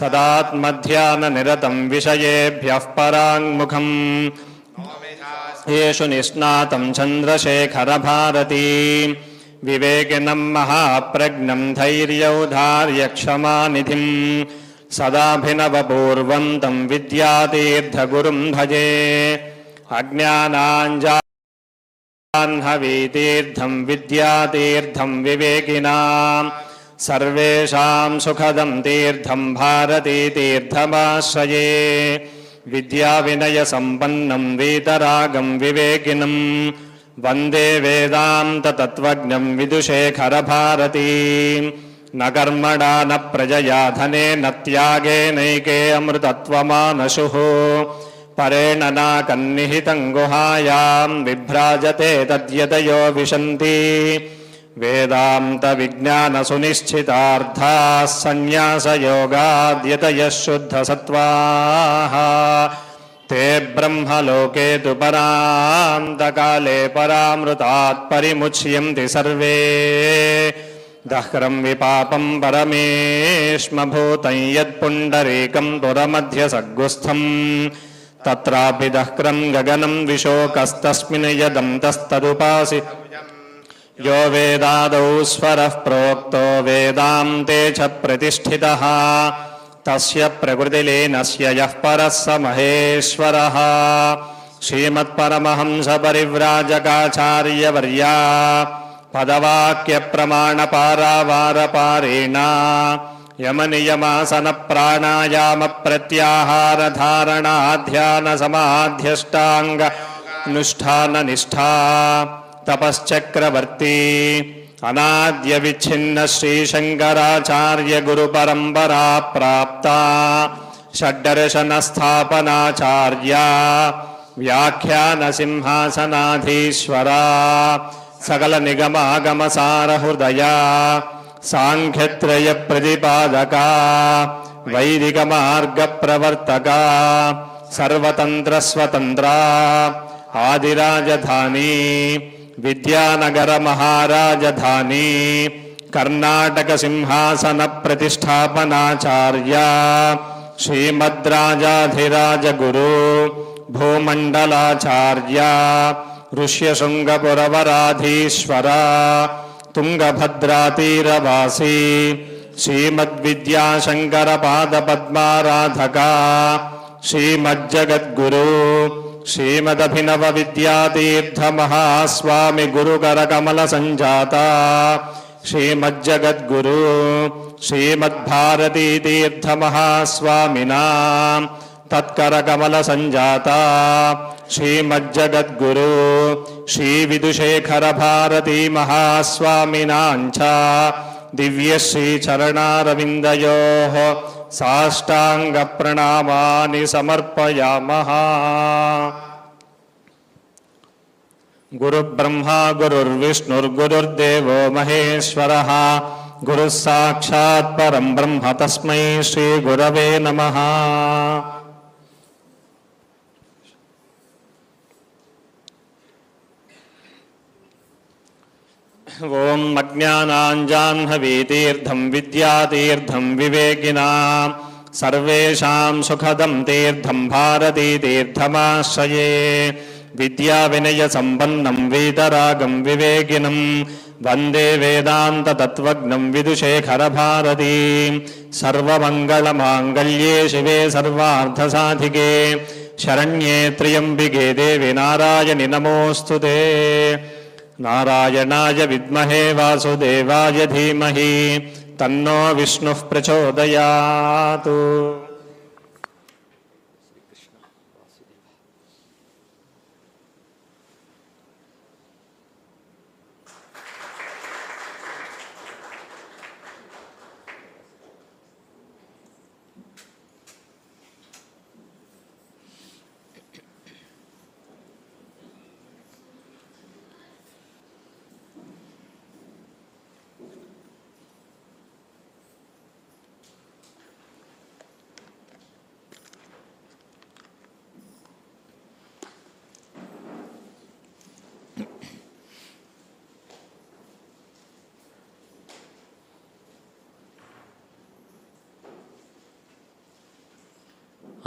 सदात्मध्याननिरतं विषयेभ्यः पराङ्मुखम्। येषु निष्णातं चन्द्रशेखरभारती। विवेकिनं महाप्रज्ञं धैर्यौधार्यक्षमानिधिम् सदाभिनवपूर्वं तं विद्यातीर्थगुरुं भजे। अज्ञानाञ्जाह्नवीतीर्थं विद्यातीर्थं विवेकिनाम्। सर्वेषां सुखदं तीर्थं भारतीतीर्थमाश्रये विद्याविनयसम्पन्नं वीतरागं विवेकिनं वन्दे वेदान्ततत्त्वज्ञं विदुषेखरभारती न कर्मणा न प्रजया धनेन त्यागेनैके अमृतत्वमानशुः परेण नाकन्निहितं गुहायां विभ्राजते तद्यतयो विशन्ति वेदान्तविज्ञानसुनिश्चितार्थाः सन्न्यासयोगाद्यतयः शुद्धसत्त्वाः ते ब्रह्मलोके तु परान्तकाले परामृतात् परिमुच्यन्ति सर्वे। दह्रं विपापं परमेष्मभूतं यत्पुण्डरीकं पुरमध्यसग्गुस्थम्। तत्रापि दह्रं गगनं विशोकस्तस्मिन् यदन्तस्तदुपासि यो वेदादौ स्वरः प्रोक्तो वेदान्ते च प्रतिष्ठितः। तस्य प्रकृतिलीनस्य यः परः स महेश्वरः। श्रीमत्परमहंसपरिव्राजकाचार्यवर्या पदवाक्यप्रमाणपारावारपारेण తపశ్చక్రవర్తి. అనాద్య విచ్ఛిన్న శ్రీ శంకరాచార్య గురు పరంపరా ప్రాప్త. షడ్డర్శన స్థాపనాచార్య వ్యాఖ్యాన సింహాసనాధీశ్వర. సకల నిగమాగమ సారహృదయ సాంఖ్యత్రయ ప్రతిపాదక. వైదిక మార్గ ప్రవర్తక. సర్వతంత్ర స్వతంత్ర. ఆదిరాజధాని. विद्यानगरमहाराजधानी कर्णाटकसिंहासनप्रतिष्ठापनाचार्या श्रीमद्राजाधिराजगुरु भूमण्डलाचार्या ऋष्यशृङ्गपुरवराधीश्वरा तुङ्गभद्रातीरवासी श्रीमद्विद्याशङ्करपादपद्माराधका श्रीमज्जगद्गुरु శ్రీమదభినవ విద్యాతీర్థమహాస్వామి గురుకరకమల సంజాత శ్రీమజ్జగద్గురు శ్రీమద్భారతీతీర్థమహాస్వామినా. తత్కరకమల సంజాత శ్రీమజ్జగద్గురు శ్రీవిదుశేఖర భారతీ మహాస్వామినాంచ దివ్యశ్రీచరణారవిందయో. సాష్టాంగప్రణామాని సమర్పయామః గురుబ్రహ్మా గురుర్విష్ణుర్గురుర్దేవో మహేశ్వరः. గురుస్సాక్షాత్ పరం బ్రహ్మ తస్మై శ్రీగురవే నమః. ॐ अज्ञानाञ्जाह्नवीतीर्थं विद्यातीर्थं विवेकिनां सर्वेषां सुखदं तीर्थं भारतीतीर्थमाश्रये विद्याविनयसम्पन्नं वीतरागं विवेकिनं वन्दे वेदान्ततत्त्वज्ञं विदुशेखरभारतीं सर्वमङ्गलमाङ्गल्ये शिवे सर्वार्थसाधिके शरण्ये त्र्यम्बिके देवि नारायणि नमोऽस्तु ते నారాయణాయ విద్మహే వాసుదేవాయ ధీమహి. తన్నో విష్ణుః ప్రచోదయాత్.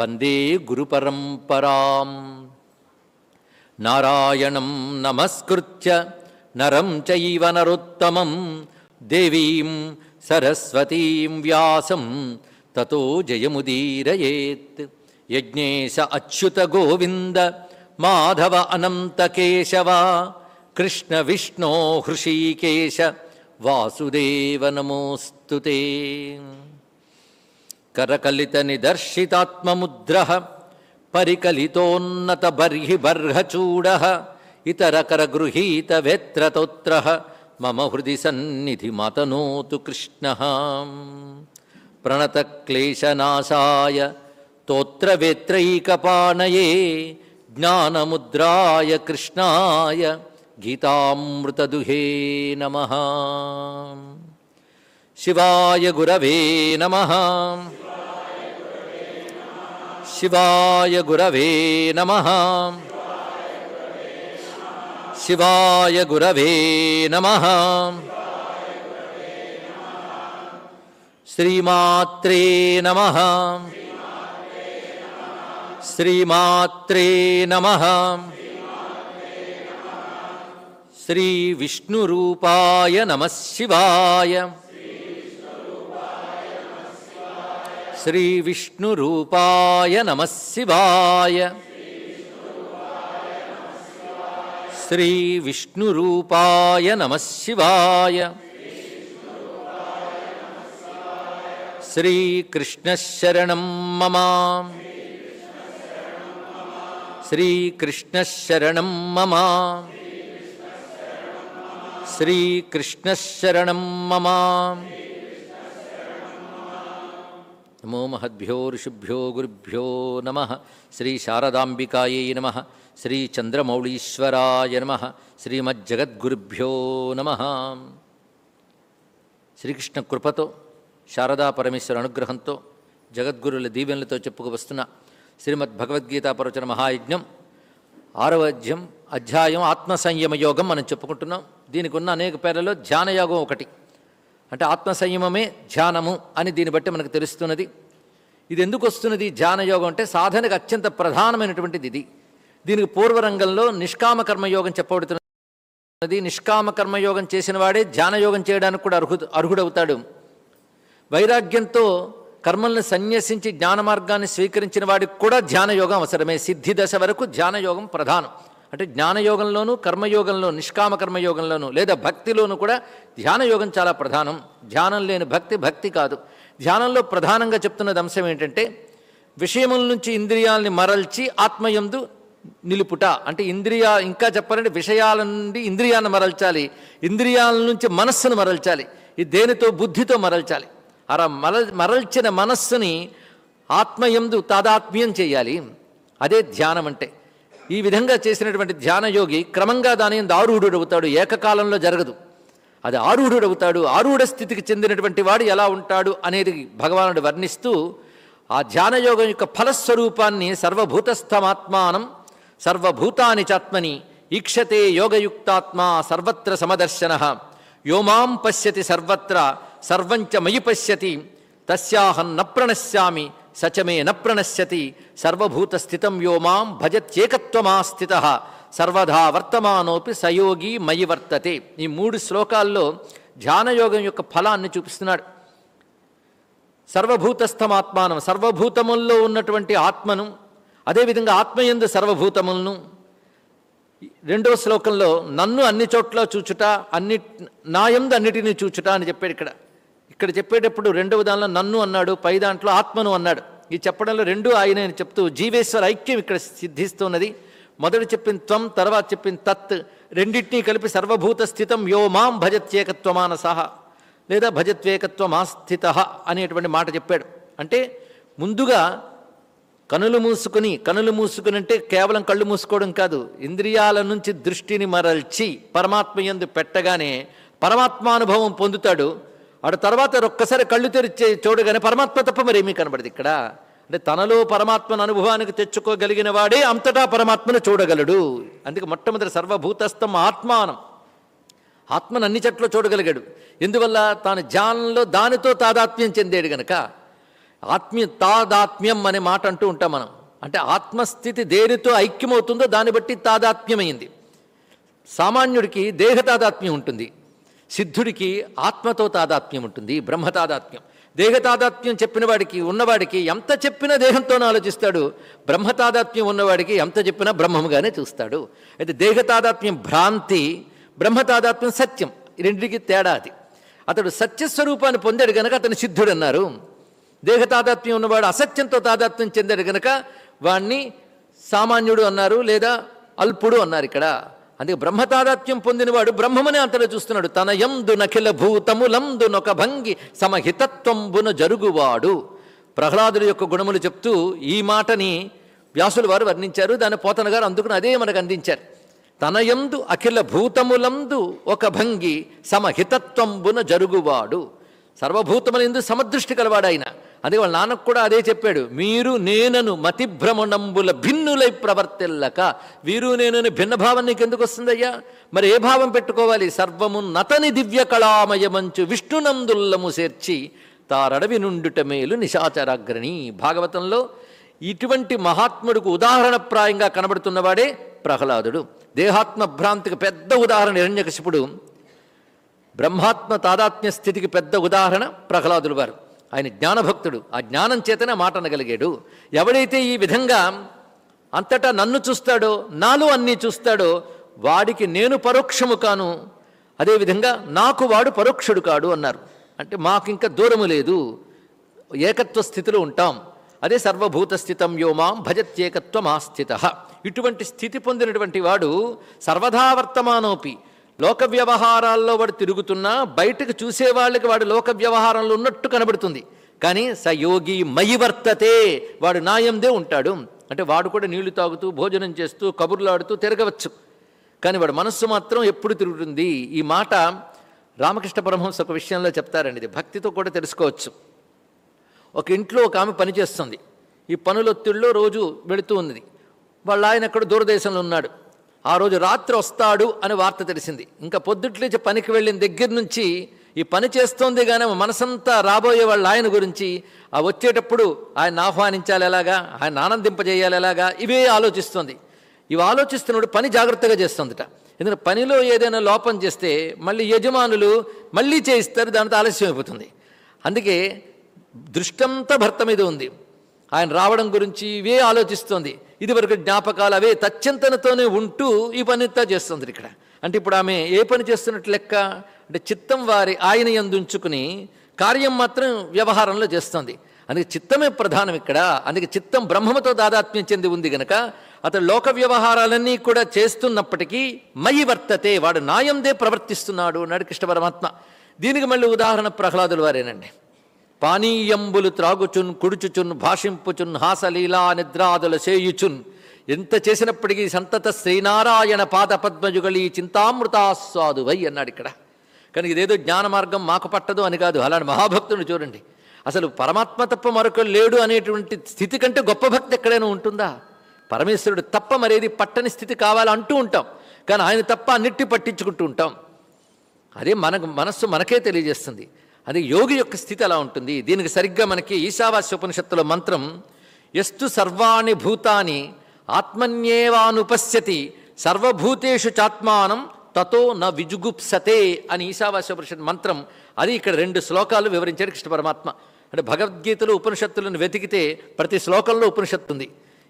వందే గురుపరంపరాం. నారాయణం నమస్కృత్య నరం చైవ నరోత్తమం దేవీం సరస్వతీం వ్యాసం తతో జయముదీరయేత్. యజ్ఞేశ అచ్యుత గోవింద మాధవ అనంత కృష్ణ విష్ణో హృషీకేశ వాసుదేవ నమోస్తుతే. करकलितनिदर्शितात्ममुद्रः परिकलितोन्नतबर्हि बर्हचूडः इतरकरगृहीतवेत्रतोत्रः मम हृदि सन्निधिमतनोतु कृष्णः प्रणतक्लेशनाशाय तोत्रवेत्रैकपाणये ज्ञानमुद्राय कृष्णाय गीतामृतदुहे नमः शिवाय गुरवे नमः शिवाय गुरवे नमः शिवाय गुरवे नमः श्रीमात्रे नमः श्रीमात्रे नमः श्रीविष्णुरूपाय नमः शिवाय श्रीविष्णुरूपाय नमः शिवाय श्रीविष्णुरूपाय नमः शिवाय श्रीकृष्णशरणं मम श्रीकृष्णशरणं मम श्रीकृष्णशरणं मम నమో మహద్భ్యో ఋషిభ్యో గురుభ్యో నమ. శ్రీ శారదాంబికాయై నమ. శ్రీ చంద్రమౌళీశ్వరాయ నమ. శ్రీమజ్జగద్గురుభ్యో నమ. శ్రీకృష్ణ కృపతో శారదా పరమేశ్వర అనుగ్రహంతో జగద్గురుల దీవెనలతో చెప్పుకు వస్తున్న శ్రీమద్ భగవద్గీతా ప్రవచన మహాయజ్ఞం ఆరవ అధ్యాయం ఆత్మసంయమయోగం యోగం మనం చెప్పుకుంటున్నాం. దీనికి ఉన్న అనేక పేర్లలో ధ్యానయోగం ఒకటి. అంటే ఆత్మ సంయమమే ధ్యానము అని దీన్ని బట్టి మనకు తెలుస్తున్నది. ఇది ఎందుకు వస్తున్నది? ధ్యానయోగం అంటే సాధనకు అత్యంత ప్రధానమైనటువంటిది ఇది దీనికి పూర్వరంగంలో నిష్కామ కర్మయోగం చెప్పబడుతున్నది. నిష్కామ కర్మయోగం చేసిన వాడే ధ్యానయోగం చేయడానికి కూడా అర్హు అర్హుడవుతాడు. వైరాగ్యంతో కర్మల్ని సన్యసించి జ్ఞాన మార్గాన్ని స్వీకరించిన వాడికి కూడా ధ్యానయోగం అవసరమే. సిద్ధి దశ వరకు ధ్యానయోగం ప్రధానం. అంటే జ్ఞానయోగంలోనూ కర్మయోగంలో నిష్కామ కర్మయోగంలోనూ లేదా భక్తిలోనూ కూడా ధ్యానయోగం చాలా ప్రధానం. ధ్యానం లేని భక్తి భక్తి కాదు. ధ్యానంలో ప్రధానంగా చెప్తున్నది అంశం ఏంటంటే విషయముల నుంచి ఇంద్రియాలని మరల్చి ఆత్మయందు నిలుపుట. అంటే ఇంద్రియ ఇంకా చెప్పాలంటే విషయాల నుండి ఇంద్రియాన్ని మరల్చాలి. ఇంద్రియాల నుంచి మనస్సును మరల్చాలి. ఇది దేనితో? బుద్ధితో మరల్చాలి. అలా మరల్ మరల్చిన మనస్సుని ఆత్మయందు తాదాత్మ్యం చేయాలి. అదే ధ్యానం అంటే. ఈ విధంగా చేసినటువంటి ధ్యానయోగి క్రమంగా దాని ఎందు అవుతాడు ఏకకాలంలో జరగదు. అది ఆరూఢుడు అవుతాడు ఆరూఢ స్థితికి చెందినటువంటి వాడు ఎలా ఉంటాడు అనేది భగవానుడు వర్ణిస్తూ ఆ ధ్యానయోగం యొక్క ఫలస్వరూపాన్ని సర్వభూతస్థమాత్మానం సర్వభూతాని చాత్మని ఈక్షతే యోగయుక్తాత్మా సర్వత్ర సమదర్శన. యోమాం పశ్యతి సర్వత్ర సర్వంచ మయి పశ్యతి తస్యాహం న ప్రణశ్యామి సచమే న ప్రణశ్యతి సర్వభూతస్థితం యోమాం భజత్యేకత్వమాస్థిత. సర్వధా వర్తమానోపి సయోగి మయి వర్తతే. ఈ మూడు శ్లోకాల్లో ధ్యానయోగం యొక్క ఫలాన్ని చూపిస్తున్నాడు. సర్వభూతస్థమాత్మానం సర్వభూతముల్లో ఉన్నటువంటి ఆత్మను అదేవిధంగా ఆత్మయందు సర్వభూతములను రెండో శ్లోకంలో నన్ను అన్ని చోట్ల చూచుట అన్ని నాయందు అన్నిటినీ చూచుట అని చెప్పాడు ఇక్కడ. ఇక్కడ చెప్పేటప్పుడు రెండవ దానిలో నన్ను అన్నాడు పై దాంట్లో ఆత్మను అన్నాడు. ఈ చెప్పడంలో రెండు ఆయన అని చెప్తూ జీవేశ్వర ఐక్యం ఇక్కడ సిద్ధిస్తున్నది. మొదటి చెప్పిన త్వం తర్వాత చెప్పిన తత్ రెండింటినీ కలిపి సర్వభూత స్థితం యో మాం భజత్యేకత్వమానసహ లేదా భజత్వేకత్వమాస్థిత అనేటువంటి మాట చెప్పాడు. అంటే ముందుగా కనులు మూసుకుని కనులు మూసుకుని అంటే కేవలం కళ్ళు మూసుకోవడం కాదు ఇంద్రియాల నుంచి దృష్టిని మరల్చి పరమాత్మ ఎందు పెట్టగానే పరమాత్మానుభవం పొందుతాడు. అటు తర్వాత ఒక్కసారి కళ్ళు తెరిచే చూడగానే పరమాత్మ తప్ప మరేమీ కనబడదు ఇక్కడ. అంటే తనలో పరమాత్మను అనుభవానికి తెచ్చుకోగలిగిన వాడే అంతటా పరమాత్మను చూడగలడు. అందుకే మొట్టమొదటి సర్వభూతస్థం ఆత్మానం. ఆత్మను అన్ని చెట్లు చూడగలిగాడు. ఎందువల్ల? తాను ధ్యానంలో దానితో తాదాత్మ్యం చెందాడు గనక. ఆత్మీయ తాదాత్మ్యం అనే మాట అంటూ ఉంటాం మనం. అంటే ఆత్మస్థితి దేనితో ఐక్యమవుతుందో దాన్ని బట్టి తాదాత్మ్యమైంది. సామాన్యుడికి దేహ తాదాత్మ్యం ఉంటుంది. సిద్ధుడికి ఆత్మతో తాదాత్మ్యం ఉంటుంది. బ్రహ్మ తాదాత్మ్యం. దేహతాదాత్మ్యం చెప్పిన వాడికి ఉన్నవాడికి ఎంత చెప్పినా దేహంతోనే ఆలోచిస్తాడు. బ్రహ్మతాదాత్మ్యం ఉన్నవాడికి ఎంత చెప్పినా బ్రహ్మముగానే చూస్తాడు. అయితే దేహ తాదాత్మ్యం భ్రాంతి బ్రహ్మతాదాత్మ్యం సత్యం ఈ రెండింటికి తేడా అది. అతడు సత్యస్వరూపాన్ని పొందాడు గనక అతను సిద్ధుడు అన్నారు. దేహ ఉన్నవాడు అసత్యంతో తాదాత్మ్యం చెందాడు గనక వాణ్ణి సామాన్యుడు అన్నారు లేదా అల్పుడు అన్నారు ఇక్కడ. అందుకే బ్రహ్మతాదాత్యం పొందినవాడు బ్రహ్మమనే అంతలో చూస్తున్నాడు. తన యందు నఖిల భూతములందు నొక భంగి సమహితత్వంబున జరుగువాడు. ప్రహ్లాదుడి యొక్క గుణములు చెప్తూ ఈ మాటని వ్యాసులు వారు వర్ణించారు. దాని పోతన గారు అందుకుని అదే మనకు అందించారు. తనయందు అఖిల భూతములందు ఒక భంగి సమహితత్వంబున జరుగువాడు. సర్వభూతములందు సమదృష్టి కలవాడు ఆయన. అదే వాళ్ళ నాన్నకు కూడా అదే చెప్పాడు మీరు నేనను మతిభ్రమణంబుల భిన్నులై ప్రవర్తిల్లక వీరు నేనని భిన్నభావం నీకు ఎందుకు వస్తుందయ్యా? మరి ఏ భావం పెట్టుకోవాలి? సర్వము నతని దివ్య కళామయమంచు విష్ణునందుల్లము చేర్చి తారడవి నుండుట మేలు నిశాచరాగ్రణి. భాగవతంలో ఇటువంటి మహాత్ముడికి ఉదాహరణప్రాయంగా కనబడుతున్నవాడే ప్రహ్లాదుడు. దేహాత్మ భ్రాంతికి పెద్ద ఉదాహరణ హిరణ్యకశిపుడు. బ్రహ్మాత్మ తాదాత్మ్య స్థితికి పెద్ద ఉదాహరణ ప్రహ్లాదులు వారు. ఆయన జ్ఞానభక్తుడు. ఆ జ్ఞానం చేతనే మాట అనగలిగాడు. ఎవడైతే ఈ విధంగా అంతటా నన్ను చూస్తాడో నాలో అన్నీ చూస్తాడో వాడికి నేను పరోక్షము కాను. అదేవిధంగా నాకు వాడు పరోక్షుడు కాడు అన్నారు. అంటే మాకు ఇంకా దూరము లేదు. ఏకత్వ స్థితిలో ఉంటాం. అదే సర్వభూత స్థితం భజత్యేకత్వం ఆస్థిత ఇటువంటి స్థితి పొందినటువంటి వాడు సర్వదా వర్తమానోపి. లోక వ్యవహారాల్లో వాడు తిరుగుతున్నా బయటకు చూసేవాళ్ళకి వాడు లోక వ్యవహారంలో ఉన్నట్టు కనబడుతుంది. కానీ సయోగి యోగి మయి వర్తతే వాడు నాయందే ఉంటాడు. అంటే వాడు కూడా నీళ్ళు తాగుతూ భోజనం చేస్తూ కబుర్లాడుతూ తిరగవచ్చు. కానీ వాడు మనస్సు మాత్రం ఎప్పుడు తిరుగుతుంది? ఈ మాట రామకృష్ణ పరమహంస ఒక విషయంలో చెప్తారండి. ఇది భక్తితో కూడా తెలుసుకోవచ్చు. ఒక ఇంట్లో ఒక ఆమె పనిచేస్తుంది. ఈ పనులొత్తిడిలో రోజు వెళుతూ ఉంది వాళ్ళ ఆయన ఎక్కడ దూరదేశంలో ఉన్నాడు. ఆ రోజు రాత్రి వస్తాడు అని వార్త తెలిసింది. ఇంకా పొద్దుట్లేచి పనికి వెళ్ళిన దగ్గర నుంచి ఈ పని చేస్తోంది కానీ మనసంతా రాబోయే వాళ్ళ ఆయన గురించి ఆ వచ్చేటప్పుడు ఆయన ఆహ్వానించాలి ఎలాగా? ఆయన ఆనందింపజేయాలి ఎలాగా? ఇవే ఆలోచిస్తుంది. ఇవి ఆలోచిస్తున్నప్పుడు పని జాగ్రత్తగా చేస్తుందిట. ఎందుకంటే పనిలో ఏదైనా లోపం చేస్తే మళ్ళీ యజమానులు మళ్ళీ చేయిస్తారు దాంతో ఆలస్యం అయిపోతుంది అందుకే దృష్టంతా భర్త మీద ఉంది. ఆయన రావడం గురించి ఇవే ఆలోచిస్తోంది. ఇదివరకు జ్ఞాపకాలు అవే తచ్చింతనతోనే ఉంటూ ఈ పనితో చేస్తుంది ఇక్కడ. అంటే ఇప్పుడు ఆమె ఏ పని చేస్తున్నట్టు లెక్క? అంటే చిత్తం వారి ఆయన ఎందుంచుకుని కార్యం మాత్రం వ్యవహారంలో చేస్తుంది. అందుకే చిత్తమే ప్రధానం ఇక్కడ. అందుకే చిత్తం బ్రహ్మతో దాదాత్మ్యం చెంది ఉంది గనక అతడు లోక వ్యవహారాలన్నీ కూడా చేస్తున్నప్పటికీ మయి వర్తతే వాడు నాయందే ప్రవర్తిస్తున్నాడు అన్నాడు కృష్ణ పరమాత్మ. దీనికి మళ్ళీ ఉదాహరణ ప్రహ్లాదుల వారేనండి. పానీయంబులు త్రాగుచున్ కుడుచుచున్ భాషింపుచున్ హాసలీలా నిద్రాదుల చేయుచున్. ఎంత చేసినప్పటికీ సంతత శ్రీనారాయణ పాద పద్మయుగళి చింతామృతాస్వాదువై అన్నాడు ఇక్కడ. కానీ ఇదేదో జ్ఞాన మార్గం మాకు పట్టదు అని కాదు. అలాంటి మహాభక్తుని చూడండి. అసలు పరమాత్మ తప్ప మరొక లేడు అనేటువంటి స్థితి కంటే గొప్ప భక్తి ఎక్కడైనా ఉంటుందా? పరమేశ్వరుడు తప్ప మరేది పట్టని స్థితి కావాలంటూ ఉంటాం. కానీ ఆయన తప్ప అన్నిటి పట్టించుకుంటూ ఉంటాం. అదే మనకు మనస్సు మనకే తెలియజేస్తుంది. అది యోగి యొక్క స్థితి అలా ఉంటుంది. దీనికి సరిగ్గా మనకి ఈశావాస్య ఉపనిషత్తులో మంత్రం ఎస్తు సర్వాణి భూతాని ఆత్మన్యేవానుపశ్యతి సర్వభూతేషు చాత్మానం తతో న విజుగుప్సతే అని ఈశావాస్య ఉపనిషత్ మంత్రం. అది ఇక్కడ రెండు శ్లోకాలు వివరించాడు కృష్ణ పరమాత్మ. అంటే భగవద్గీతలో ఉపనిషత్తులను వెతికితే ప్రతి శ్లోకంలో ఉపనిషత్తు ఉంది.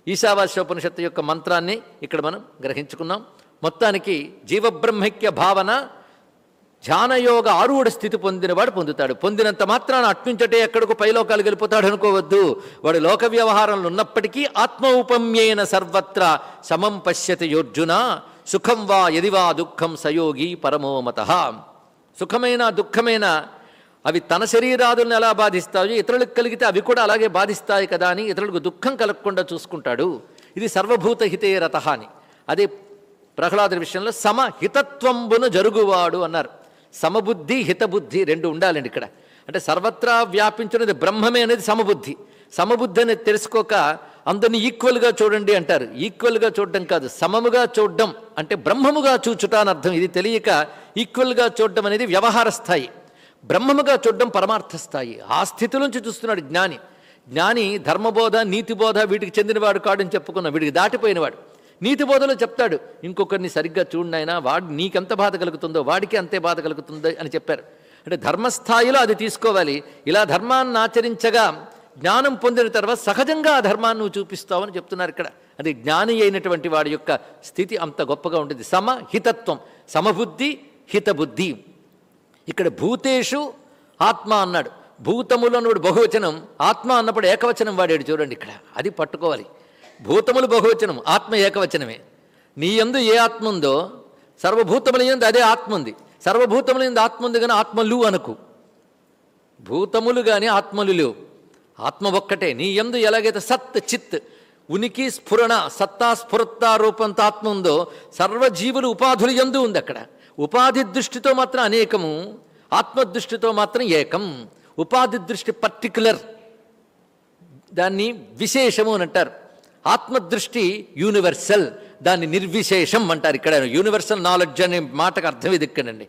ఈశావాస్య ఉపనిషత్తు యొక్క మంత్రాన్ని ఇక్కడ మనం గ్రహించుకున్నాం. మొత్తానికి జీవబ్రహ్మక్య భావన ధ్యానయోగ ఆరూఢ స్థితి పొందినవాడు పొందుతాడు. పొందినంత మాత్రాన అట్నుంచటే ఎక్కడికో పైలోకాలు గెలిపోతాడు అనుకోవద్దు వాడు లోక వ్యవహారంలో ఉన్నప్పటికీ ఆత్మౌపమ్యేన సర్వత్ర సమం పశ్యతి యోర్జున. సుఖం వా ఎది వా దుఃఖం సయోగి పరమోమత సుఖమైన దుఃఖమైన అవి తన శరీరాదులను ఎలా బాధిస్తాయో ఇతరులకు కలిగితే అవి కూడా అలాగే బాధిస్తాయి కదా అని ఇతరులకు దుఃఖం కలగకుండా చూసుకుంటాడు. ఇది సర్వభూత హితే రత అని. అదే ప్రహ్లాదుడి విషయంలో సమహితత్వంబును జరుగువాడు అన్నారు. సమబుద్ధి హితబుద్ధి రెండు ఉండాలండి ఇక్కడ. అంటే సర్వత్రా వ్యాపించినది బ్రహ్మమే అనేది సమబుద్ధి. సమబుద్ధి అనేది తెలుసుకోక అందరిని ఈక్వల్గా చూడండి అంటారు. ఈక్వల్గా చూడడం కాదు సమముగా చూడడం అంటే బ్రహ్మముగా చూచుట అని అర్థం. ఇది తెలియక ఈక్వల్గా చూడడం అనేది వ్యవహార స్థాయి. బ్రహ్మముగా చూడడం పరమార్థ స్థాయి. ఆ స్థితిలోంచి చూస్తున్నాడు జ్ఞాని. జ్ఞాని ధర్మబోధ నీతిబోధ వీటికి చెందినవాడు కాడని చెప్పుకున్న వీడికి దాటిపోయినవాడు. నీతి బోధలో చెప్తాడు ఇంకొకరిని సరిగ్గా చూడనైనా వాడు నీకెంత బాధ కలుగుతుందో వాడికి అంతే బాధ కలుగుతుందో అని చెప్పారు. అంటే ధర్మస్థాయిలో అది తీసుకోవాలి. ఇలా ధర్మాన్ని ఆచరించగా జ్ఞానం పొందిన తర్వాత సహజంగా ఆ ధర్మాన్ని నువ్వు చూపిస్తావని చెప్తున్నారు ఇక్కడ. అది జ్ఞాని అయినటువంటి వాడి యొక్క స్థితి అంత గొప్పగా ఉంటుంది. సమహితత్వం సమబుద్ధి హితబుద్ధి. ఇక్కడ భూతేషు ఆత్మ అన్నాడు. భూతములు అన్నప్పుడు బహువచనం ఆత్మ అన్నప్పుడు ఏకవచనం వాడాడు చూడండి ఇక్కడ. అది పట్టుకోవాలి. భూతములు బహువచనం ఆత్మ ఏకవచనమే. నీ ఎందు ఏ ఆత్మ ఉందో సర్వభూతముల యందు అదే ఆత్మ ఉంది. సర్వభూతముల ఎందు ఆత్మ ఉంది కానీ ఆత్మలు అనుకు. భూతములు కానీ ఆత్మలు లేవు. ఆత్మ ఒక్కటే. నీ యందు ఎలాగైతే సత్ చిత్ ఉనికి స్ఫురణ సత్తా స్ఫురత్తా రూపంతో ఆత్మ ఉందో సర్వజీవులు ఉపాధులు ఎందు ఉంది అక్కడ. ఉపాధి దృష్టితో మాత్రం అనేకము ఆత్మదృష్టితో మాత్రం ఏకం. ఉపాధి దృష్టి పర్టికులర్. దాన్ని విశేషము అని అంటారు. ఆత్మదృష్టి యూనివర్సల్ దాన్ని నిర్విశేషం అంటారు ఇక్కడ. యూనివర్సల్ నాలెడ్జ్ అనే మాటకు అర్థం ఇది ఇక్కడండి.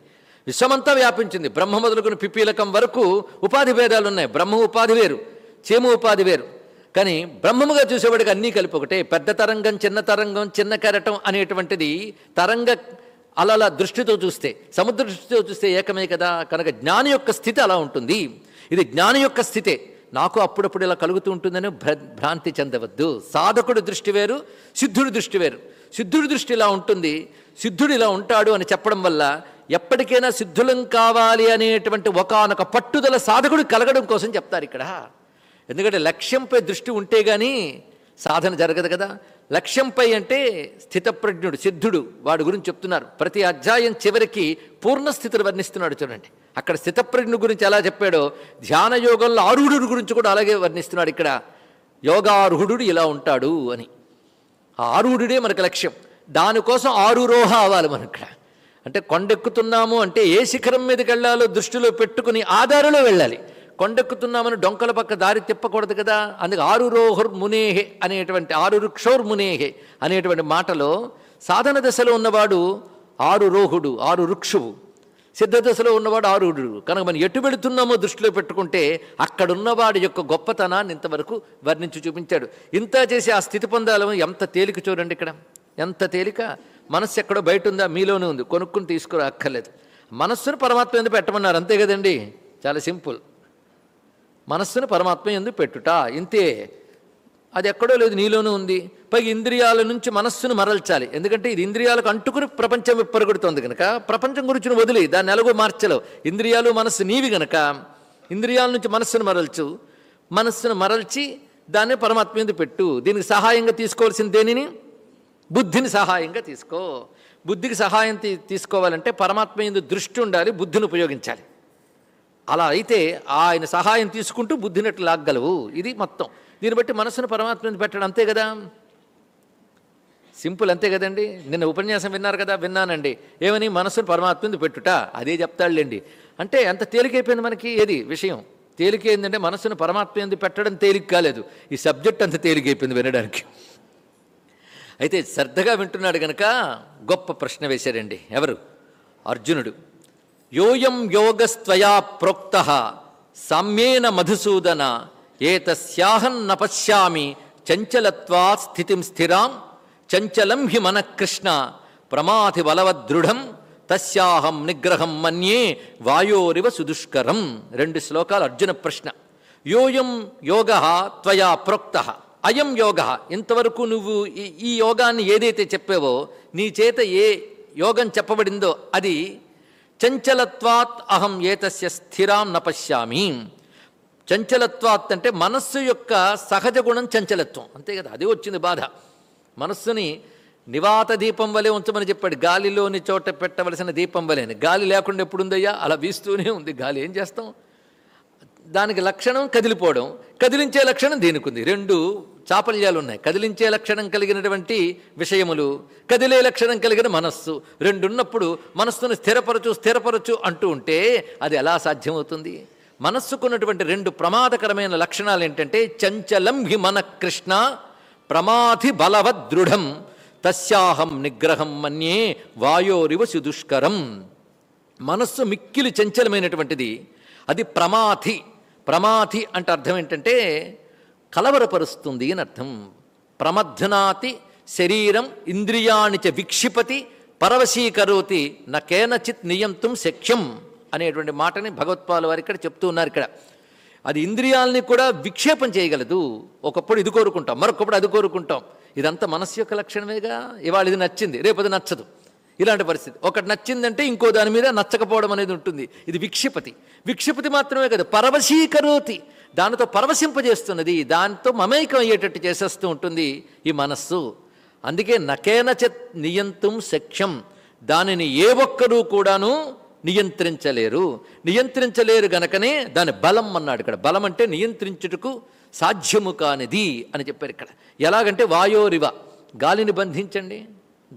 విశ్వమంతా వ్యాపించింది. బ్రహ్మ మొదలుకుని పిపీలకం వరకు ఉపాధి భేదాలు ఉన్నాయి. బ్రహ్మ ఉపాధి వేరు చేము ఉపాధి వేరు. కానీ బ్రహ్మముగా చూసేవాడికి అన్నీ కలిపి ఒకటే. పెద్ద తరంగం చిన్న తరంగం చిన్న కెరటం అనేటువంటిది తరంగ అలల దృష్టితో చూస్తే సముద్ర దృష్టితో చూస్తే ఏకమే కదా? కనుక జ్ఞాని యొక్క స్థితి అలా ఉంటుంది. ఇది జ్ఞాని యొక్క స్థితే. నాకు అప్పుడప్పుడు ఇలా కలుగుతూ ఉంటుందని భ్ర- భ్రాంతి చెందవద్దు. సాధకుడి దృష్టి వేరు సిద్ధుడి దృష్టి వేరు. సిద్ధుడి దృష్టి ఇలా ఉంటుంది సిద్ధుడు ఇలా ఉంటాడు అని చెప్పడం వల్ల ఎప్పటికైనా సిద్ధులం కావాలి అనేటువంటి ఒకానొక పట్టుదల సాధకుడు కలగడం కోసం చెప్తారు ఇక్కడ. ఎందుకంటే లక్ష్యంపై దృష్టి ఉంటే కానీ సాధన జరగదు కదా. లక్ష్యంపై అంటే స్థితప్రజ్ఞుడు సిద్ధుడు వాడి గురించి చెప్తున్నారు. ప్రతి అధ్యాయం చివరికి పూర్ణస్థితులు వర్ణిస్తున్నాడు చూడండి. అక్కడ స్థితప్రజ్ఞ గురించి ఎలా చెప్పాడో ధ్యాన యోగంలో ఆరుడు గురించి కూడా అలాగే వర్ణిస్తున్నాడు ఇక్కడ. యోగారుహుడు ఇలా ఉంటాడు అని. ఆరుహుడే ఆరుడే మనకు లక్ష్యం. దానికోసం ఆరురోహ అవ్వాలి మనం ఇక్కడ. అంటే కొండెక్కుతున్నాము అంటే ఏ శిఖరం మీదకి వెళ్ళాలో దృష్టిలో పెట్టుకుని ఆధారలో వెళ్ళాలి. కొండెక్కుతున్నామని డొంకల పక్క దారి తిప్పకూడదు కదా? అందుకే ఆరురోహుర్ మునేహే అనేటువంటి ఆరు రుక్షోర్ మునేహే అనేటువంటి మాటలో సాధన దశలో ఉన్నవాడు ఆరు రోహుడు ఆరు రుక్షువు సిద్ధ దశలో ఉన్నవాడు ఆరుడు. కనుక మనం ఎటు వెళుతున్నామో దృష్టిలో పెట్టుకుంటే అక్కడున్నవాడి యొక్క గొప్పతనాన్ని ఇంతవరకు వర్ణించి చూపించాడు. ఇంత చేసి ఆ స్థితి పొందాలని ఎంత తేలిక చూడండి ఇక్కడ. ఎంత తేలిక? మనస్సు ఎక్కడో బయట ఉందా మీలోనే ఉంది. కొనుక్కుని తీసుకురా అక్కర్లేదు. మనస్సును పరమాత్మ ఎందుకు పెట్టమన్నారు? అంతే కదండి? చాలా సింపుల్. మనస్సును పరమాత్మ ఎందుకు పెట్టుట? ఇంతే. అది ఎక్కడో లేదు నీలోనూ ఉంది. పైగా ఇంద్రియాల నుంచి మనస్సును మరల్చాలి. ఎందుకంటే ఇది ఇంద్రియాలకు అంటుకుని ప్రపంచం విప్పరగొడుతోంది కనుక ప్రపంచం గురించి వదిలి దాన్ని ఎలాగో మార్చలేవు. ఇంద్రియాలు మనస్సు నీవి గనక. ఇంద్రియాల నుంచి మనస్సును మరల్చు. మనస్సును మరల్చి దాన్ని పరమాత్మ మీద పెట్టు. దీనికి సహాయంగా తీసుకోవాల్సిన దేనిని? బుద్ధిని సహాయంగా తీసుకో. బుద్ధికి సహాయం తీ- తీసుకోవాలంటే పరమాత్మ ఎందు దృష్టి ఉండాలి బుద్ధిని ఉపయోగించాలి. అలా అయితే ఆయన సహాయం తీసుకుంటూ బుద్ధినట్లు లాగ్గలవు. ఇది మొత్తం. దీన్ని బట్టి మనసును పరమాత్మ మీద పెట్టడం అంతే కదా? సింపుల్ అంతే కదండి? నిన్న ఉపన్యాసం విన్నారు కదా విన్నానండి. ఏమని? మనసును పరమాత్మ మీద పెట్టుట. అదే చెప్తాడులేండి. అంటే అంత తేలికైపోయింది మనకి ఏది? విషయం. తేలిక ఏంటంటే మనసును పరమాత్మ ఎందు పెట్టడం తేలిక కాలేదు. ఈ సబ్జెక్ట్ అంత తేలికైపోయింది వినడానికి. అయితే శ్రద్ధగా వింటున్నాడు గనక గొప్ప ప్రశ్న వేశారండి ఎవరు? అర్జునుడు. యోయం యోగస్త్వయా ప్రోక్త. సామ్యేన మధుసూదన. ఏతస్యాహం న పశ్యామి చంచలత్వా స్థితిం స్థిరాం చంచలం హి మన కృష్ణ ప్రమాథి బలవదృఢం తస్యాహం నిగ్రహం మన్యే వాయోరివ సుదుష్కరం. రెండు శ్లోకాలు అర్జున ప్రశ్న. యోయం యోగ త్వయా ప్రోక్త. అయం యోగ. ఇంతవరకు నువ్వు ఈ ఈ యోగాన్ని ఏదైతే చెప్పావో నీ చేత ఏ యోగం చెప్పబడిందో అది చంచలత్వాత్ అహం ఏతస్య స్థిరాం న పశ్యామి చంచలత్వాత్ అంటే మనస్సు యొక్క సహజ గుణం చంచలత్వం. అంతే కదా అదే వచ్చింది బాధ. మనస్సుని నివాత దీపం వలె ఉంచమని చెప్పాడు. గాలిలోని చోట పెట్టవలసిన దీపం వలె అని గాలి లేకుండా ఎప్పుడుందయ్యా? అలా వీస్తూనే ఉంది. గాలి ఏం చేస్తాం? దానికి లక్షణం కదిలిపోవడం. కదిలించే లక్షణం దీనికి ఉంది. రెండు చాపల్యాలు ఉన్నాయి. కదిలించే లక్షణం కలిగినటువంటి విషయములు కదిలే లక్షణం కలిగిన మనస్సు రెండున్నప్పుడు మనస్సును స్థిరపరచు స్థిరపరచు అంటూ ఉంటే అది ఎలా సాధ్యమవుతుంది? మనస్సుకున్నటువంటి రెండు ప్రమాదకరమైన లక్షణాలు ఏంటంటే చంచలం హి మన కృష్ణ ప్రమాధి బలవదృఢం తస్యాహం నిగ్రహం మన్యే వాయోరివ సుదుష్కరం. మనస్సు మిక్కిలి చంచలమైనటువంటిది అది ప్రమాథి ప్రమాథి అంటే అర్థం ఏంటంటే కలవరపరుస్తుంది అని అర్థం. ప్రమధ్నాతి శరీరం ఇంద్రియాణి చ విక్షిపతి పరవశీకరోతి నకేనచిత్ నియంతం శక్యం అనేటువంటి మాటని భగవత్పాల్ వారు ఇక్కడ చెప్తూ ఉన్నారు ఇక్కడ. అది ఇంద్రియాలని కూడా విక్షేపం చేయగలదు. ఒకప్పుడు ఇది కోరుకుంటాం మరొకప్పుడు అది కోరుకుంటాం. ఇదంతా మనస్సు యొక్క లక్షణమేగా ఇవాళ ఇది నచ్చింది రేపు అది నచ్చదు. ఇలాంటి పరిస్థితి. ఒకటి నచ్చిందంటే ఇంకో దాని మీద నచ్చకపోవడం అనేది ఉంటుంది. ఇది విక్షిపతి. విక్షిపతి మాత్రమే కాదు పరవశీకరోతి. దానితో పరవశింపజేస్తున్నది దానితో మమేకం అయ్యేటట్టు చేసేస్తూ ఉంటుంది ఈ మనస్సు. అందుకే నకేనచ నియంతం సఖ్యం దానిని ఏ ఒక్కరూ కూడాను నియంత్రించలేరు. నియంత్రించలేరు గనకనే దాని బలం అన్నాడు ఇక్కడ. బలం అంటే నియంత్రించుటకు సాధ్యము కానిది అని చెప్పారు ఇక్కడ. ఎలాగంటే వాయోరివ. గాలిని బంధించండి.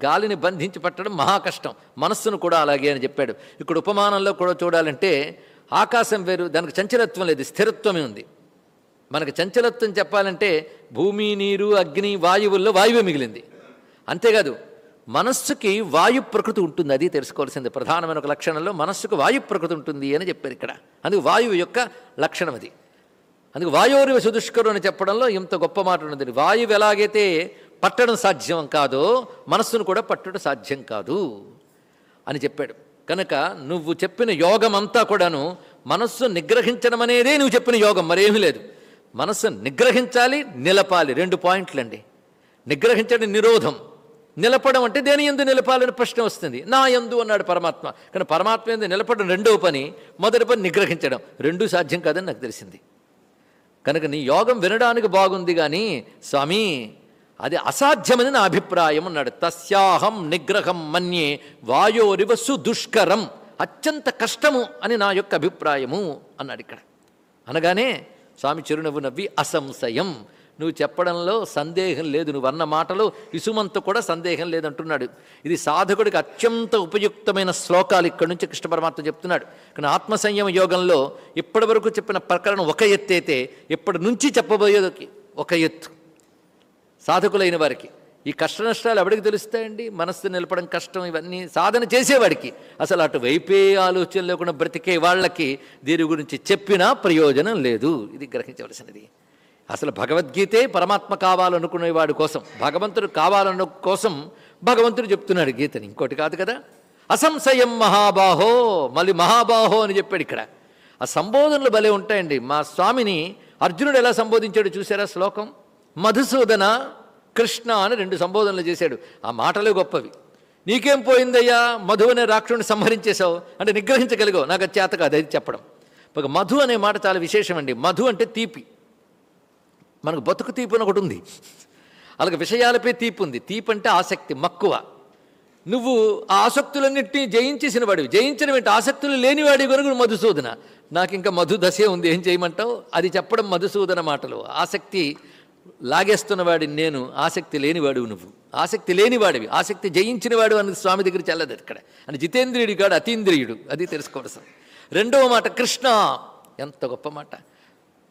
గాలిని బంధించి పట్టడం మహా కష్టం. మనస్సును కూడా అలాగే అని చెప్పాడు. ఇక్కడ ఉపమానంలో కూడా చూడాలంటే ఆకాశం వేరు దానికి చంచలత్వం లేదు స్థిరత్వమే ఉంది. మనకు చంచలత్వం చెప్పాలంటే భూమి నీరు అగ్ని వాయువుల్లో వాయువే మిగిలింది. అంతేకాదు మనస్సుకి వాయు ప్రకృతి ఉంటుంది అది తెలుసుకోవాల్సింది. ప్రధానమైన ఒక లక్షణంలో మనస్సుకు వాయు ప్రకృతి ఉంటుంది అని చెప్పారు ఇక్కడ. అందుకు వాయువు యొక్క లక్షణం అది. అందుకు వాయువురి సుదుష్కరు అని చెప్పడంలో ఇంత గొప్ప మాట ఉన్నది. వాయువు ఎలాగైతే పట్టడం సాధ్యం కాదో మనస్సును కూడా పట్టడం సాధ్యం కాదు అని చెప్పాడు. కనుక నువ్వు చెప్పిన యోగం అంతా కూడాను మనస్సు నిగ్రహించడం అనేదే నువ్వు చెప్పిన యోగం మరేమీ లేదు. మనస్సు నిగ్రహించాలి నిలపాలి. రెండు పాయింట్లండి. నిగ్రహించడం నిరోధం. నిలపడం అంటే దేని ఎందు నిలపాలని ప్రశ్న వస్తుంది. నా ఎందు అన్నాడు పరమాత్మ. కానీ పరమాత్మ ఎందు నిలపడం రెండవ పని మొదటి పని నిగ్రహించడం. రెండూ సాధ్యం కాదని నాకు తెలిసింది. కనుక నీ యోగం వినడానికి బాగుంది కానీ స్వామి అది అసాధ్యమని నా అభిప్రాయం అన్నాడు. తస్యాహం నిగ్రహం మన్యే వాయోరివ దుష్కరం అత్యంత కష్టము అని నా యొక్క అభిప్రాయము అన్నాడు ఇక్కడ. అనగానే స్వామి చిరునవ్వు నవ్వి అసంశయం. నువ్వు చెప్పడంలో సందేహం లేదు నువ్వు అన్న మాటలో ఇసుమంత కూడా సందేహం లేదంటున్నాడు. ఇది సాధకుడికి అత్యంత ఉపయుక్తమైన శ్లోకాలు ఇక్కడి నుంచి కృష్ణ పరమాత్మ చెప్తున్నాడు. కానీ ఆత్మసంయమ యోగంలో ఇప్పటి వరకు చెప్పిన ప్రకరణం ఒక ఎత్తు అయితే ఇప్పటి నుంచి చెప్పబోయేది ఒక ఎత్తు. సాధకులైన వారికి. ఈ కష్ట నష్టాలు ఎవరికి తెలుస్తాయండి? మనస్సు నిలపడం కష్టం ఇవన్నీ సాధన చేసేవాడికి. అసలు అటు వైపే ఆలోచన లేకుండా బ్రతికే వాళ్ళకి దీని గురించి చెప్పినా ప్రయోజనం లేదు. ఇది గ్రహించవలసినది. అసలు భగవద్గీతే పరమాత్మ కావాలనుకునేవాడి కోసం భగవంతుడు కావాలన్న కోసం భగవంతుడు చెప్తున్నాడు గీతని. ఇంకోటి కాదు కదా? అసంశయం మహాబాహో మళ్ళీ మహాబాహో అని చెప్పాడు ఇక్కడ. ఆ సంబోధనలు భలే ఉంటాయండి. మా స్వామిని అర్జునుడు ఎలా సంబోధించాడు చూసారా శ్లోకం? మధుసూదన కృష్ణ అని రెండు సంబోధనలు చేశాడు. ఆ మాటలే గొప్పవి. నీకేం పోయిందయ్యా? మధు అనే రాక్షుడిని సంహరించేశావు. అంటే నిగ్రహించగలిగావు. నాకు చేత కాదు అది చెప్పడం. ఒక మధు అనే మాట చాలా విశేషమండి. మధు అంటే తీపి. మనకు బతుకు తీపు అని ఒకటి ఉంది. అలాగే విషయాలపై తీపి ఉంది. తీపు అంటే ఆసక్తి మక్కువ. నువ్వు ఆ ఆసక్తులన్నింటినీ జయించేసిన వాడివి. జయించడం ఏంటి? ఆసక్తులు లేనివాడి కనుక మధుసూదన. నాకు ఇంకా మధు దశే ఉంది. ఏం చేయమంటావు? అది చెప్పడం మధుసూదన మాటలు. ఆసక్తి లాగేస్తున్నవాడిని నేను ఆసక్తి లేనివాడు నువ్వు. ఆసక్తి లేనివాడివి ఆసక్తి జయించినవాడు అని స్వామి దగ్గర చెల్లదు ఇక్కడ. అని జితేంద్రియుడు కాడు అతీంద్రియుడు. అది తెలుసుకోవలసిన రెండవ మాట కృష్ణ. ఎంత గొప్ప మాట.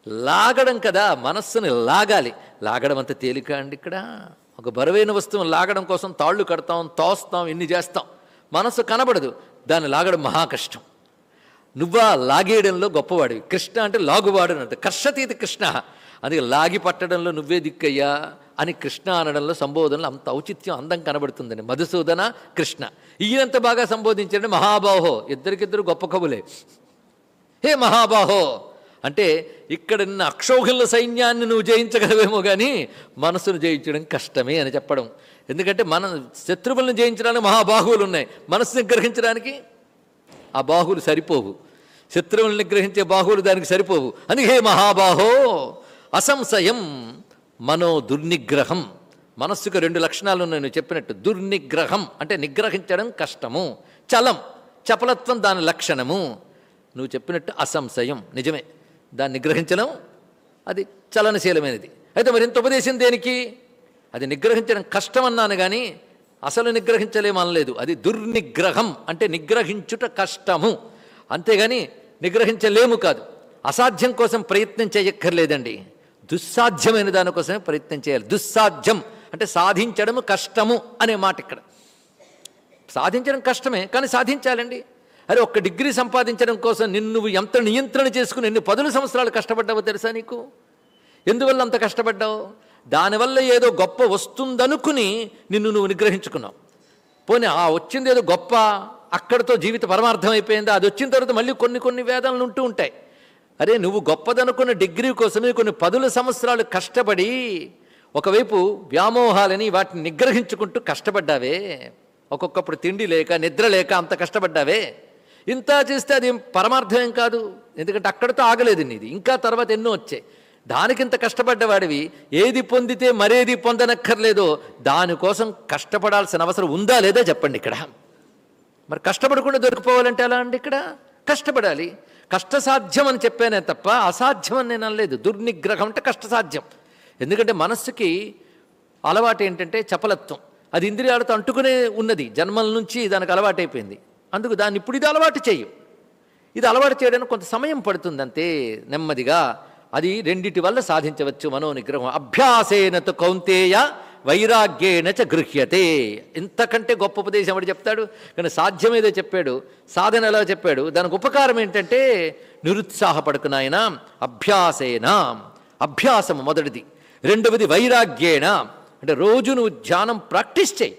లాగడం కదా మనస్సుని లాగాలి. లాగడం అంత తేలిక అండి ఇక్కడ? ఒక బరువైన వస్తువును లాగడం కోసం తాళ్ళు కడతాం తోస్తాం ఇన్ని చేస్తాం. మనస్సు కనబడదు. దాన్ని లాగడం మహా కష్టం. నువ్వా లాగేయడంలో గొప్పవాడివి. కృష్ణ అంటే లాగువాడు అంటే కర్షతీతి కృష్ణ. అందుకే లాగి పట్టడంలో నువ్వే దిక్కయ్యా అని కృష్ణ అనడంలో సంబోధనలో అంత ఔచిత్యం అందం కనబడుతుందని మధుసూదన కృష్ణ. ఈయనంత బాగా సంబోధించండి మహాబాహో. ఇద్దరికిద్దరు గొప్ప కవులే. హే మహాబాహో! అంటే ఇక్కడ ఉన్న సైన్యాన్ని నువ్వు జయించగలవేమో కానీ మనసును జయించడం కష్టమే అని చెప్పడం. ఎందుకంటే మన శత్రువులను జయించడానికి మహాబాహువులు ఉన్నాయి. మనసుని గ్రహించడానికి ఆ బాహువులు సరిపోవు. శత్రువులను గ్రహించే బాహువులు దానికి సరిపోవు. అందుకే హే మహాబాహో అసంశయం మనో దుర్నిగ్రహం మనస్సుకు రెండు లక్షణాలు ఉన్నాయి నువ్వు చెప్పినట్టు. దుర్నిగ్రహం అంటే నిగ్రహించడం కష్టము. చలం చపలత్వం దాని లక్షణము. నువ్వు చెప్పినట్టు అసంశయం. నిజమే. దాన్ని నిగ్రహించడం అది చలనశీలమైనది. అయితే మరింత ఉపదేశం దేనికి? అది నిగ్రహించడం కష్టమన్నాను కానీ అసలు నిగ్రహించలేమనలేదు అది దుర్నిగ్రహం అంటే నిగ్రహించుట కష్టము. అంతేగాని నిగ్రహించలేము కాదు. అసాధ్యం కోసం ప్రయత్నం చేయక్కర్లేదండి. దుస్సాధ్యమైన దానికోసమే ప్రయత్నం చేయాలి. దుస్సాధ్యం అంటే సాధించడము కష్టము అనే మాట ఇక్కడ. సాధించడం కష్టమే కానీ సాధించాలండి. అరే ఒక్క డిగ్రీ సంపాదించడం కోసం నిన్ను నువ్వు ఎంత నియంత్రణ చేసుకుని ఎన్ని పదుల సంవత్సరాలు కష్టపడ్డావో తెలుసా నీకు? ఎందువల్ల అంత కష్టపడ్డావు? దానివల్ల ఏదో గొప్ప వస్తుందనుకుని నిన్ను నువ్వు నిగ్రహించుకున్నావు. పోనీ ఆ వచ్చింది ఏదో గొప్ప అక్కడితో జీవిత పరమార్థం అయిపోయిందా? అది వచ్చిన తర్వాత మళ్ళీ కొన్ని కొన్ని వేదనలు ఉంటూ ఉంటాయి. అరే నువ్వు గొప్పదనుకున్న డిగ్రీ కోసమే కొన్ని పదుల సంవత్సరాలు కష్టపడి ఒకవైపు వ్యామోహాలని వాటిని నిగ్రహించుకుంటూ కష్టపడ్డావే. ఒక్కొక్కప్పుడు తిండి లేక నిద్ర లేక అంత కష్టపడ్డావే. ఇంత చేస్తే అది పరమార్థం ఏం కాదు. ఎందుకంటే అక్కడితో ఆగలేదు నీది. ఇంకా తర్వాత ఎన్నో వచ్చాయి. దానికింత కష్టపడ్డవాడివి ఏది పొందితే మరేది పొందనక్కర్లేదో దానికోసం కష్టపడాల్సిన అవసరం ఉందా లేదా చెప్పండి ఇక్కడ. మరి కష్టపడకుండా దొరికిపోవాలంటే ఎలా అండి ఇక్కడ? కష్టపడాలి. కష్టసాధ్యం అని చెప్పానే తప్ప అసాధ్యం అని నేను అనలేదు. దుర్నిగ్రహం అంటే కష్టసాధ్యం. ఎందుకంటే మనస్సుకి అలవాటు ఏంటంటే చపలత్వం. అది ఇంద్రియాలతో అంటుకునే ఉన్నది. జన్మల నుంచి దానికి అలవాటైపోయింది. అందుకు దాన్ని ఇప్పుడు ఇది అలవాటు చేయు. ఇది అలవాటు చేయడానికి కొంత సమయం పడుతుందంతే నెమ్మదిగా. అది రెండిటి వల్ల సాధించవచ్చు మనో నిగ్రహం అభ్యాసేనత కౌంతేయ వైరాగ్యేణ చ గృహ్యతే. ఇంతకంటే గొప్ప ఉపదేశం ఎవడు చెప్తాడు? కానీ సాధ్యమేదో చెప్పాడు. సాధన ఎలా చెప్పాడు? దానికి ఉపకారం ఏంటంటే నిరుత్సాహపడకు నాయన. అభ్యాసేన. అభ్యాసం మొదటిది. రెండవది వైరాగ్యేణ. అంటే రోజు నువ్వు ధ్యానం ప్రాక్టీస్ చేయి.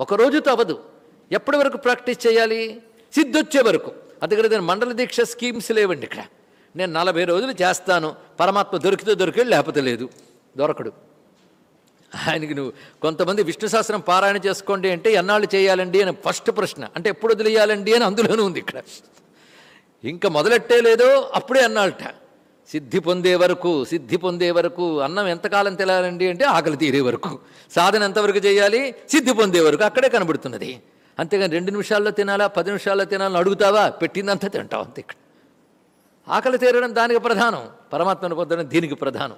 ఒక రోజుతో అవ్వదు. ఎప్పటి వరకు ప్రాక్టీస్ చేయాలి? సిద్ధొచ్చే వరకు. అందుకని దాని మండల దీక్ష స్కీమ్స్ లేవండి ఇక్కడ. నేను నలభై రోజులు చేస్తాను. పరమాత్మ దొరికితే దొరికాడు లేకపోతే లేదు. దొరకడు. ఆయనకి నువ్వు కొంతమంది విష్ణు సహస్రం పారాయణ చేసుకోండి అంటే ఎన్నాళ్ళు చేయాలండి అని ఫస్ట్ ప్రశ్న. అంటే ఎప్పుడు వదిలేయాలండి అని అందులోనూ ఉంది ఇక్కడ. ఇంకా మొదలెట్టే లేదో అప్పుడే అన్నాళ్ళట. సిద్ధి పొందే వరకు సిద్ధి పొందే వరకు అన్నం ఎంతకాలం తినాలండి అంటే ఆకలి తీరే వరకు. సాధన ఎంతవరకు చేయాలి? సిద్ధి పొందే వరకు. అక్కడే కనబడుతున్నది. అంతేగాని రెండు నిమిషాల్లో తినాలా పది నిమిషాల్లో తినాలని అడుగుతావా? పెట్టిందంతా తింటావు అంతే ఇక్కడ. ఆకలి తీరడం దానికి ప్రధానం పరమాత్మను పొందడం దీనికి ప్రధానం.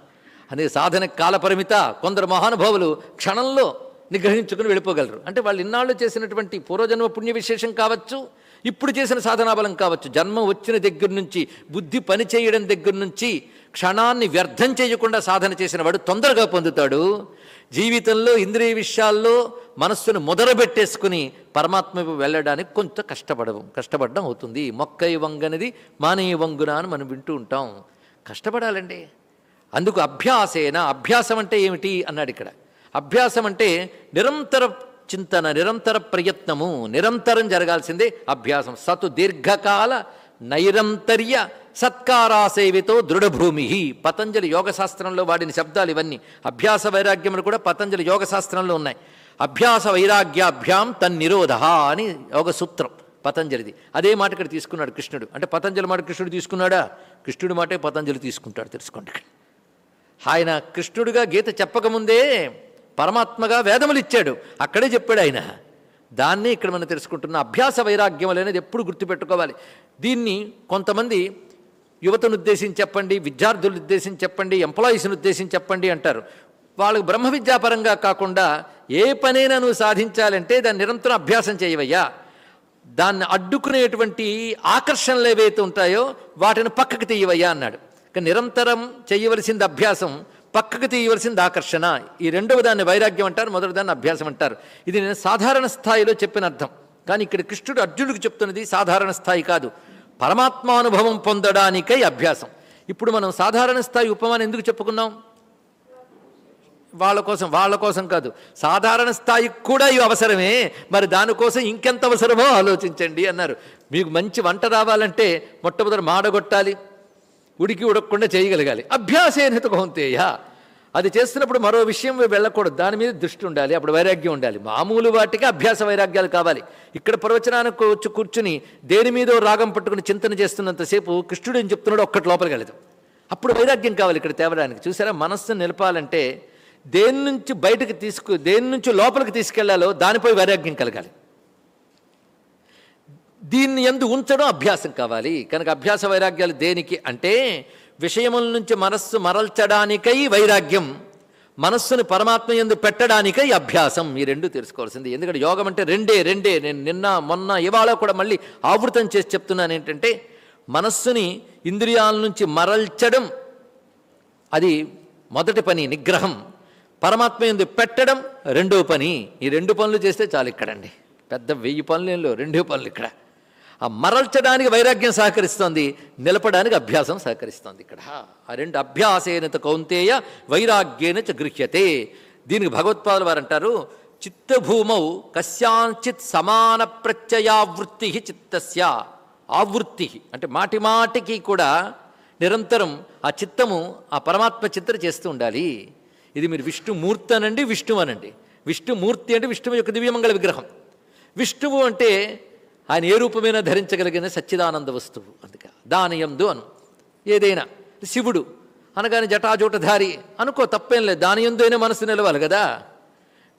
అనే సాధన కాలపరిమిత కొందరు మహానుభావులు క్షణంలో నిగ్రహించుకుని వెళ్ళిపోగలరు. అంటే వాళ్ళు ఇన్నాళ్ళు చేసినటువంటి పూర్వజన్మ పుణ్య విశేషం కావచ్చు ఇప్పుడు చేసిన సాధనాబలం కావచ్చు జన్మ వచ్చిన దగ్గర నుంచి బుద్ధి పని చేయడం దగ్గర నుంచి క్షణాన్ని వ్యర్థం చేయకుండా సాధన చేసిన వాడు తొందరగా పొందుతాడు. జీవితంలో ఇంద్రియ విషయాల్లో మనస్సును మొదలుపెట్టేసుకుని పరమాత్మకు వెళ్ళడానికి కొంత కష్టపడవు కష్టపడడం అవుతుంది. మొక్కై వంగనిది మానే వంగున అని మనం వింటూ ఉంటాం. కష్టపడాలండి. అందుకు అభ్యాసేన అభ్యాసం అంటే ఏమిటి? అన్నాడు ఇక్కడ. అభ్యాసం అంటే నిరంతర చింతన నిరంతర ప్రయత్నము నిరంతరం జరగాల్సిందే అభ్యాసం. సతు దీర్ఘకాల నైరంతర్య సత్కారాసేవితో దృఢభూమి పతంజలి యోగశాస్త్రంలో వాడిన శబ్దాలు ఇవన్నీ. అభ్యాస వైరాగ్యములు కూడా పతంజలి యోగశాస్త్రంలో ఉన్నాయి. అభ్యాస వైరాగ్యాభ్యాం తన్నిరోధ అని యోగ సూత్రం పతంజలిది. అదే మాట ఇక్కడ తీసుకున్నాడు కృష్ణుడు. అంటే పతంజలి మాట కృష్ణుడు తీసుకున్నాడా? కృష్ణుడి మాటే పతంజలి తీసుకుంటాడు తెలుసుకోండి ఆయన కృష్ణుడిగా గీత చెప్పకముందే పరమాత్మగా వేదములు ఇచ్చాడు. అక్కడే చెప్పాడు ఆయన. దాన్ని ఇక్కడ మనం తెలుసుకుంటున్న. అభ్యాస వైరాగ్యం అనేది ఎప్పుడు గుర్తుపెట్టుకోవాలి? దీన్ని కొంతమంది యువతను ఉద్దేశించి చెప్పండి విద్యార్థులు ఉద్దేశించి చెప్పండి ఎంప్లాయీస్ని ఉద్దేశించి చెప్పండి అంటారు. వాళ్ళకు బ్రహ్మ విద్యాపరంగా కాకుండా ఏ పనైనా నువ్వు సాధించాలంటే దాన్ని నిరంతరం అభ్యాసం చేయవయ్యా. దాన్ని అడ్డుకునేటువంటి ఆకర్షణలు ఏవైతే ఉంటాయో వాటిని పక్కకు తీయవయ్యా అన్నాడు. నిరంతరం చేయవలసింది అభ్యాసం పక్కకు తీయవలసింది ఆకర్షణ. ఈ రెండవ దాన్ని వైరాగ్యం అంటారు మొదటి దాన్ని అభ్యాసం అంటారు. ఇది నేను సాధారణ స్థాయిలో చెప్పిన అర్థం. కానీ ఇక్కడ కృష్ణుడు అర్జునుడికి చెప్తున్నది సాధారణ స్థాయి కాదు. పరమాత్మానుభవం పొందడానికై అభ్యాసం. ఇప్పుడు మనం సాధారణ స్థాయి ఉపమానం ఎందుకు చెప్పుకున్నాం? వాళ్ళ కోసం వాళ్ళ కోసం కాదు. సాధారణ స్థాయికి కూడా ఇవి అవసరమే. మరి దానికోసం ఇంకెంత అవసరమో ఆలోచించండి అన్నారు. మీకు మంచి వంట రావాలంటే మొట్టమొదటి మాడగొట్టాలి ఉడికి ఉడకకుండా చేయగలగాలి. అభ్యాసేనత హోంతేయ అది చేస్తున్నప్పుడు మరో విషయం వెళ్ళకూడదు. దాని మీద దృష్టి ఉండాలి అప్పుడు వైరాగ్యం ఉండాలి. మామూలు వాటికి అభ్యాస వైరాగ్యాలు కావాలి. ఇక్కడ ప్రవచనానికి వచ్చి కూర్చుని దేని మీదో రాగం పట్టుకుని చింతన చేస్తున్నంతసేపు కృష్ణుడు ఏం చెప్తున్నాడు ఒక్కటి లోపలికి వెళ్ళదు. అప్పుడు వైరాగ్యం కావాలి ఇక్కడ తేవడానికి. చూసారా మనస్సును నిలపాలంటే దేని నుంచి బయటకు తీసుకు దేని నుంచి లోపలికి తీసుకెళ్ళాలో దానిపై వైరాగ్యం కలగాలి. దీన్ని ఎందు ఉంచడం అభ్యాసం కావాలి. కనుక అభ్యాస వైరాగ్యాలు దేనికి అంటే విషయముల నుంచి మనస్సు మరల్చడానికై వైరాగ్యం మనస్సును పరమాత్మ ఎందు పెట్టడానికై అభ్యాసం ఈ రెండు తెలుసుకోవాల్సింది. ఎందుకంటే యోగం అంటే రెండే రెండే నేను నిన్న మొన్న ఇవాళ కూడా మళ్ళీ ఆవృతం చేసి చెప్తున్నాను ఏంటంటే మనస్సుని ఇంద్రియాల నుంచి మరల్చడం అది మొదటి పని నిగ్రహం. పరమాత్మ ఎందు పెట్టడం రెండో పని. ఈ రెండు పనులు చేస్తే చాలు ఇక్కడండి. పెద్ద వెయ్యి పనులు ఏం లేవు రెండో పనులు ఇక్కడ. ఆ మరల్చడానికి వైరాగ్యం సహకరిస్తోంది నిలపడానికి అభ్యాసం సహకరిస్తోంది ఇక్కడ. ఆ రెండు అభ్యాసేనత కౌంతేయ వైరాగ్యేన చ గృహ్యతే. దీనికి భగవత్పాదులు వారు అంటారు చిత్తభూమౌ కస్యాంచిత్ సమాన ప్రత్యయావృత్తి చిత్తస్య. ఆవృత్తి అంటే మాటి మాటికి కూడా నిరంతరం ఆ చిత్తము ఆ పరమాత్మ చిత్ర చేస్తూ ఉండాలి. ఇది మీరు విష్ణుమూర్తి అనండి విష్ణువు అనండి. విష్ణుమూర్తి అంటే విష్ణువు యొక్క దివ్యమంగళ విగ్రహం. విష్ణువు అంటే ఆయన ఏ రూపమైనా ధరించగలిగిన సచ్చిదానంద వస్తువు? అందుక దానియందు అను. ఏదైనా. శివుడు. అనగానే జటాజూటధారి. అనుకో తప్పేం లేదు. దానియందు అయినా మనసు నిలవాలి కదా.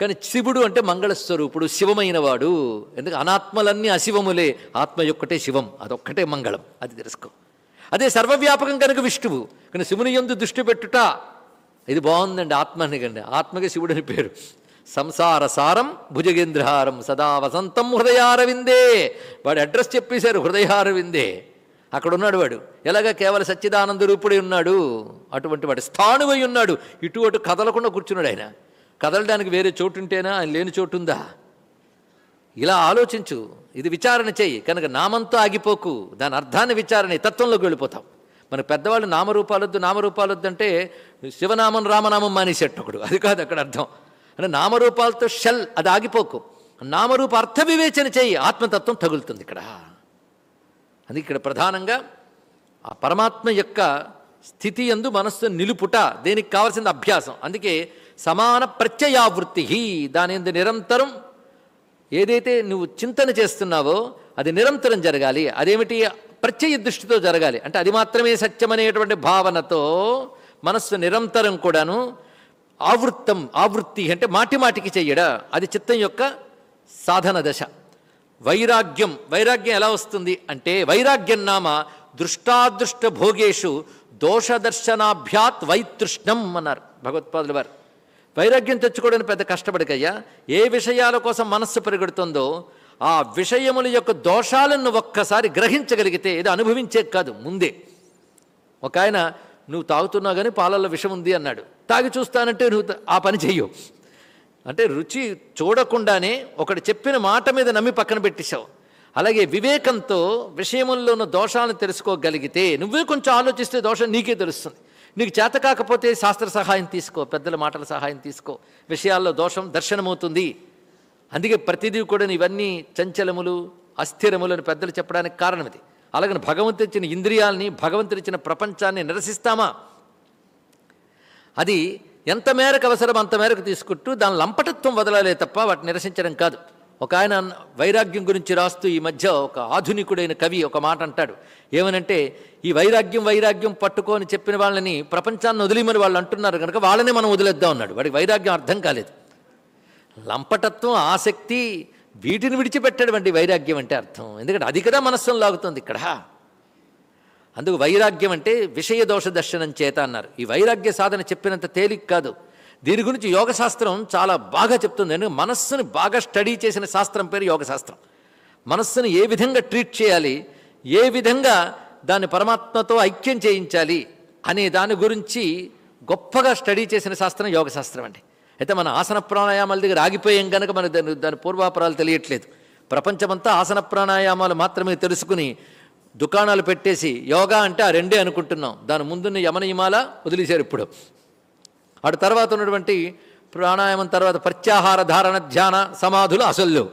కానీ శివుడు అంటే మంగళస్వరూపుడు శివమైన వాడు ఎందుకు? అనాత్మలన్నీ అశివములే. ఆత్మ యొక్కటే శివం. అదొక్కటే మంగళం. అది తెలుసుకో. అదే సర్వవ్యాపకం కనుక విష్ణువు. కానీ శివుని ఎందు దృష్టి పెట్టుట. ఇది బాగుందండి ఆత్మ అనగండి. ఆత్మకి శివుడని పేరు. సంసారసారం భుజగేంద్రహారం సదా వసంతం హృదయారవిందే. వాడు అడ్రస్ చెప్పేశారు హృదయారవిందే. అక్కడ ఉన్నాడు వాడు. ఎలాగ కేవలం సచ్చిదానంద రూపుడై ఉన్నాడు. అటువంటి వాడు స్థానువై ఉన్నాడు. ఇటు అటు కదలకుండా కూర్చున్నాడు ఆయన. కదలడానికి వేరే చోటు ఉంటేనా ఆయన లేని చోటు ఉందా ఇలా ఆలోచించు. ఇది విచారణ చెయ్యి కనుక నామంతో ఆగిపోకు. దాని అర్థాన్ని విచారణ తత్వంలోకి వెళ్ళిపోతాం. మన పెద్దవాళ్ళు నామరూపాలొద్దు నామరూపాలొద్దు అంటే శివనామం రామనామం మానేసేట్టు ఒకడు అది కాదు అక్కడ అర్థం. అంటే నామరూపాలతో షెల్ అది ఆగిపోకు. నామరూప అర్థ వివేచన చేయి ఆత్మతత్వం తగులుతుంది ఇక్కడ. అది ఇక్కడ ప్రధానంగా ఆ పరమాత్మ యొక్క స్థితి ఎందు మనస్సు నిలుపుట దేనికి కావాల్సింది అభ్యాసం. అందుకే సమాన ప్రత్యయావృత్తి దాని ఎందు నిరంతరం ఏదైతే నువ్వు చింతన చేస్తున్నావో అది నిరంతరం జరగాలి. అదేమిటి? ప్రత్యయ దృష్టితో జరగాలి. అంటే అది మాత్రమే సత్యమనేటువంటి భావనతో మనస్సు నిరంతరం కూడాను ఆవృత్తం ఆవృత్తి అంటే మాటి మాటికి చెయ్యడా అది చిత్తం యొక్క సాధన దశ. వైరాగ్యం వైరాగ్యం ఎలా వస్తుంది అంటే వైరాగ్యం నామ దృష్టాదృష్ట భోగేషు దోషదర్శనాభ్యాత్ వైతృష్ణం అన్నారు భగవత్పాదుల వారు. వైరాగ్యం తెచ్చుకోవడానికి పెద్ద కష్టపడికయ్యా. ఏ విషయాల కోసం మనస్సు పరిగెడుతుందో ఆ విషయముల యొక్క దోషాలను ఒక్కసారి గ్రహించగలిగితే ఇది అనుభవించే కాదు ముందే. ఒక ఆయన నువ్వు తాగుతున్నావు కానీ పాలల్లో విషం ఉంది అన్నాడు. తాగి చూస్తానంటే నువ్వు ఆ పని చెయ్యవు అంటే రుచి చూడకుండానే ఒకటి చెప్పిన మాట మీద నమ్మి పక్కన పెట్టేశావు. అలాగే వివేకంతో విషయముల్లో ఉన్న దోషాలను తెలుసుకోగలిగితే నువ్వే కొంచెం ఆలోచిస్తే దోషం నీకే తెలుస్తుంది. నీకు చేత కాకపోతే శాస్త్ర సహాయం తీసుకో పెద్దల మాటల సహాయం తీసుకో. విషయాల్లో దోషం దర్శనమవుతుంది. అందుకే ప్రతిదీ కూడా ఇవన్నీ చంచలములు అస్థిరములు అని పెద్దలు చెప్పడానికి కారణం ఇది అలాగని భగవంతుడు ఇచ్చిన ఇంద్రియాలని భగవంతుడు ఇచ్చిన ప్రపంచాన్ని నిరసిస్తామా? అది ఎంత మేరకు అవసరం అంత మేరకు తీసుకుంటూ దాని లంపటత్వం వదలాలే తప్ప వాటిని నిరసించడం కాదు. ఒక ఆయన వైరాగ్యం గురించి రాస్తూ ఈ మధ్య ఒక ఆధునికుడైన కవి ఒక మాట అంటాడు. ఏమనంటే ఈ వైరాగ్యం వైరాగ్యం పట్టుకొని చెప్పిన వాళ్ళని ప్రపంచాన్ని వదిలిమని వాళ్ళు అంటున్నారు కనుక వాళ్ళనే మనం వదిలేద్దాం అన్నాడు. వాడికి వైరాగ్యం అర్థం కాలేదు. లంపటత్వం ఆసక్తి వీటిని విడిచిపెట్టడం అండి వైరాగ్యం అంటే అర్థం. ఎందుకంటే అది కదా మనస్సును లాగుతుంది ఇక్కడ. అందుకు వైరాగ్యం అంటే విషయ దోష దర్శనం చేత అన్నారు. ఈ వైరాగ్య సాధన చెప్పినంత తేలిక కాదు. దీని గురించి యోగశాస్త్రం చాలా బాగా చెప్తుంది. ఎందుకంటే మనస్సును బాగా స్టడీ చేసిన శాస్త్రం పేరు యోగశాస్త్రం. మనస్సును ఏ విధంగా ట్రీట్ చేయాలి ఏ విధంగా దాన్ని పరమాత్మతో ఐక్యం చేయించాలి అనే దాని గురించి గొప్పగా స్టడీ చేసిన శాస్త్రం యోగ శాస్త్రం అండి. అయితే మన ఆసన ప్రాణాయామాల దగ్గర ఆగిపోయాం కనుక మనకు దాని దాని పూర్వాపరాలు తెలియట్లేదు. ప్రపంచమంతా ఆసన ప్రాణాయామాలు మాత్రమే తెలుసుకుని దుకాణాలు పెట్టేసి యోగా అంటే ఆ రెండే అనుకుంటున్నాం. దాని ముందున్న యమనయమాల వదిలేశారు ఇప్పుడు. అటు తర్వాత ఉన్నటువంటి ప్రాణాయామం తర్వాత ప్రత్యాహార ధారణ ధ్యాన సమాధులు అసలు లేవు.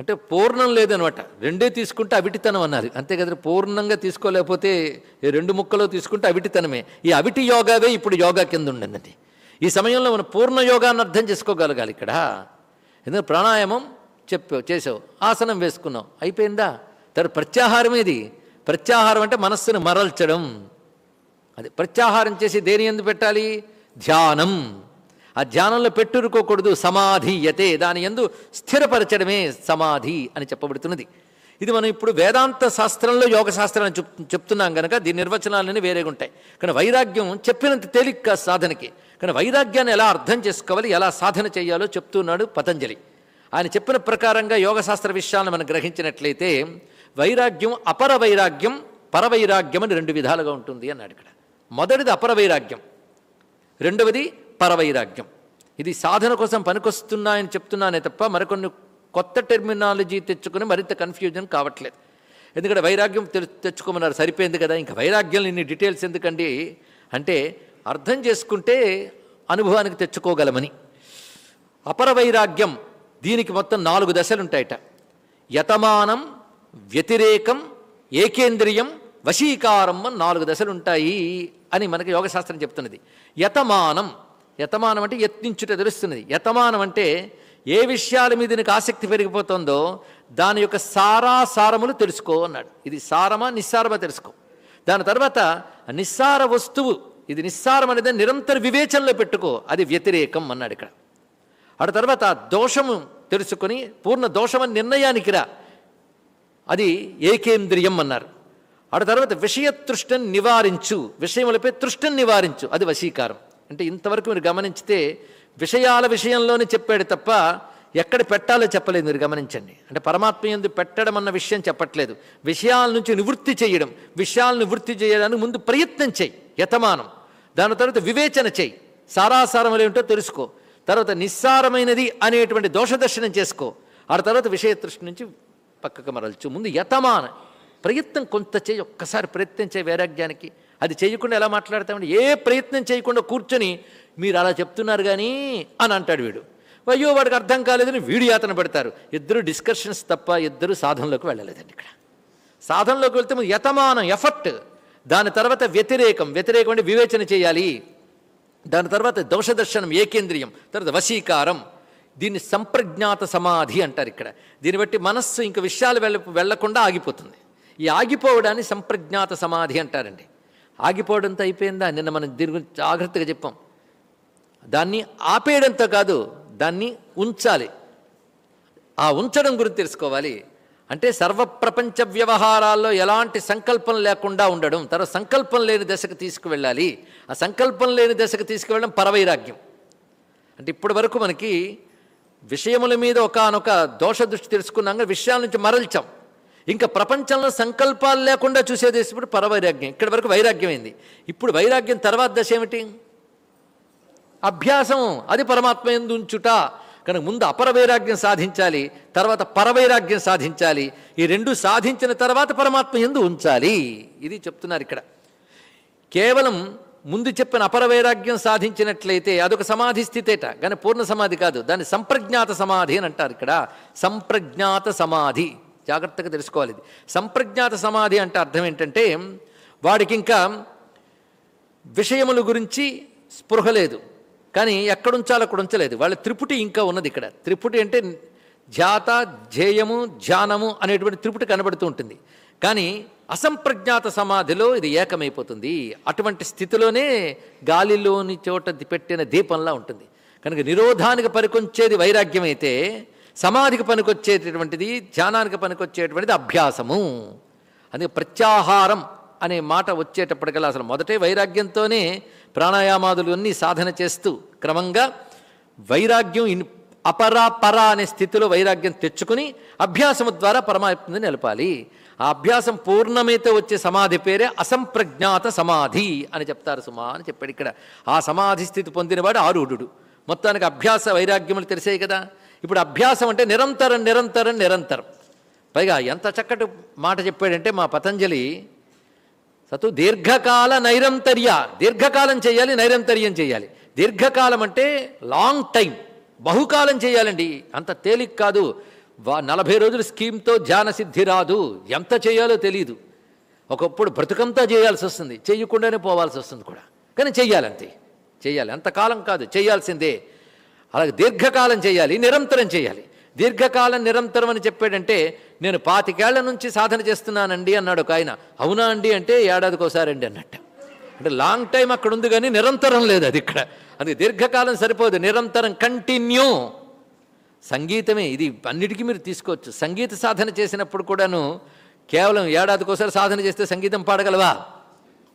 అంటే పూర్ణం లేదనమాట. రెండే తీసుకుంటే అవిటితనం అన్నారు. అంతే కదా పూర్ణంగా తీసుకోలేకపోతే రెండు ముక్కలో తీసుకుంటే అవిటితనమే. ఈ అవిటి యోగావే ఇప్పుడు యోగా కింద ఉండండి ఈ సమయంలో మనం పూర్ణ యోగాన్ని అర్థం చేసుకోగలగాలి ఇక్కడ. ఎందుకంటే ప్రాణాయామం చెప్పావు చేసావు ఆసనం వేసుకున్నావు అయిపోయిందా? తర్వాత ప్రత్యాహారం ఏది? ప్రత్యాహారం అంటే మనస్సును మరల్చడం. అది ప్రత్యాహారం చేసి దేని ఎందు పెట్టాలి? ధ్యానం. ఆ ధ్యానంలో పెట్టురుకోకూడదు సమాధీయతే దాని ఎందు స్థిరపరచడమే సమాధి అని చెప్పబడుతున్నది. ఇది మనం ఇప్పుడు వేదాంత శాస్త్రంలో యోగ శాస్త్రాన్ని చెప్ చెప్తున్నాం కనుక దీని నిర్వచనాలన్నీ వేరేగా ఉంటాయి కానీ వైరాగ్యం చెప్పినంత తేలిక సాధనకి కానీ వైరాగ్యాన్ని ఎలా అర్థం చేసుకోవాలి ఎలా సాధన చేయాలో చెప్తున్నాడు పతంజలి. ఆయన చెప్పిన ప్రకారంగా యోగశాస్త్ర విషయాలను మనం గ్రహించినట్లయితే వైరాగ్యం అపర వైరాగ్యం పరవైరాగ్యం అని రెండు విధాలుగా ఉంటుంది అన్నాడు ఇక్కడ. మొదటిది అపర వైరాగ్యం రెండవది పరవైరాగ్యం. ఇది సాధన కోసం పనికొస్తున్నాయని చెప్తున్నానే తప్ప మరికొన్ని కొత్త టెర్మినాలజీ తెచ్చుకుని మరింత కన్ఫ్యూజన్ కావట్లేదు. ఎందుకంటే వైరాగ్యం తెచ్చుకోమన్నారు సరిపోయింది కదా. ఇంకా వైరాగ్యం ఇన్ని డీటెయిల్స్ ఎందుకండి? అంటే అర్థం చేసుకుంటే అనుభవానికి తెచ్చుకోగలమని. అపర వైరాగ్యం దీనికి మొత్తం నాలుగు దశలుంటాయట. యతమానం వ్యతిరేకం ఏకేంద్రియం వశీకారం అని నాలుగు దశలుంటాయి అని మనకి యోగశాస్త్రం చెప్తున్నది. యతమానం యతమానం అంటే యత్నించుట తెలుస్తున్నది. యతమానం అంటే ఏ విషయాల మీద నీకు ఆసక్తి పెరిగిపోతుందో దాని యొక్క సారాసారములు తెలుసుకో అన్నాడు. ఇది సారమా నిస్సారమా తెలుసుకో. దాని తర్వాత నిస్సార వస్తువు ఇది నిస్సారం అనేది నిరంతర వివేచనలో పెట్టుకో అది వ్యతిరేకం అన్నాడు ఇక్కడ. అటు తర్వాత ఆ దోషము తెలుసుకొని పూర్ణ దోషమని నిర్ణయానికి రా. అది ఏకేంద్రియం అన్నారు. అటు తర్వాత విషయ నివారించు విషయములపై తృష్టిని నివారించు అది వశీకారం. అంటే ఇంతవరకు మీరు గమనించితే విషయాల విషయంలోనే చెప్పాడు తప్ప ఎక్కడ పెట్టాలో చెప్పలేదు మీరు గమనించండి. అంటే పరమాత్మ ఎందు పెట్టడం అన్న విషయం చెప్పట్లేదు. విషయాల నుంచి నివృత్తి చేయడం విషయాలను నివృత్తి చేయడానికి ముందు ప్రయత్నం చేయి యతమానం. దాని తర్వాత వివేచన చేయి. సారాసారములు ఏమిటో తెలుసుకో. తర్వాత నిస్సారమైనది అనేటువంటి దోషదర్శనం చేసుకో. ఆ తర్వాత విషయతృష్టి నుంచి పక్కకు మరల్చు. ముందు యతమాన. ప్రయత్నం కొంత చేయి ఒక్కసారి ప్రయత్నం చేయి వైరాగ్యానికి. అది చేయకుండా ఎలా మాట్లాడతామంటే ఏ ప్రయత్నం చేయకుండా కూర్చొని మీరు అలా చెప్తున్నారు కానీ అని అంటాడు వీడు. అయ్యో వాడికి అర్థం కాలేదని వీడు యాతన పెడతారు. ఇద్దరు డిస్కషన్స్ తప్ప ఇద్దరు సాధనలోకి వెళ్ళలేదండి ఇక్కడ. సాధనలోకి వెళ్తే ముందు యతమానం ఎఫర్ట్. దాని తర్వాత వ్యతిరేకం వ్యతిరేకం అంటే వివేచన చేయాలి. దాని తర్వాత దోషదర్శనం ఏకేంద్రియం తర్వాత వశీకారం. దీన్ని సంప్రజ్ఞాత సమాధి అంటారు ఇక్కడ. దీన్ని బట్టి మనస్సు ఇంక విషయాలు వెళ్ళ వెళ్ళకుండా ఆగిపోతుంది. ఈ ఆగిపోవడాన్ని సంప్రజ్ఞాత సమాధి అంటారండి. ఆగిపోవడంతో అయిపోయిందా? నిన్న మనం దీని గురించి జాగ్రత్తగా చెప్పాం. దాన్ని ఆపేయడంతో కాదు దాన్ని ఉంచాలి. ఆ ఉంచడం గురించి తెలుసుకోవాలి. అంటే సర్వప్రపంచ వ్యవహారాల్లో ఎలాంటి సంకల్పం లేకుండా ఉండడం. తర్వాత సంకల్పం లేని దశకు తీసుకువెళ్ళాలి. ఆ సంకల్పం లేని దశకు తీసుకువెళ్ళడం పరవైరాగ్యం. అంటే ఇప్పటి వరకు మనకి విషయముల మీద ఒకనొక దోష దృష్టి తెలుసుకున్నాక విషయాల నుంచి మరల్చాం. ఇంకా ప్రపంచంలో సంకల్పాలు లేకుండా చూసేది ఇప్పుడు పరవైరాగ్యం. ఇక్కడి వరకు వైరాగ్యం అయింది. ఇప్పుడు వైరాగ్యం తర్వాత దశ ఏమిటి? అభ్యాసం అది పరమాత్మ ఎందు ఉంచుట కనుక ముందు అపర వైరాగ్యం సాధించాలి తర్వాత పరవైరాగ్యం సాధించాలి. ఈ రెండు సాధించిన తర్వాత పరమాత్మ ఎందు ఉంచాలి. ఇది చెప్తున్నారు ఇక్కడ. కేవలం ముందు చెప్పిన అపర వైరాగ్యం సాధించినట్లయితే అదొక సమాధి స్థితేట. కానీ పూర్ణ సమాధి కాదు. దాన్ని సంప్రజ్ఞాత సమాధి అని అంటారు ఇక్కడ. సంప్రజ్ఞాత సమాధి. జాగ్రత్తగా తెలుసుకోవాలి ఇది. సంప్రజ్ఞాత సమాధి అంటే అర్థం ఏంటంటే వాడికి ఇంకా విషయముల గురించి స్పృహ లేదు. కానీ ఎక్కడుంచాలో అక్కడ ఉంచలేదు. వాళ్ళ త్రిపుటి ఇంకా ఉన్నది ఇక్కడ. త్రిపుటి అంటే ధ్యాత ధ్యేయము ధ్యానము అనేటువంటి త్రిపుటి కనబడుతూ ఉంటుంది. కానీ అసంప్రజ్ఞాత సమాధిలో ఇది ఏకమైపోతుంది. అటువంటి స్థితిలోనే గాలిలోని చోట పెట్టిన దీపంలా ఉంటుంది. కనుక నిరోధానికి పనికొచ్చేది వైరాగ్యం అయితే సమాధికి పనికొచ్చేటటువంటిది ధ్యానానికి పనికొచ్చేటువంటిది అభ్యాసము. అందుకే ప్రత్యాహారం అనే మాట వచ్చేటప్పటికల్లా అసలు మొదటే వైరాగ్యంతోనే ప్రాణాయామాదులు అన్నీ సాధన చేస్తూ క్రమంగా వైరాగ్యం ఇన్ అపరా అనే స్థితిలో వైరాగ్యం తెచ్చుకుని అభ్యాసము ద్వారా పరమాత్మని నిలపాలి. ఆ అభ్యాసం పూర్ణమైతే వచ్చే సమాధి పేరే అసంప్రజ్ఞాత సమాధి అని చెప్తారు సుమా అని చెప్పాడు ఇక్కడ. ఆ సమాధి స్థితి పొందినవాడు ఆరుడు మొత్తానికి అభ్యాస వైరాగ్యములు తెలిసాయి కదా. ఇప్పుడు అభ్యాసం అంటే నిరంతరం నిరంతరం నిరంతరం. పైగా ఎంత చక్కటి మాట చెప్పాడంటే మా పతంజలి సతు దీర్ఘకాల నైరంతర్య దీర్ఘకాలం చేయాలి నైరంతర్యం చేయాలి. దీర్ఘకాలం అంటే లాంగ్ టైం బహుకాలం చేయాలండి. అంత తేలిక కాదు. నలభై రోజుల స్కీమ్తో ధ్యాన సిద్ధి రాదు. ఎంత చేయాలో తెలియదు ఒకప్పుడు బ్రతుకంతా చేయాల్సి వస్తుంది. చేయకుండానే పోవాల్సి వస్తుంది కూడా. కానీ చెయ్యాలంతే. చేయాలి అంతకాలం కాదు. చేయాల్సిందే అలాగే దీర్ఘకాలం చేయాలి నిరంతరం చేయాలి. దీర్ఘకాలం నిరంతరం అని చెప్పాడంటే నేను పాతికేళ్ళ నుంచి సాధన చేస్తున్నానండి అన్నాడు ఒక ఆయన. అవునా అండి అంటే ఏడాదికోసారండి అండి అన్నట్టు. అంటే లాంగ్ టైం అక్కడ ఉంది కానీ నిరంతరం లేదు అది ఇక్కడ. అది దీర్ఘకాలం సరిపోదు నిరంతరం కంటిన్యూ. సంగీతమే ఇది అన్నిటికీ మీరు తీసుకోవచ్చు. సంగీత సాధన చేసినప్పుడు కూడాను కేవలం ఏడాదికోసారి సాధన చేస్తే సంగీతం పాడగలవా?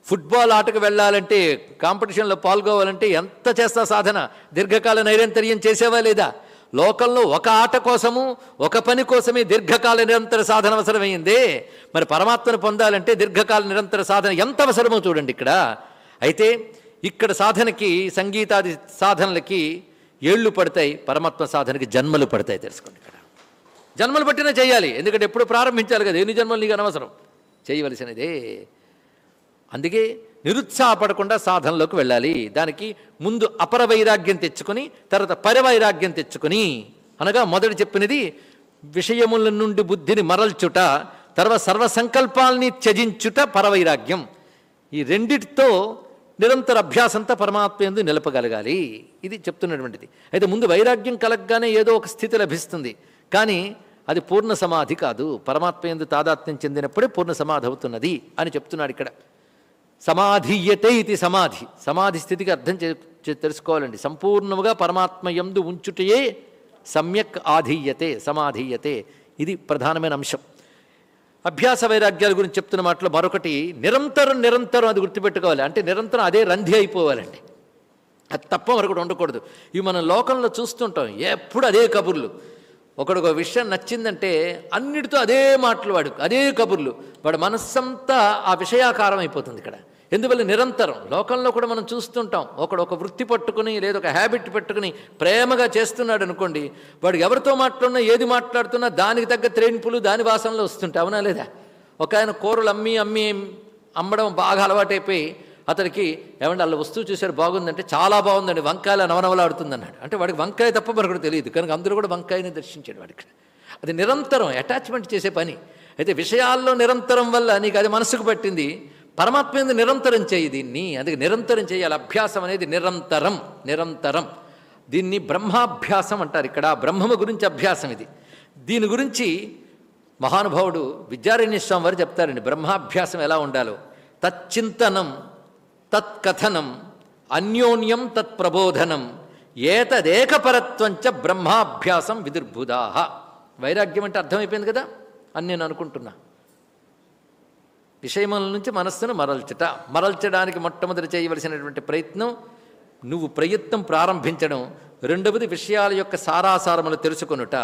ఫుట్బాల్ ఆటకు వెళ్ళాలంటే కాంపిటీషన్లో పాల్గొవాలంటే ఎంత చేస్తా సాధన? దీర్ఘకాల నైరంతర్యం చేసేవా లేదా? లోకంలో ఒక ఆట కోసము ఒక పని కోసమే దీర్ఘకాల నిరంతర సాధన అవసరమైందే. మరి పరమాత్మను పొందాలంటే దీర్ఘకాల నిరంతర సాధన ఎంత అవసరమో చూడండి ఇక్కడ. అయితే ఇక్కడ సాధనకి సంగీతాది సాధనలకి ఏళ్ళు పడతాయి పరమాత్మ సాధనకి జన్మలు పడతాయి తెలుసుకోండి ఇక్కడ. జన్మలు పట్టినా చేయాలి ఎందుకంటే ఎప్పుడు ప్రారంభించాలి కదా ఎన్ని జన్మలు నీకు అనవసరం? చేయవలసినదే. అందుకే నిరుత్సాహపడకుండా సాధనలోకి వెళ్ళాలి. దానికి ముందు అపర వైరాగ్యం తెచ్చుకొని తర్వాత పరవైరాగ్యం తెచ్చుకొని అనగా మొదటి చెప్పినది విషయముల నుండి బుద్ధిని మరల్చుట తర్వాత సర్వసంకల్పాల్ని త్యజించుట పరవైరాగ్యం ఈ రెండిటితో నిరంతర అభ్యాసంతో పరమాత్మ ఎందు నిలపగలగాలి. ఇది చెప్తున్నటువంటిది. అయితే ముందు వైరాగ్యం కలగగానే ఏదో ఒక స్థితి లభిస్తుంది. కానీ అది పూర్ణ సమాధి కాదు. పరమాత్మ ఎందు తాదాత్మ్యం చెందినప్పుడే పూర్ణ సమాధి అవుతున్నది అని చెప్తున్నాడు ఇక్కడ. సమాధీయతే ఇది సమాధి. సమాధి స్థితికి అర్థం చే తెలుసుకోవాలండి. సంపూర్ణముగా పరమాత్మ ఎందు ఉంచుటయే సమ్యక్ ఆధీయతే సమాధీయతే. ఇది ప్రధానమైన అంశం. అభ్యాస వైరాగ్యాల గురించి చెప్తున్న మాటలో మరొకటి నిరంతరం నిరంతరం అది గుర్తుపెట్టుకోవాలి. అంటే నిరంతరం అదే రంధి అయిపోవాలండి. అది తప్ప మరొకటి ఉండకూడదు. ఇవి మనం లోకంలో చూస్తుంటాం. ఎప్పుడు అదే కబుర్లు. ఒకడు ఒక విషయం నచ్చిందంటే అన్నిటితో అదే మాటలు వాడు అదే కబుర్లు. వాడు మనస్సంతా ఆ విషయాకారం అయిపోతుంది ఇక్కడ. ఎందువల్ల నిరంతరం? లోకంలో కూడా మనం చూస్తుంటాం. ఒకడు ఒక వృత్తి పట్టుకుని లేదా ఒక హ్యాబిట్ పెట్టుకుని ప్రేమగా చేస్తున్నాడు అనుకోండి వాడు ఎవరితో మాట్లాడినా ఏది మాట్లాడుతున్నా దానికి తగ్గ త్రేణిపులు దాని వాసనలో వస్తుంటాయి. అవునా లేదా? ఒక ఆయన కూరలు అమ్మి అమ్మి అమ్మడం బాగా అలవాటైపోయి అతనికి ఏమంటే వాళ్ళ వస్తువు చూశారు బాగుందంటే చాలా బాగుందండి వంకాయల నవనవలాడుతుంది అన్నాడు అంటే వాడికి వంకాయ తప్ప మరొకటి తెలియదు. కనుక అందరూ కూడా వంకాయని దర్శించాడు వాడికి అది నిరంతరం అటాచ్మెంట్ చేసే పని. అయితే విషయాల్లో నిరంతరం వల్ల నీకు అది మనసుకు పట్టింది పరమాత్మ మీద నిరంతరం చేయి దీన్ని. అందుకే నిరంతరం చేయాలి. అభ్యాసం అనేది నిరంతరం నిరంతరం. దీన్ని బ్రహ్మాభ్యాసం అంటారు ఇక్కడ. బ్రహ్మము గురించి అభ్యాసం ఇది. దీని గురించి మహానుభావుడు విద్యారణ్య స్వామి వారు చెప్తారండి. బ్రహ్మాభ్యాసం ఎలా ఉండాలో. తచ్చింతనం తత్కథనం అన్యోన్యం తత్ప్రబోధనం ఏతదేకపరత్వంచ బ్రహ్మాభ్యాసం విదుర్బుధాహ. వైరాగ్యం అంటే అర్థమైపోయింది కదా? అని నేను అనుకుంటున్నా. విషయముల నుంచి మనస్సును మరల్చుట. మరల్చడానికి మొట్టమొదటి చేయవలసినటువంటి ప్రయత్నం నువ్వు ప్రయత్నం ప్రారంభించడం. రెండవది విషయాల యొక్క సారాసారములు తెలుసుకొనుట.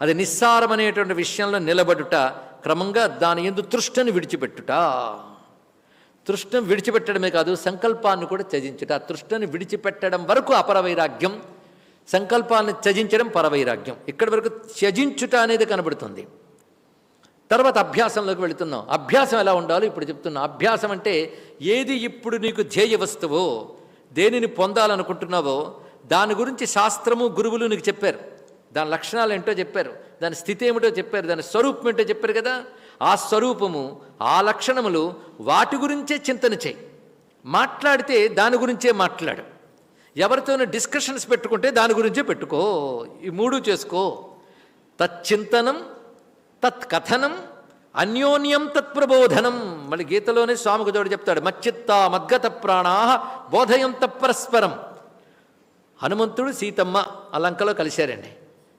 అది నిస్సారమనేటువంటి విషయంలో నిలబడుట. క్రమంగా దాని ఎందు తృష్ణను విడిచిపెట్టుట. తృష్ణం విడిచిపెట్టడమే కాదు సంకల్పాన్ని కూడా త్యజించుట. తృష్టను తృష్ణను విడిచిపెట్టడం వరకు అపరవైరాగ్యం సంకల్పాన్ని త్యజించడం పరవైరాగ్యం. ఇక్కడి వరకు త్యజించుట అనేది కనబడుతుంది. తర్వాత అభ్యాసంలోకి వెళుతున్నాం. అభ్యాసం ఎలా ఉండాలో ఇప్పుడు చెప్తున్నా. అభ్యాసం అంటే ఏది ఇప్పుడు నీకు ధ్యేయ వస్తువో దేనిని పొందాలనుకుంటున్నావో దాని గురించి శాస్త్రము గురువులు నీకు చెప్పారు. దాని లక్షణాలు ఏంటో చెప్పారు. దాని స్థితి ఏమిటో చెప్పారు. దాని స్వరూపం ఏంటో చెప్పారు కదా. ఆ స్వరూపము ఆ లక్షణములు వాటి గురించే చింతన చేయి. మాట్లాడితే దాని గురించే మాట్లాడు. ఎవరితోనూ డిస్కషన్స్ పెట్టుకుంటే దాని గురించే పెట్టుకో. ఈ మూడు చేసుకో. తచ్చింతనం తత్కథనం అన్యోన్యం తత్ప్రబోధనం. మళ్ళీ గీతలోనే స్వామికి చోటు చెప్తాడు మచ్చిత్త మద్గత ప్రాణా బోధయంత పరస్పరం. హనుమంతుడు సీతమ్మ ఆ లంకలో కలిశారండి.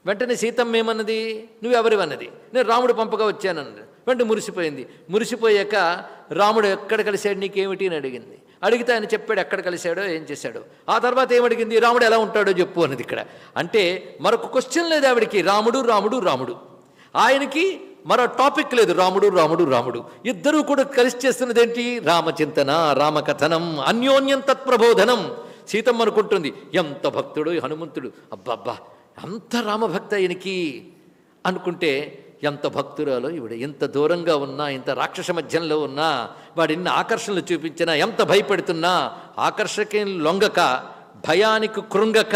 వెంటనే సీతమ్మ ఏమన్నది? నువ్వెవరివన్నది? నేను రాముడు పంపగా వచ్చానన్నది వెంటనే మురిసిపోయింది. మురిసిపోయాక రాముడు ఎక్కడ కలిశాడు? నీకేమిటి అని అడిగింది. అడిగితే ఆయన చెప్పాడు ఎక్కడ కలిశాడో ఏం చేశాడో. ఆ తర్వాత ఏమడిగింది? రాముడు ఎలా ఉంటాడో చెప్పు అన్నది ఇక్కడ. అంటే మరొక క్వశ్చన్ లేదు ఆవిడికి. రాముడు రాముడు రాముడు. ఆయనకి మరో టాపిక్ లేదు. రాముడు రాముడు రాముడు. ఇద్దరూ కూడా కలిసి చేస్తున్నది ఏంటి రామచింతన రామకథనం అన్యోన్యం తత్ప్రబోధనం. సీతమ్మ అనుకుంటుంది ఎంత భక్తుడు హనుమంతుడు. అబ్బబ్బా అంత రామభక్త ఈయనకి? అనుకుంటే ఎంత భక్తురాలో ఇవిడ ఎంత దూరంగా ఉన్నా ఇంత రాక్షస మధ్యంలో ఉన్నా వాడిన్ని ఆకర్షణలు చూపించినా ఎంత భయపెడుతున్నా ఆకర్షకేం లొంగక భయానికి కృంగక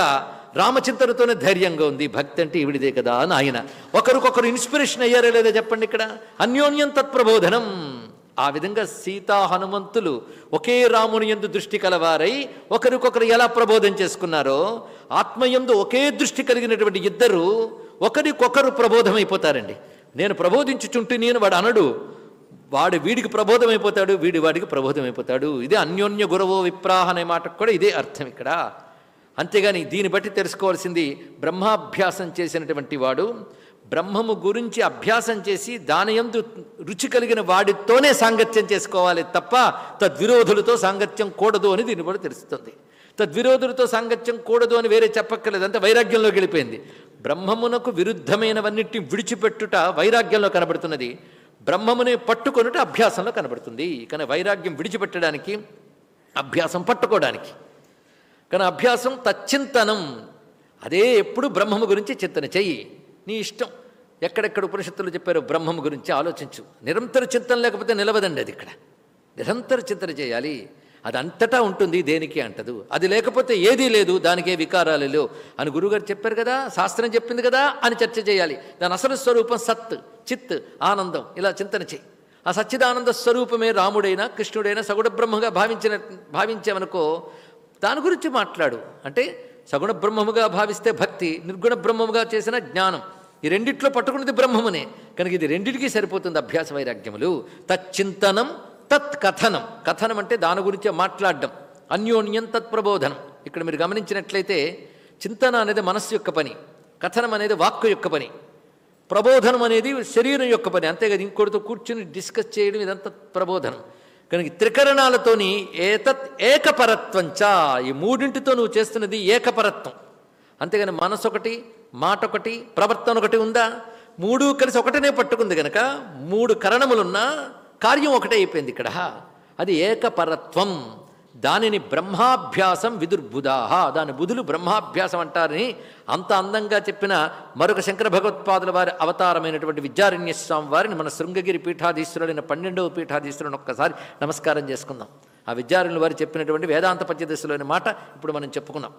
రామచింతనతోనే ధైర్యంగా ఉంది. భక్తి అంటే ఈవిడిదే కదా అని ఆయన ఒకరికొకరు ఇన్స్పిరేషన్ అయ్యారో లేదో చెప్పండి ఇక్కడ. అన్యోన్యం తత్ప్రబోధనం. ఆ విధంగా సీతా హనుమంతులు ఒకే రాముని ఎందు దృష్టి కలవారై ఒకరికొకరు ఎలా ప్రబోధం చేసుకున్నారో ఆత్మయందు ఒకే దృష్టి కలిగినటువంటి ఇద్దరు ఒకరికొకరు ప్రబోధమైపోతారండి. నేను ప్రబోధించుచుంటే నేను వాడు అనడు. వాడు వీడికి ప్రబోధమైపోతాడు వీడి వాడికి ప్రబోధమైపోతాడు. ఇదే అన్యోన్య గురవో విప్రాహ అనే మాటకు కూడా ఇదే అర్థం ఇక్కడ. అంతేగాని దీన్ని బట్టి తెలుసుకోవాల్సింది బ్రహ్మాభ్యాసం చేసినటువంటి వాడు బ్రహ్మము గురించి అభ్యాసం చేసి దాని రుచి కలిగిన వాడితోనే సాంగత్యం చేసుకోవాలి తప్ప తద్విరోధులతో సాంగత్యం కూడదు అని దీన్ని కూడా తెలుస్తుంది. తద్విరోధులతో సాంగత్యం కూడదు అని వేరే చెప్పక్కర్లేదు అంతే వైరాగ్యంలోకి వెళ్ళిపోయింది. బ్రహ్మమునకు విరుద్ధమైనవన్నిటిని విడిచిపెట్టుట వైరాగ్యంలో కనబడుతున్నది. బ్రహ్మముని పట్టుకొనుట అభ్యాసంలో కనబడుతుంది. కానీ వైరాగ్యం విడిచిపెట్టడానికి అభ్యాసం పట్టుకోవడానికి. కానీ అభ్యాసం తచ్చింతనం. అదే ఎప్పుడు బ్రహ్మము గురించి చింతన చెయ్యి. నీ ఇష్టం. ఎక్కడెక్కడ ఉపనిషత్తులు చెప్పారో బ్రహ్మము గురించి ఆలోచించు. నిరంతర చింతన లేకపోతే నిలవదండి అది ఇక్కడ. నిరంతర చింతన చేయాలి. అది అంతటా ఉంటుంది దేనికి అంటదు. అది లేకపోతే ఏదీ లేదు దానికే వికారాలు లేవు అని గురుగారు చెప్పారు కదా శాస్త్రం చెప్పింది కదా అని చర్చ చేయాలి. దాని అసలు స్వరూపం సత్ చిత్ ఆనందం. ఇలా చింతన చేయి ఆ సచ్చిదానంద స్వరూపమే రాముడైనా కృష్ణుడైనా సగుడ బ్రహ్మగా భావించిన భావించామనుకో దాని గురించి మాట్లాడు. అంటే సగుణ బ్రహ్మముగా భావిస్తే భక్తి నిర్గుణ బ్రహ్మముగా చేసిన జ్ఞానం. ఈ రెండిట్లో పట్టుకున్నది బ్రహ్మమునే. కనుక ఇది రెండిటికి సరిపోతుంది అభ్యాస వైరాగ్యములు. తచ్చింతనం తత్ కథనం. కథనం అంటే దాని గురించే మాట్లాడడం. అన్యోన్యం తత్ప్రబోధనం ఇక్కడ మీరు గమనించినట్లయితే చింతన అనేది మనస్సు యొక్క పని కథనం అనేది వాక్కు యొక్క పని ప్రబోధనం అనేది శరీరం యొక్క పని. అంతేకాదు ఇంకోటితో కూర్చుని డిస్కస్ చేయడం ఇదంతా ప్రబోధనం. కనుక త్రికరణాలతోని ఏతత్ ఏకపరత్వంచ ఈ మూడింటితో నువ్వు చేస్తున్నది ఏకపరత్వం. అంతేగాని మనసు ఒకటి మాట ఒకటి ప్రవర్తన ఒకటి ఉందా? మూడు కలిసి ఒకటనే పట్టుకుంది కనుక మూడు కరణములున్నా కార్యం ఒకటే అయిపోయింది ఇక్కడ. అది ఏకపరత్వం. దానిని బ్రహ్మాభ్యాసం విదుర్బుధాహ. దాని బుధులు బ్రహ్మాభ్యాసం అంటారని అంత అందంగా చెప్పిన మరొక శంకర భగవత్పాదుల వారి అవతారమైనటువంటి విద్యారణ్యస్వామి వారిని మన శృంగగిరి పీఠాధీశ్వరుడైన పన్నెండవ పీఠాధీశ్వరుని ఒక్కసారి నమస్కారం చేసుకుందాం. ఆ విద్యారణ్యుల వారు చెప్పినటువంటి వేదాంత పద్యదశలోని మాట ఇప్పుడు మనం చెప్పుకున్నాం.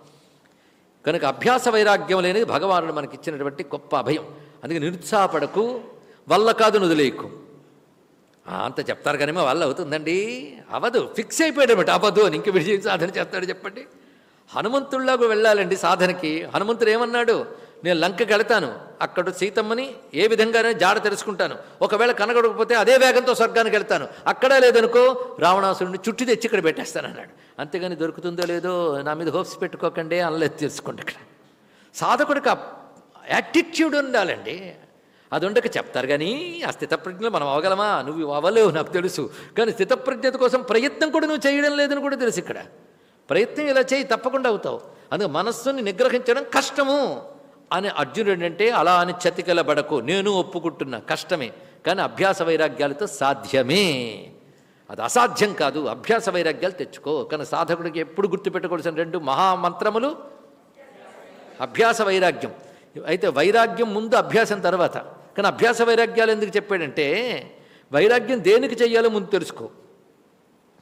కనుక అభ్యాస వైరాగ్యం లేనిది భగవానుడు మనకి ఇచ్చినటువంటి గొప్ప అభయం. అందుకే నిరుత్సాహపడకు వల్ల కాదు నుదిలేయకు అంత చెప్తారు కానీ మా అవుతుందండి. అవదు ఫిక్స్ అయిపోయాడనమాట అవ్వదు అని ఇంక విజయం సాధన చేస్తాడు చెప్పండి. హనుమంతుల్లాగా వెళ్ళాలండి సాధనకి. హనుమంతుడు ఏమన్నాడు? నేను లంకకి వెళతాను అక్కడ సీతమ్మని ఏ విధంగానే జాడ తెలుసుకుంటాను ఒకవేళ కనగడకపోతే అదే వేగంతో స్వర్గానికి వెళ్తాను. అక్కడ లేదనుకో రావణాసురుడిని చుట్టి తెచ్చి ఇక్కడ పెట్టేస్తాను అన్నాడు. అంతేగాని దొరుకుతుందో లేదో నా మీద హోప్స్ పెట్టుకోకండి అనలేదు తెలుసుకోండి ఇక్కడ సాధకుడికి యాటిట్యూడ్ ఉండాలండి. అది ఉండక చెప్తారు కానీ ఆ స్థితప్రజ్ఞలు మనం అవగలమా? నువ్వు అవ్వలేవు నాకు తెలుసు. కానీ స్థితప్రజ్ఞత కోసం ప్రయత్నం కూడా నువ్వు చేయడం లేదని కూడా తెలుసు ఇక్కడ. ప్రయత్నం ఇలా చేయి తప్పకుండా అవుతావు. అందుకే మనస్సుని నిగ్రహించడం కష్టము. అని అర్జునుడు అంటే అలా అని చతికిలబడకు నేను ఒప్పుకుంటున్నా కష్టమే. కానీ అభ్యాస వైరాగ్యాలతో సాధ్యమే. అది అసాధ్యం కాదు. అభ్యాస వైరాగ్యాలు తెచ్చుకో. కానీ సాధకుడికి ఎప్పుడు గుర్తుపెట్టుకోవాల్సిన రెండు మహామంత్రములు? అభ్యాస వైరాగ్యం. అయితే వైరాగ్యం ముందు అభ్యాసం తర్వాత. కానీ అభ్యాస వైరాగ్యాలు ఎందుకు చెప్పాడంటే వైరాగ్యం దేనికి చెయ్యాలో ముందు తెలుసుకో.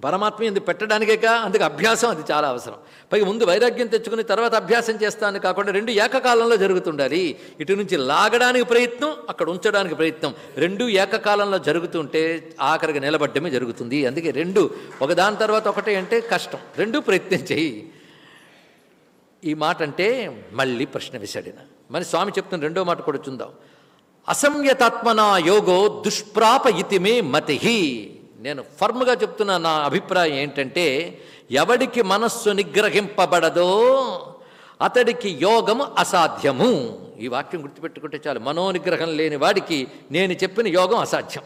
పరమాత్మ ఎందుకు పెట్టడానికేక అందుకే అభ్యాసం అది చాలా అవసరం. పైగా ముందు వైరాగ్యం తెచ్చుకుని తర్వాత అభ్యాసం చేస్తాను కాకుండా రెండు ఏకకాలంలో జరుగుతుండాలి. ఇటు నుంచి లాగడానికి ప్రయత్నం అక్కడ ఉంచడానికి ప్రయత్నం. రెండు ఏకకాలంలో జరుగుతుంటే ఆఖరికి నిలబడ్డమే జరుగుతుంది. అందుకే రెండు ఒకదాని తర్వాత ఒకటి అంటే కష్టం. రెండు ప్రయత్నం చేయి ఈ మాట అంటే మళ్ళీ ప్రశ్న విసడిన మరి స్వామి చెప్తున్న రెండో మాట కూడా చూద్దాం. అసంయతాత్మన యోగో దుష్ప్రాప ఇతిమే మతిహి. నేను ఫర్మ్గా చెప్తున్న నా అభిప్రాయం ఏంటంటే ఎవడికి మనస్సు నిగ్రహింపబడదో అతడికి యోగము అసాధ్యము. ఈ వాక్యం గుర్తుపెట్టుకుంటే చాలు. మనోనిగ్రహం లేని వాడికి నేను చెప్పిన యోగం అసాధ్యం.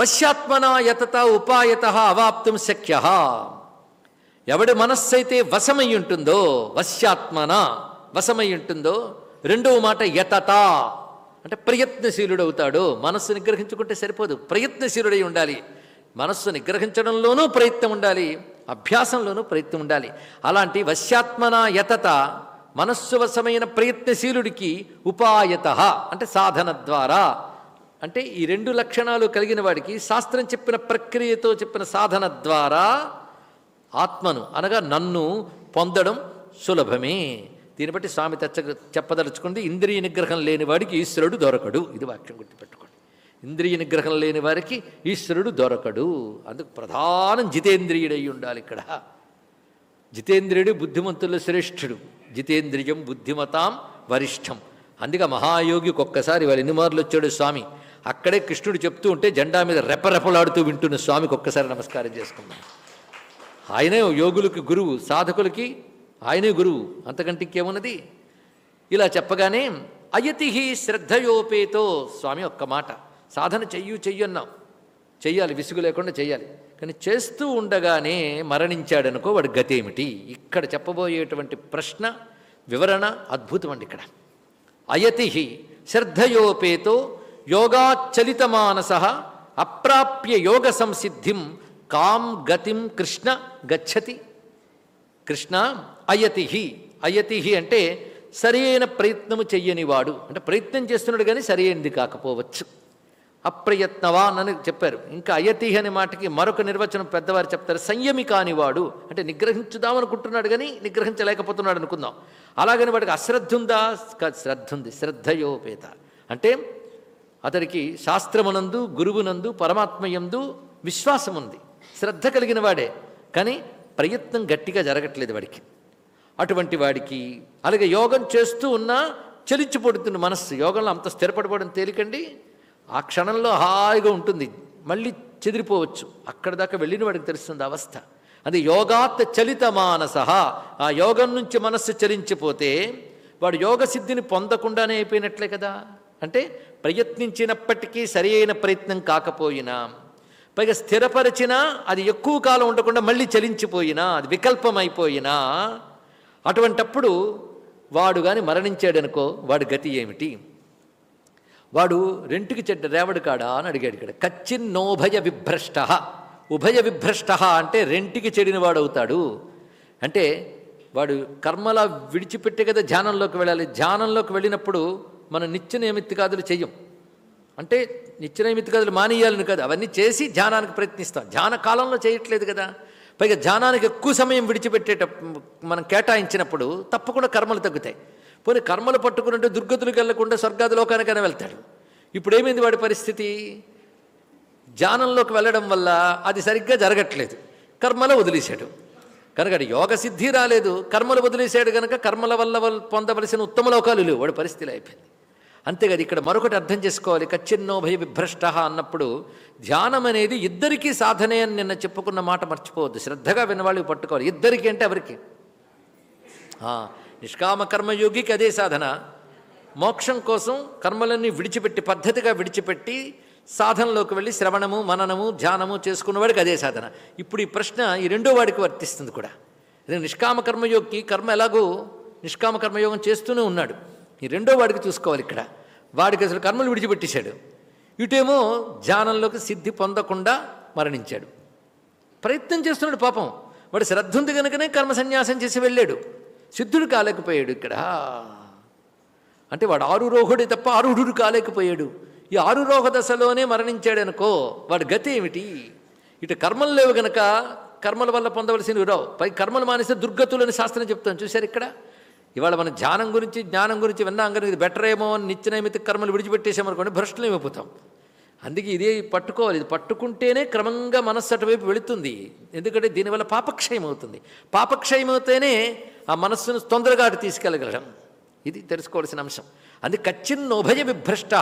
వశ్యాత్మన యతత ఉపాయత అవాప్తం శక్య. ఎవడి మనస్సు అయితే వశమై ఉంటుందో వశ్యాత్మన వశమై ఉంటుందో రెండవ మాట యతత. అంటే ప్రయత్నశీలుడు అవుతాడు మనస్సు నిగ్రహించుకుంటే సరిపోదు. ప్రయత్నశీలుడై ఉండాలి. మనస్సు నిగ్రహించడంలోనూ ప్రయత్నం ఉండాలి. అభ్యాసంలోనూ ప్రయత్నం ఉండాలి. అలాంటి వశ్యాత్మన యతత మనస్సు వశమైన ప్రయత్నశీలుడికి ఉపాయత అంటే సాధన ద్వారా. అంటే ఈ రెండు లక్షణాలు కలిగిన వాడికి శాస్త్రం చెప్పిన ప్రక్రియతో చెప్పిన సాధన ద్వారా ఆత్మను అనగా నన్ను పొందడం సులభమే. దీన్ని బట్టి స్వామి తెచ్చ చెప్పదలుచుకుంది ఇంద్రియ నిగ్రహం లేని వాడికి ఈశ్వరుడు దొరకడు. ఇది వాక్యం గుర్తుపెట్టుకోండి. ఇంద్రియ నిగ్రహం లేని వారికి ఈశ్వరుడు దొరకడు. అందుకు ప్రధానం జితేంద్రియుడై ఉండాలి ఇక్కడ. జితేంద్రియుడు బుద్ధిమంతుల శ్రేష్ఠుడు. జితేంద్రియం బుద్ధిమతాం వరిష్టం. అందుకే మహాయోగికి ఒక్కసారి వాళ్ళు ఎన్ని మార్లు వచ్చాడు స్వామి? అక్కడే కృష్ణుడు చెప్తూ ఉంటే జెండా మీద రెపరెపలాడుతూ వింటున్న స్వామికి ఒక్కసారి నమస్కారం చేసుకుందాం. ఆయనే యోగులకి గురువు సాధకులకి ఆయనే గురువు అంతకంటే ఇంకేమున్నది? ఇలా చెప్పగానే అయతి శ్రద్ధయోపేతో స్వామి ఒక్క మాట సాధన చెయ్యు చెయ్యన్నాం చెయ్యాలి విసుగు లేకుండా చెయ్యాలి. కానీ చేస్తూ ఉండగానే మరణించాడనుకో వాడి గతి ఏమిటి ఇక్కడ చెప్పబోయేటువంటి ప్రశ్న వివరణ అద్భుతమండి ఇక్కడ. అయతి శ్రద్ధయోపేతో యోగాచలితమానస అప్రాప్య యోగ సంసిద్ధిం కాం గతిం కృష్ణ గచ్చతి. కృష్ణ అయతిహి. అయతిహి అంటే సరైన ప్రయత్నము చెయ్యనివాడు అంటే ప్రయత్నం చేస్తున్నాడు కానీ సరైనది కాకపోవచ్చు. అప్రయత్నవాన్ అని చెప్పారు. ఇంకా అయతి అనే మాటకి మరొక నిర్వచనం పెద్దవారు చెప్తారు. సంయమి కానివాడు అంటే నిగ్రహించుదామనుకుంటున్నాడు కానీ నిగ్రహించలేకపోతున్నాడు అనుకుందాం. అలాగని వాడికి అశ్రద్ధ ఉందా? శ్రద్ధ ఉంది. శ్రద్ధయోపేత అంటే అతడికి శాస్త్రమునందు గురువునందు పరమాత్మయందు విశ్వాసం ఉంది శ్రద్ధ కలిగిన వాడే. కానీ ప్రయత్నం గట్టిగా జరగట్లేదు వాడికి. అటువంటి వాడికి అలాగే యోగం చేస్తూ ఉన్నా చలించిపడుతుంది మనస్సు యోగంలో అంత స్థిరపడిపోవడం తేలికండి? ఆ క్షణంలో హాయిగా ఉంటుంది మళ్ళీ చెదిరిపోవచ్చు. అక్కడ దాకా వెళ్ళిన వాడికి తెలుస్తుంది అవస్థ. అది యోగాత్ చలిత మానస ఆ యోగం నుంచి మనస్సు చలించిపోతే వాడు యోగ సిద్ధిని పొందకుండానే అయిపోయినట్లే కదా? అంటే ప్రయత్నించినప్పటికీ సరి అయిన ప్రయత్నం కాకపోయినా పైగా స్థిరపరిచినా అది ఎక్కువ కాలం ఉండకుండా మళ్ళీ చలించిపోయినా అది వికల్పమైపోయినా అటువంటప్పుడు వాడు కానీ మరణించాడనుకో వాడి గతి ఏమిటి? వాడు రెంటికి చెడ్డ రేవడు కాడా అని అడిగాడు ఇక్కడ. కచ్చిన్నోభయ విభ్రష్ట. ఉభయ విభ్రష్ట అంటే రెంటికి చెడిన వాడు అవుతాడు అంటే వాడు కర్మల విడిచిపెట్టే కదా ధ్యానంలోకి వెళ్ళాలి. ధ్యానంలోకి వెళ్ళినప్పుడు మనం నిత్య నైమిత్తికాదులు చెయ్యం. అంటే నిత్య కథలు మానేయాలని కదా అవన్నీ చేసి ధ్యానానికి ప్రయత్నిస్తాం. ధ్యాన కాలంలో చేయట్లేదు కదా. పైగా ధ్యానానికి ఎక్కువ సమయం విడిచిపెట్టేట మనం కేటాయించినప్పుడు తప్పకుండా కర్మలు తగ్గుతాయి. పోనీ కర్మలు పట్టుకున్నట్టు దుర్గతులకు వెళ్ళకుండా స్వర్గాది లోకానికైనా వెళ్తాడు. ఇప్పుడు ఏమైంది వాడి పరిస్థితి? ధ్యానంలోకి వెళ్ళడం వల్ల అది సరిగ్గా జరగట్లేదు. కర్మలో వదిలేశాడు. కనుక యోగ సిద్ధి రాలేదు. కర్మలు వదిలేశాడు కనుక కర్మల వల్ల పొందవలసిన ఉత్తమ లోకాలు లేవు. వాడి పరిస్థితి అయిపోయింది. అంతేకాదు ఇక్కడ మరొకటి అర్థం చేసుకోవాలి. కచ్చిన్నో భయ విభ్రష్ట అన్నప్పుడు ధ్యానం అనేది ఇద్దరికీ సాధనే అని నిన్న చెప్పుకున్న మాట మర్చిపోవద్దు. శ్రద్ధగా వినవాళ్ళు పట్టుకోవాలి. ఇద్దరికి అంటే ఎవరికి? నిష్కామ కర్మయోగికి అదే సాధన. మోక్షం కోసం కర్మలన్నీ విడిచిపెట్టి పద్ధతిగా విడిచిపెట్టి సాధనలోకి వెళ్ళి శ్రవణము మననము ధ్యానము చేసుకున్నవాడికి అదే సాధన. ఇప్పుడు ఈ ప్రశ్న ఈ రెండో వాడికి వర్తిస్తుంది కూడా. నిష్కామ కర్మయోగికి కర్మ ఎలాగో నిష్కామ కర్మయోగం చేస్తూనే ఉన్నాడు. ఈ రెండో వాడికి చూసుకోవాలి ఇక్కడ. వాడికి అసలు కర్మలు విడిచిపెట్టేశాడు. ఇటేమో ధ్యానంలోకి సిద్ధి పొందకుండా మరణించాడు. ప్రయత్నం చేస్తున్నాడు పాపం. వాడు శ్రద్ధ ఉంది కనుకనే కర్మ సన్యాసం చేసి వెళ్ళాడు. సిద్ధుడు కాలేకపోయాడు ఇక్కడ. అంటే వాడు ఆరురోహుడే తప్ప ఆరుహుడు కాలేకపోయాడు. ఈ ఆరురోహ దశలోనే మరణించాడు అనుకో వాడి గతి ఏమిటి? ఇటు కర్మలు లేవు గనక కర్మల వల్ల పొందవలసినవి రావు. పై కర్మలు మానేస్తే దుర్గతులని శాస్త్రం చెప్తాను. చూశారు ఇక్కడ? ఇవాళ మన ధ్యానం గురించి జ్ఞానం గురించి విన్నాం కానీ ఇది బెటర్ ఏమో అని నిత్యనైమిత కర్మలు విడిచిపెట్టేసామనుకోండి భ్రష్టులు ఏమైపోతాం అందుకే ఇదే పట్టుకోవాలి. ఇది పట్టుకుంటేనే క్రమంగా మనస్సు అటువైపు వెళుతుంది. ఎందుకంటే దీనివల్ల పాపక్షయం అవుతుంది. పాపక్షయం అవుతేనే ఆ మనస్సును తొందరగా అటు తీసుకెళ్ళగలడం. ఇది తెలుసుకోవాల్సిన అంశం. అది కచ్చిన్నోభయ విభ్రష్ట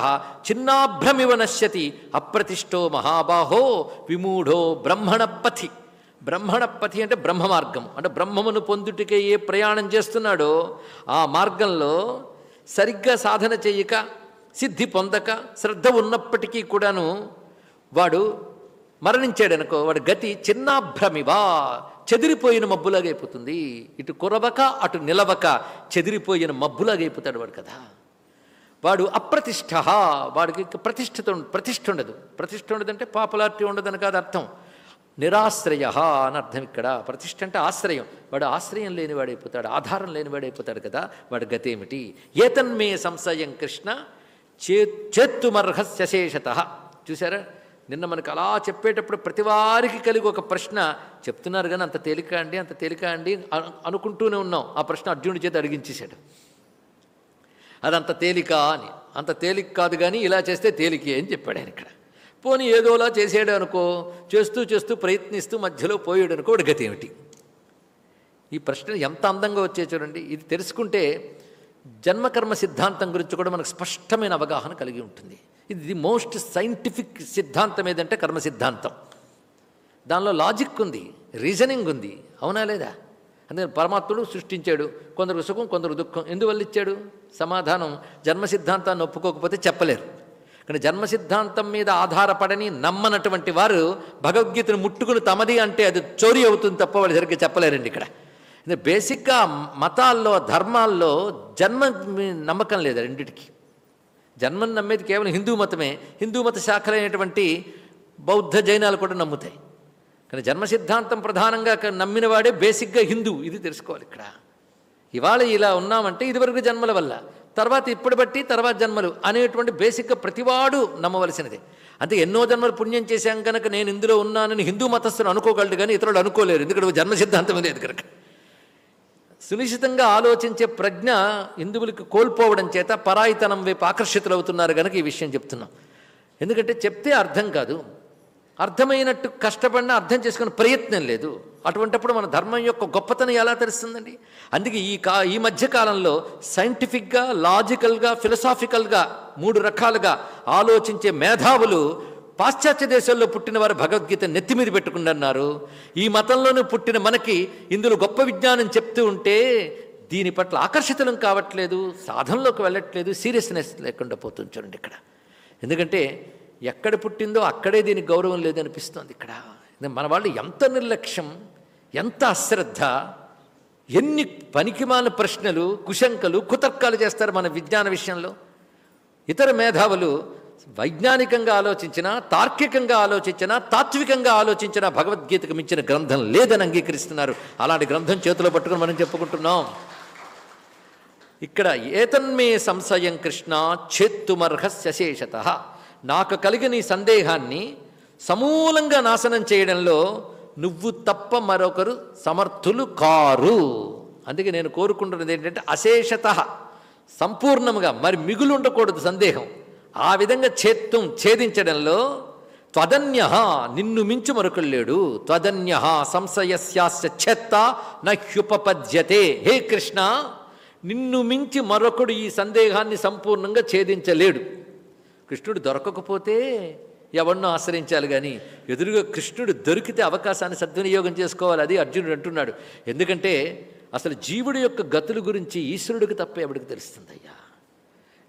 చిన్నాభ్రమివ నశ్యతి అప్రతిష్టో మహాబాహో విమూఢో బ్రహ్మణపతి. బ్రహ్మణపథి అంటే బ్రహ్మ మార్గం అంటే బ్రహ్మమును పొందుటికే ఏ ప్రయాణం చేస్తున్నాడో ఆ మార్గంలో సరిగ్గా సాధన చేయక సిద్ధి పొందక శ్రద్ధ ఉన్నప్పటికీ కూడాను వాడు మరణించాడనుకో వాడి గతి చిన్నాభ్రమివా చెదిరిపోయిన మబ్బులాగా అయిపోతుంది. ఇటు కురవక అటు నిలవక చెదిరిపోయిన మబ్బులాగా అయిపోతాడు వాడు కదా. వాడు అప్రతిష్ట వాడికి ప్రతిష్ఠత ఉండ- ప్రతిష్ఠ ఉండదు. ప్రతిష్ఠ ఉండదంటే పాపులారిటీ ఉండదని కాదు అర్థం. నిరాశ్రయ అని అర్థం ఇక్కడ. ప్రతిష్ట అంటే ఆశ్రయం. వాడు ఆశ్రయం లేనివాడైపోతాడు ఆధారం లేనివాడైపోతాడు కదా వాడి గతేమిటి? ఏతన్మే సంశయం కృష్ణ చే చేత్తుమర్హస్యశేషత చూసారా నిన్న మనకు అలా చెప్పేటప్పుడు ప్రతి వారికి కలిగి ఒక ప్రశ్న. చెప్తున్నారు కానీ అంత తేలిక అండి అంత తేలిక అండి అనుకుంటూనే ఉన్నాం. ఆ ప్రశ్న అర్జునుడి చేత అడిగించేశాడు. అదంత తేలిక అని. అంత తేలిక కాదు కానీ ఇలా చేస్తే తేలికే అని చెప్పాడు ఆయన ఇక్కడ. పోనీ ఏదోలా చేసాడు అనుకో చేస్తూ చేస్తూ ప్రయత్నిస్తూ మధ్యలో పోయాడు అనుకో గతి ఏమిటి? ఈ ప్రశ్న ఎంత అందంగా వచ్చే చూడండి. ఇది తెలుసుకుంటే జన్మకర్మ సిద్ధాంతం గురించి కూడా మనకు స్పష్టమైన అవగాహన కలిగి ఉంటుంది. ఇది ది మోస్ట్ సైంటిఫిక్ సిద్ధాంతం ఏదంటే కర్మ సిద్ధాంతం. దానిలో లాజిక్ ఉంది రీజనింగ్ ఉంది. అవునా లేదా? అందుకని పరమాత్ముడు సృష్టించాడు. కొందరు సుఖం కొందరు దుఃఖం. ఎందువల్ల ఇచ్చాడు? సమాధానం జన్మ సిద్ధాంతాన్ని ఒప్పుకోకపోతే చెప్పలేరు. కానీ జన్మ సిద్ధాంతం మీద ఆధారపడని నమ్మనటువంటి వారు భగవద్గీతను ముట్టుకుని తమది అంటే అది చోరీ అవుతుంది తప్ప వాళ్ళు సరిగ్గా చెప్పలేరండి ఇక్కడ. బేసిక్గా మతాల్లో ధర్మాల్లో జన్మ నమ్మకం లేదు రెండిటికి. జన్మను నమ్మేది కేవలం హిందూ మతమే. హిందూ మత శాఖలైనటువంటి బౌద్ధ జైనాలు కూడా నమ్ముతాయి. కానీ జన్మ సిద్ధాంతం ప్రధానంగా నమ్మినవాడే బేసిక్గా హిందూ ఇది తెలుసుకోవాలి ఇక్కడ. ఇవాళ ఇలా ఉన్నామంటే ఇదివరకు జన్మల వల్ల. తర్వాత ఇప్పుడు బట్టి తర్వాత జన్మలు అనేటువంటి బేసిక్గా ప్రతివాడు నమ్మవలసినది. అంటే ఎన్నో జన్మలు పుణ్యం చేశాం కనుక నేను ఇందులో ఉన్నానని హిందూ మతస్థులు అనుకోగలడు కానీ ఇతరులు అనుకోలేరు. ఎందుకంటే జన్మ సిద్ధాంతం లేదు కనుక. సునిశ్చితంగా ఆలోచించే ప్రజ్ఞ హిందువులకి కోల్పోవడం చేత పరాయితనం వైపు ఆకర్షితులవుతున్నారు కనుక ఈ విషయం చెప్తున్నాం. ఎందుకంటే చెప్తే అర్థం కాదు. అర్థమైనట్టు కష్టపడినా అర్థం చేసుకునే ప్రయత్నం లేదు. అటువంటప్పుడు మన ధర్మం యొక్క గొప్పతనం ఎలా తెలుస్తుందండి? అందుకే ఈ కా ఈ మధ్యకాలంలో సైంటిఫిక్గా లాజికల్గా ఫిలసాఫికల్గా మూడు రకాలుగా ఆలోచించే మేధావులు పాశ్చాత్య దేశాల్లో పుట్టిన వారు భగవద్గీత నెత్తిమీద పెట్టుకుంటున్నారు. ఈ మతంలోనూ పుట్టిన మనకి ఇందులో గొప్ప విజ్ఞానం చెప్తూ ఉంటే దీని పట్ల ఆకర్షితులం కావట్లేదు సాధనలోకి వెళ్ళట్లేదు సీరియస్నెస్ లేకుండా పోతుంది చూడండి ఇక్కడ. ఎందుకంటే ఎక్కడ పుట్టిందో అక్కడే దీనికి గౌరవం లేదనిపిస్తోంది ఇక్కడ. మన వాళ్ళు ఎంత నిర్లక్ష్యం ఎంత అశ్రద్ధ ఎన్ని పనికిమాల ప్రశ్నలు కుశంకలు కుతర్కాలు చేస్తారు మన విజ్ఞాన విషయంలో. ఇతర మేధావులు వైజ్ఞానికంగా ఆలోచించినా తార్కికంగా ఆలోచించినా తాత్వికంగా ఆలోచించినా భగవద్గీతకు మించిన గ్రంథం లేదని అంగీకరిస్తున్నారు. అలాంటి గ్రంథం చేతిలో పట్టుకుని మనం చెప్పుకుంటున్నాం. ఇక్కడ ఏతన్మే సంశయం కృష్ణ చేత్తుమర్హస్యశేషత నాకు కలిగిన ఈ సందేహాన్ని సమూలంగా నాశనం చేయడంలో నువ్వు తప్ప మరొకరు సమర్థులు కారు. అందుకే నేను కోరుకుంటున్నది ఏంటంటే అశేషత సంపూర్ణముగా మరి మిగులు ఉండకూడదు సందేహం. ఆ విధంగా చేత్తం ఛేదించడంలో త్వదన్య నిన్ను మించు మరొకడు లేడు. త్వదన్య సంశయస్యాస్య చెత్త నహ్యుపపద్యతే హే కృష్ణ నిన్ను మించి మరొకడు ఈ సందేహాన్ని సంపూర్ణంగా ఛేదించలేడు. కృష్ణుడు దొరకకపోతే ఎవరినో ఆశ్రయించాలి కానీ ఎదురుగా కృష్ణుడు దొరికితే అవకాశాన్ని సద్వినియోగం చేసుకోవాలి అది అర్జునుడు అంటున్నాడు. ఎందుకంటే అసలు జీవుడి యొక్క గతుల గురించి ఈశ్వరుడికి తప్ప ఎవడికి తెలుస్తుందయ్యా?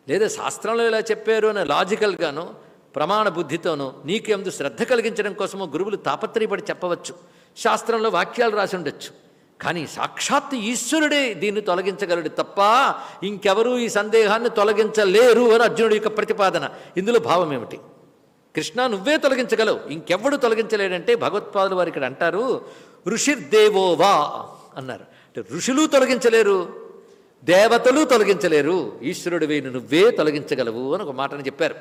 లేదా శాస్త్రంలో ఇలా చెప్పారు అని లాజికల్గాను ప్రమాణ బుద్ధితోనూ నీకెందు శ్రద్ధ కలిగించడం కోసమో గురువులు తాపత్రయపడి చెప్పవచ్చు. శాస్త్రంలో వాక్యాలు రాసి ఉండొచ్చు. కానీ సాక్షాత్ ఈశ్వరుడే దీన్ని తొలగించగలడు తప్ప ఇంకెవరూ ఈ సందేహాన్ని తొలగించలేరు అని అర్జునుడి యొక్క ప్రతిపాదన. ఇందులో భావం ఏమిటి? కృష్ణ నువ్వే తొలగించగలవు. ఇంకెవ్వడు తొలగించలేడంటే భగవత్పాదులు వారు ఇక్కడ అంటారు ఋషిర్దేవోవా అన్నారు. అంటే ఋషులు తొలగించలేరు దేవతలు తొలగించలేరు ఈశ్వరుడు వేణు నువ్వే తొలగించగలవు అని ఒక మాటను చెప్పారు.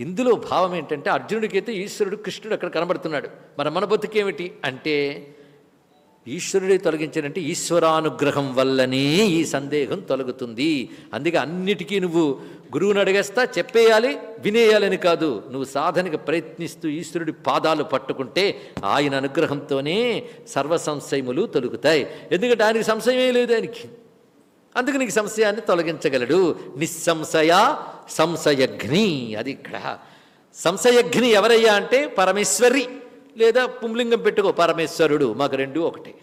ఇందులో భావం ఏంటంటే అర్జునుడికైతే ఈశ్వరుడు కృష్ణుడు అక్కడ కనబడుతున్నాడు. మన మన బతుకేమిటి? అంటే ఈశ్వరుడే తొలగించాడంటే ఈశ్వరానుగ్రహం వల్లనే ఈ సందేహం తొలగుతుంది. అందుకే అన్నిటికీ నువ్వు గురువుని అడిగేస్తా చెప్పేయాలి వినేయాలని కాదు. నువ్వు సాధనకి ప్రయత్నిస్తూ ఈశ్వరుడి పాదాలు పట్టుకుంటే ఆయన అనుగ్రహంతోనే సర్వ సంశయములు తొలుగుతాయి. ఎందుకంటే ఆయనకి సంశయమే లేదు ఆయనకి. అందుకు నీకు సంశయాన్ని తొలగించగలడు. నిస్సంశయ సంశయగ్ని అది ఇక్కడ. సంశయగ్ని ఎవరయ్యా అంటే పరమేశ్వరి. లేదా పుంలింగం పెట్టుకో పరమేశ్వరుడు మాకు రెండు ఒకటే.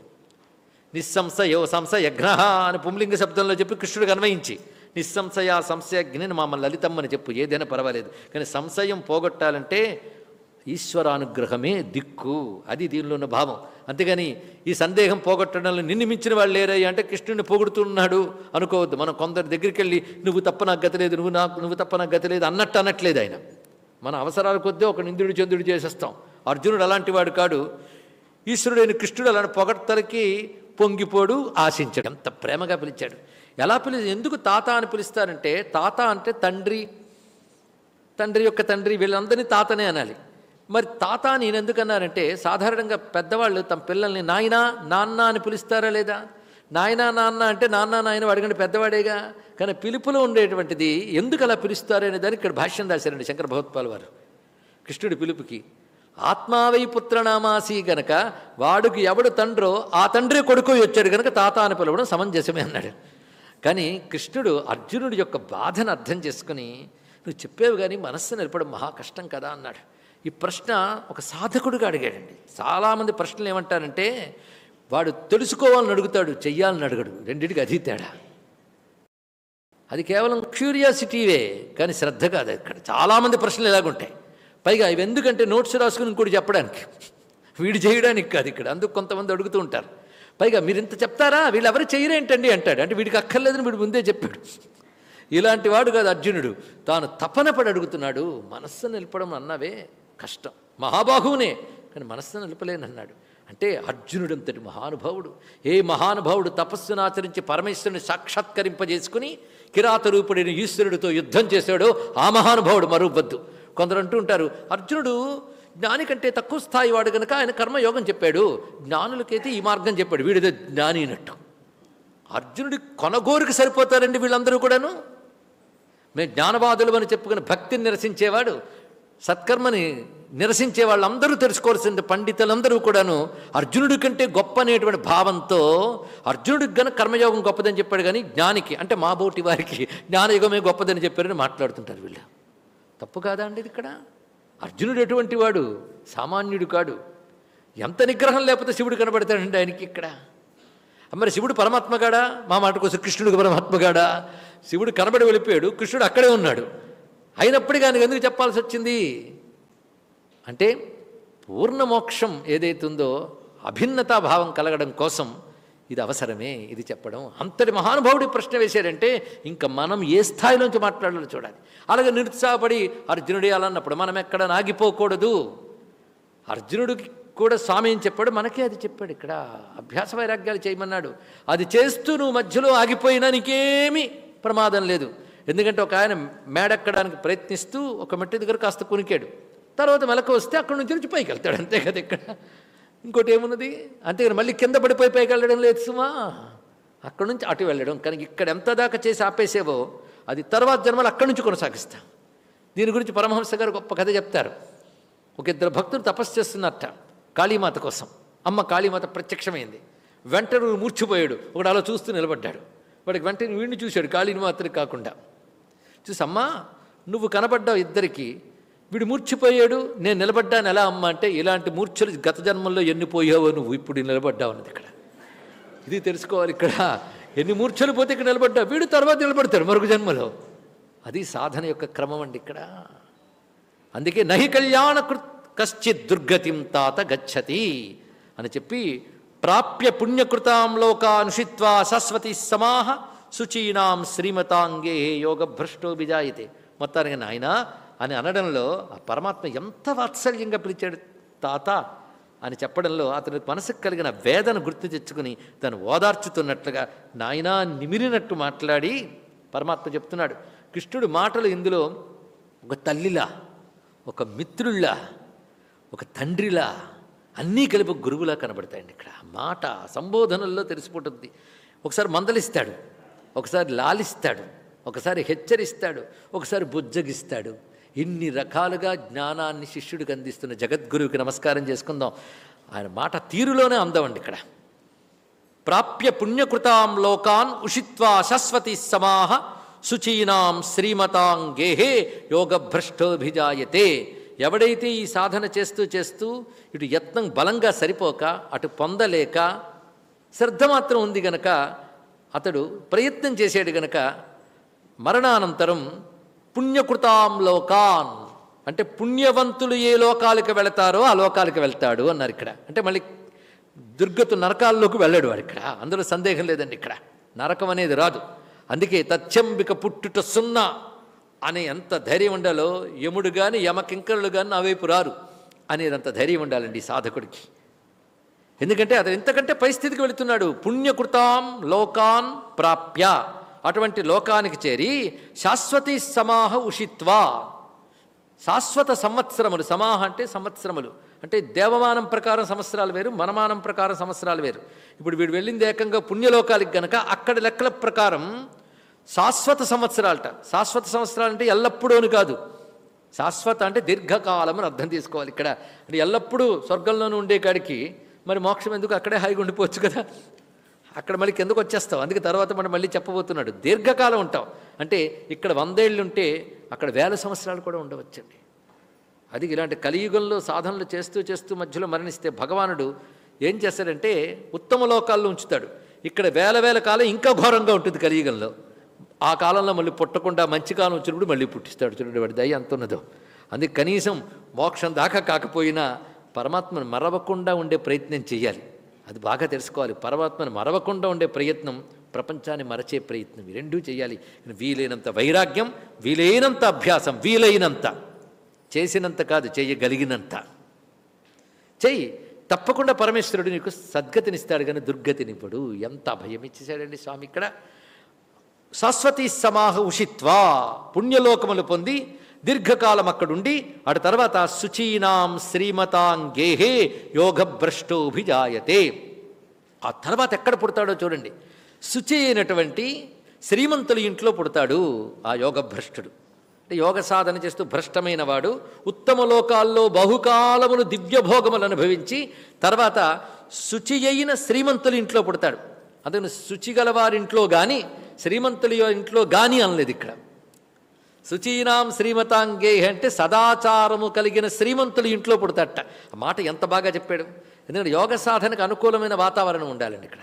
నిస్సంశయో సంశయఘ్న అని పుంలింగ శబ్దంలో చెప్పి కృష్ణుడికి అన్వయించి నిస్సంశయ సంశయజ్ఞని మా లలితమ్మని చెప్పు ఏదైనా పర్వాలేదు. కానీ సంశయం పోగొట్టాలంటే ఈశ్వరానుగ్రహమే దిక్కు అది దీనిలో ఉన్న భావం. అంతేగాని ఈ సందేహం పోగొట్టడంలో నిన్ను మించిన వాళ్ళు లేరయ్య అంటే కృష్ణుడిని పొగుడుతున్నాడు అనుకోవద్దు. మనం కొందరి దగ్గరికి వెళ్ళి నువ్వు తప్ప నాకు గతి లేదు నువ్వు నాకు నువ్వు తప్ప నాకు గతి లేదు అన్నట్టు అనట్లేదు ఆయన. మన అవసరాల కొద్దీ ఒక నిందుడు చంద్రుడు చేసేస్తాం. అర్జునుడు అలాంటి వాడు కాడు. ఈశ్వరుడైన కృష్ణుడు అలాంటి పొగడ్తలకి పొంగిపోడు ఆశించాడు. ఎంత ప్రేమగా పిలిచాడు. ఎలా పిలి ఎందుకు తాత అని పిలుస్తారంటే తాత అంటే తండ్రి. తండ్రి యొక్క తండ్రి వీళ్ళందరినీ తాతనే అనాలి. మరి తాత అని నేను సాధారణంగా పెద్దవాళ్ళు తమ పిల్లల్ని నాయనా నాన్న అని పిలుస్తారా లేదా? నాయనా నాన్న అంటే నాన్న నాయన అడగండి పెద్దవాడేగా. కానీ పిలుపులో ఉండేటువంటిది ఎందుకు అలా పిలుస్తారు అనే దానికి ఇక్కడ భాష్యం రాశారండి శంకర భగవత్పాల్ వారు. కృష్ణుడి పిలుపుకి. ఆత్మావై పుత్రనామాసి గనక వాడికి ఎవడు తండ్రో ఆ తండ్రి కొడుకు వచ్చాడు గనక తాత అని పిలవడం సమంజసమే అన్నాడు. కానీ కృష్ణుడు అర్జునుడి యొక్క బాధను అర్థం చేసుకుని నువ్వు చెప్పేవి కానీ మనస్సు నిలపడం మహా కష్టం కదా అన్నాడు. ఈ ప్రశ్న ఒక సాధకుడిగా అడిగాడండి. చాలామంది ప్రశ్నలు ఏమంటారంటే వాడు తెలుసుకోవాలని అడుగుతాడు చెయ్యాలని అడగడు. రెండింటికి అది తేడా. అది కేవలం క్యూరియాసిటీవే కానీ శ్రద్ధ కాదు ఇక్కడ చాలామంది ప్రశ్నలు ఎలాగుంటాయి పైగా ఇవి ఎందుకంటే నోట్స్ రాసుకుని ఇంకోటి చెప్పడానికి. వీడు చేయడానికి కాదు ఇక్కడ. అందుకు కొంతమంది అడుగుతూ ఉంటారు. పైగా మీరు ఇంత చెప్తారా? వీళ్ళు ఎవరు చేయరేంటండి అంటాడు. అంటే వీడికి అక్కర్లేదని వీడు ముందే చెప్పాడు. ఇలాంటి వాడు కాదు అర్జునుడు. తాను తపనపడి అడుగుతున్నాడు. మనస్సు నిలపడం అన్నవే కష్టం. మహాబాహువునే. కానీ మనస్సు నిలపలేనన్నాడు. అంటే అర్జునుడంతటి మహానుభావుడు. ఏ మహానుభావుడు తపస్సును ఆచరించి పరమేశ్వరుని సాక్షాత్కరింపజేసుకుని కిరాత రూపుడైన ఈశ్వరుడితో యుద్ధం చేశాడో ఆ మహానుభావుడు మరువద్దు. కొందరు అంటూ ఉంటారు అర్జునుడు జ్ఞాని కంటే తక్కువ స్థాయి వాడు కనుక ఆయన కర్మయోగం చెప్పాడు జ్ఞానులకైతే ఈ మార్గం చెప్పాడు వీడిదే జ్ఞాని అన్నట్టు. అర్జునుడి కొనగోరుకు సరిపోతారండి వీళ్ళందరూ కూడాను? మేము జ్ఞానవాదులు అని చెప్పుకుని భక్తిని నిరసించేవాడు సత్కర్మని నిరసించే వాళ్ళందరూ తెలుసుకోవాల్సిన పండితులందరూ కూడాను అర్జునుడి కంటే గొప్ప అనేటువంటి భావంతో అర్జునుడికి గన కర్మయోగం గొప్పదని చెప్పాడు కానీ జ్ఞానికి అంటే మా బోటి వారికి జ్ఞానయుగమే గొప్పదని చెప్పారని మాట్లాడుతుంటారు వీళ్ళు. తప్పు కాదా అండి ఇక్కడ? అర్జునుడు ఎటువంటి వాడు? సామాన్యుడు కాడు. ఎంత నిగ్రహం లేకపోతే శివుడు కనబడతాడండి ఆయనకి ఇక్కడ? మరి శివుడు పరమాత్మగాడా మా మాట కోసం కృష్ణుడికి పరమాత్మగాడా శివుడు కనబడి వెళ్ళిపోయాడు కృష్ణుడు అక్కడే ఉన్నాడు. అయినప్పటికీ ఆయనకు ఎందుకు చెప్పాల్సి వచ్చింది? అంటే పూర్ణ మోక్షం ఏదైతుందో అభిన్నతా భావం కలగడం కోసం ఇది అవసరమే ఇది చెప్పడం. అంతటి మహానుభావుడి ప్రశ్న వేశాడంటే ఇంకా మనం ఏ స్థాయిలోంచి మాట్లాడాలో చూడాలి. అలాగే నిరుత్సాహపడి అర్జునుడే అలా అన్నప్పుడు మనం ఎక్కడ నాగిపోకూడదు అర్జునుడికి కూడా స్వామి ఏం చెప్పాడు. మనకే అది చెప్పాడు ఇక్కడ. అభ్యాస వైరాగ్యాలు చేయమన్నాడు. అది చేస్తూ నువ్వు మధ్యలో ఆగిపోయినా నీకేమీ ప్రమాదం లేదు. ఎందుకంటే ఒక ఆయన మేడెక్కడానికి ప్రయత్నిస్తూ ఒక మెట్టి దగ్గర కాస్త కునికాడు. తర్వాత మెలకు వస్తే అక్కడి నుంచి నుంచి పైకి వెళ్తాడు. అంతే కదా ఇక్కడ. ఇంకోటి ఏమున్నది అంతేగాని మళ్ళీ కింద పడిపోయి పైకి వెళ్ళడం లేదు సుమా. అక్కడి నుంచి అటు వెళ్ళడం. కానీ ఇక్కడ ఎంత దాకా చేసి ఆపేసేవో అది తర్వాత జన్మలు అక్కడి నుంచి కొనసాగిస్తాం. దీని గురించి పరమహంస గారు గొప్ప కథ చెప్తారు. ఒక ఇద్దరు భక్తులు తపస్సు చేస్తున్నట్ట కాళీమాత కోసం. అమ్మ కాళీమాత ప్రత్యక్షమైంది. వెంటనే మూర్చిపోయాడు ఒకడు అలా చూస్తూ నిలబడ్డాడు. వాడికి వెంటనే వీడిని చూశాడు. కాళీని మాత్రం కాకుండా. చూసమ్మా అమ్మా నువ్వు కనబడ్డావు ఇద్దరికి. వీడు మూర్చిపోయాడు నేను నిలబడ్డాను ఎలా అమ్మ అంటే ఇలాంటి మూర్ఛలు గత జన్మల్లో ఎన్ని పోయావో నువ్వు ఇప్పుడు నిలబడ్డావు అన్నది ఇక్కడ. ఇది తెలుసుకోవాలి ఇక్కడ. ఎన్ని మూర్ఛలు పోతే ఇక్కడ నిలబడ్డా వీడు తర్వాత నిలబడతాడు మరొక జన్మలో. అది సాధన యొక్క క్రమం అండి ఇక్కడ. అందుకే నహి కళ్యాణ కృత్ కశ్చిత్ దుర్గతిం తాత గచ్చతి అని చెప్పి ప్రాప్య పుణ్యకృతాం లోకానుషిత్వా సరస్వతి సమాహ శుచీనాం శ్రీమతాంగే యోగభ్రష్టో విజాయితే. మొత్తానికి నాయన అని అనడంలో ఆ పరమాత్మ ఎంత వాత్సల్యంగా పిలిచాడు తాత అని చెప్పడంలో అతని మనసుకు కలిగిన వేదన గుర్తు తెచ్చుకుని తను ఓదార్చుతున్నట్లుగా నాయనా నిమిరినట్టు మాట్లాడి పరమాత్మ చెప్తున్నాడు కృష్ణుడు మాటలు ఇందులో ఒక తల్లిలా ఒక మిత్రుల్లా ఒక తండ్రిలా అన్నీ కలిపి గురువులా కనబడతాయండి ఇక్కడ. మాట సంబోధనల్లో తెలిసిపోతుంది. ఒకసారి మందలిస్తాడు ఒకసారి లాలిస్తాడు ఒకసారి హెచ్చరిస్తాడు ఒకసారి బుజ్జగిస్తాడు ఇన్ని రకాలుగా జ్ఞానాన్ని శిష్యుడికి అందిస్తున్న జగద్గురువుకి నమస్కారం చేసుకుందాం. ఆయన మాట తీరులోనే అందమండి ఇక్కడ. ప్రాప్య పుణ్యకృతాం లోకాన్ ఉషిత్వా శాశ్వతి సమాహ శుచీనాం శ్రీమతాం గేహే యోగభ్రష్టోభిజాయతే. ఎవడైతే ఈ సాధన చేస్తూ చేస్తూ ఇటు యత్నం బలంగా సరిపోక అటు పొందలేక శ్రద్ధ మాత్రం ఉంది గనక అతడు ప్రయత్నం చేశాడు గనక మరణానంతరం పుణ్యకృతాం లోకాన్. అంటే పుణ్యవంతులు ఏ లోకాలకు వెళతారో ఆ లోకాలకు వెళ్తాడు అన్నారు ఇక్కడ. అంటే మళ్ళీ దుర్గతు నరకాల్లోకి వెళ్ళాడు వాడు ఇక్కడ. అందులో సందేహం లేదండి ఇక్కడ. నరకం అనేది రాదు. అందుకే తత్యంబిక పుట్టుట సున్నా అనే ఎంత ధైర్యం ఉండాలో యముడు కానీ యమకింకరులు కానీ నా వైపు రారు అనేదంత ధైర్యం ఉండాలండి సాధకుడికి. ఎందుకంటే అతను ఎంతకంటే పరిస్థితికి వెళుతున్నాడు. పుణ్యకృతాం లోకాన్ ప్రాప్య. అటువంటి లోకానికి చేరి శాశ్వతి సమాహ ఉషిత్వా. శాశ్వత సంవత్సరములు సమాహ అంటే సంవత్సరములు. అంటే దేవమానం ప్రకారం సంవత్సరాలు వేరు మనమానం ప్రకారం సంవత్సరాలు వేరు. ఇప్పుడు వీడు వెళ్ళింది ఏకంగా పుణ్యలోకాలకి గనక అక్కడ లెక్కల ప్రకారం శాశ్వత సంవత్సరాలట. శాశ్వత సంవత్సరాలు అంటే ఎల్లప్పుడూ అని కాదు. శాశ్వత అంటే దీర్ఘకాలం అని అర్థం తీసుకోవాలి ఇక్కడ. అంటే ఎల్లప్పుడూ స్వర్గంలోనూ ఉండే కాడికి మరి మోక్షం ఎందుకు? అక్కడే హాయిగా ఉండిపోవచ్చు కదా. అక్కడ మళ్ళీ కిందకు వచ్చేస్తావు. అందుకే తర్వాత మనం మళ్ళీ చెప్పబోతున్నాడు. దీర్ఘకాలం ఉంటాం అంటే ఇక్కడ వందేళ్ళు ఉంటే అక్కడ వేల సంవత్సరాలు కూడా ఉండవచ్చండి. అది ఇలాంటి కలియుగంలో సాధనలు చేస్తూ చేస్తూ మధ్యలో మరణిస్తే భగవానుడు ఏం చేస్తాడంటే ఉత్తమ లోకాల్లో ఉంచుతాడు. ఇక్కడ వేల వేల కాలం ఇంకా ఘోరంగా ఉంటుంది కలియుగంలో. ఆ కాలంలో మళ్ళీ పుట్టకుండా మంచి కాలం వచ్చినప్పుడు మళ్ళీ పుట్టిస్తాడు. చూడండి వాడి దయ అంత ఉన్నదో. అందుకే కనీసం మోక్షం దాకా కాకపోయినా పరమాత్మను మరవకుండా ఉండే ప్రయత్నం చేయాలి. అది బాగా తెలుసుకోవాలి. పరమాత్మను మరవకుండా ఉండే ప్రయత్నం ప్రపంచాన్ని మరచే ప్రయత్నం ఈ రెండూ చేయాలి. వీలైనంత వైరాగ్యం వీలైనంత అభ్యాసం వీలైనంత చేసినంత కాదు చేయగలిగినంత. చెయ్యి. తప్పకుండా పరమేశ్వరుడు నీకు సద్గతినిస్తాడు కానీ దుర్గతినివ్వడు. ఎంత అభయం ఇచ్చేసాడండి స్వామి ఇక్కడ? శాశ్వతీ సమాహ ఉషిత్వా. పుణ్యలోకములు పొంది దీర్ఘకాలం అక్కడుండి అటు తర్వాత శుచీనాం శ్రీమతాంగేహే యోగభ్రష్టోభిజాయతే. ఆ తర్వాత ఎక్కడ పుడతాడో చూడండి. శుచి అయినటువంటి శ్రీమంతుల ఇంట్లో పుడతాడు ఆ యోగభ్రష్టుడు. అంటే యోగ సాధన చేస్తూ భ్రష్టమైన వాడు ఉత్తమ లోకాల్లో బహుకాలములు దివ్యభోగములు అనుభవించి తర్వాత శుచి అయిన శ్రీమంతుల ఇంట్లో పుడతాడు. అతను శుచి గలవారింట్లో కానీ శ్రీమంతుల ఇంట్లో కానీ అనలేదు ఇక్కడ. శుచీనాం శ్రీమతాంగే అంటే సదాచారము కలిగిన శ్రీమంతులు ఇంట్లో పుడతట మాట ఎంత బాగా చెప్పాడు? ఎందుకంటే యోగ సాధనకు అనుకూలమైన వాతావరణం ఉండాలండి ఇక్కడ.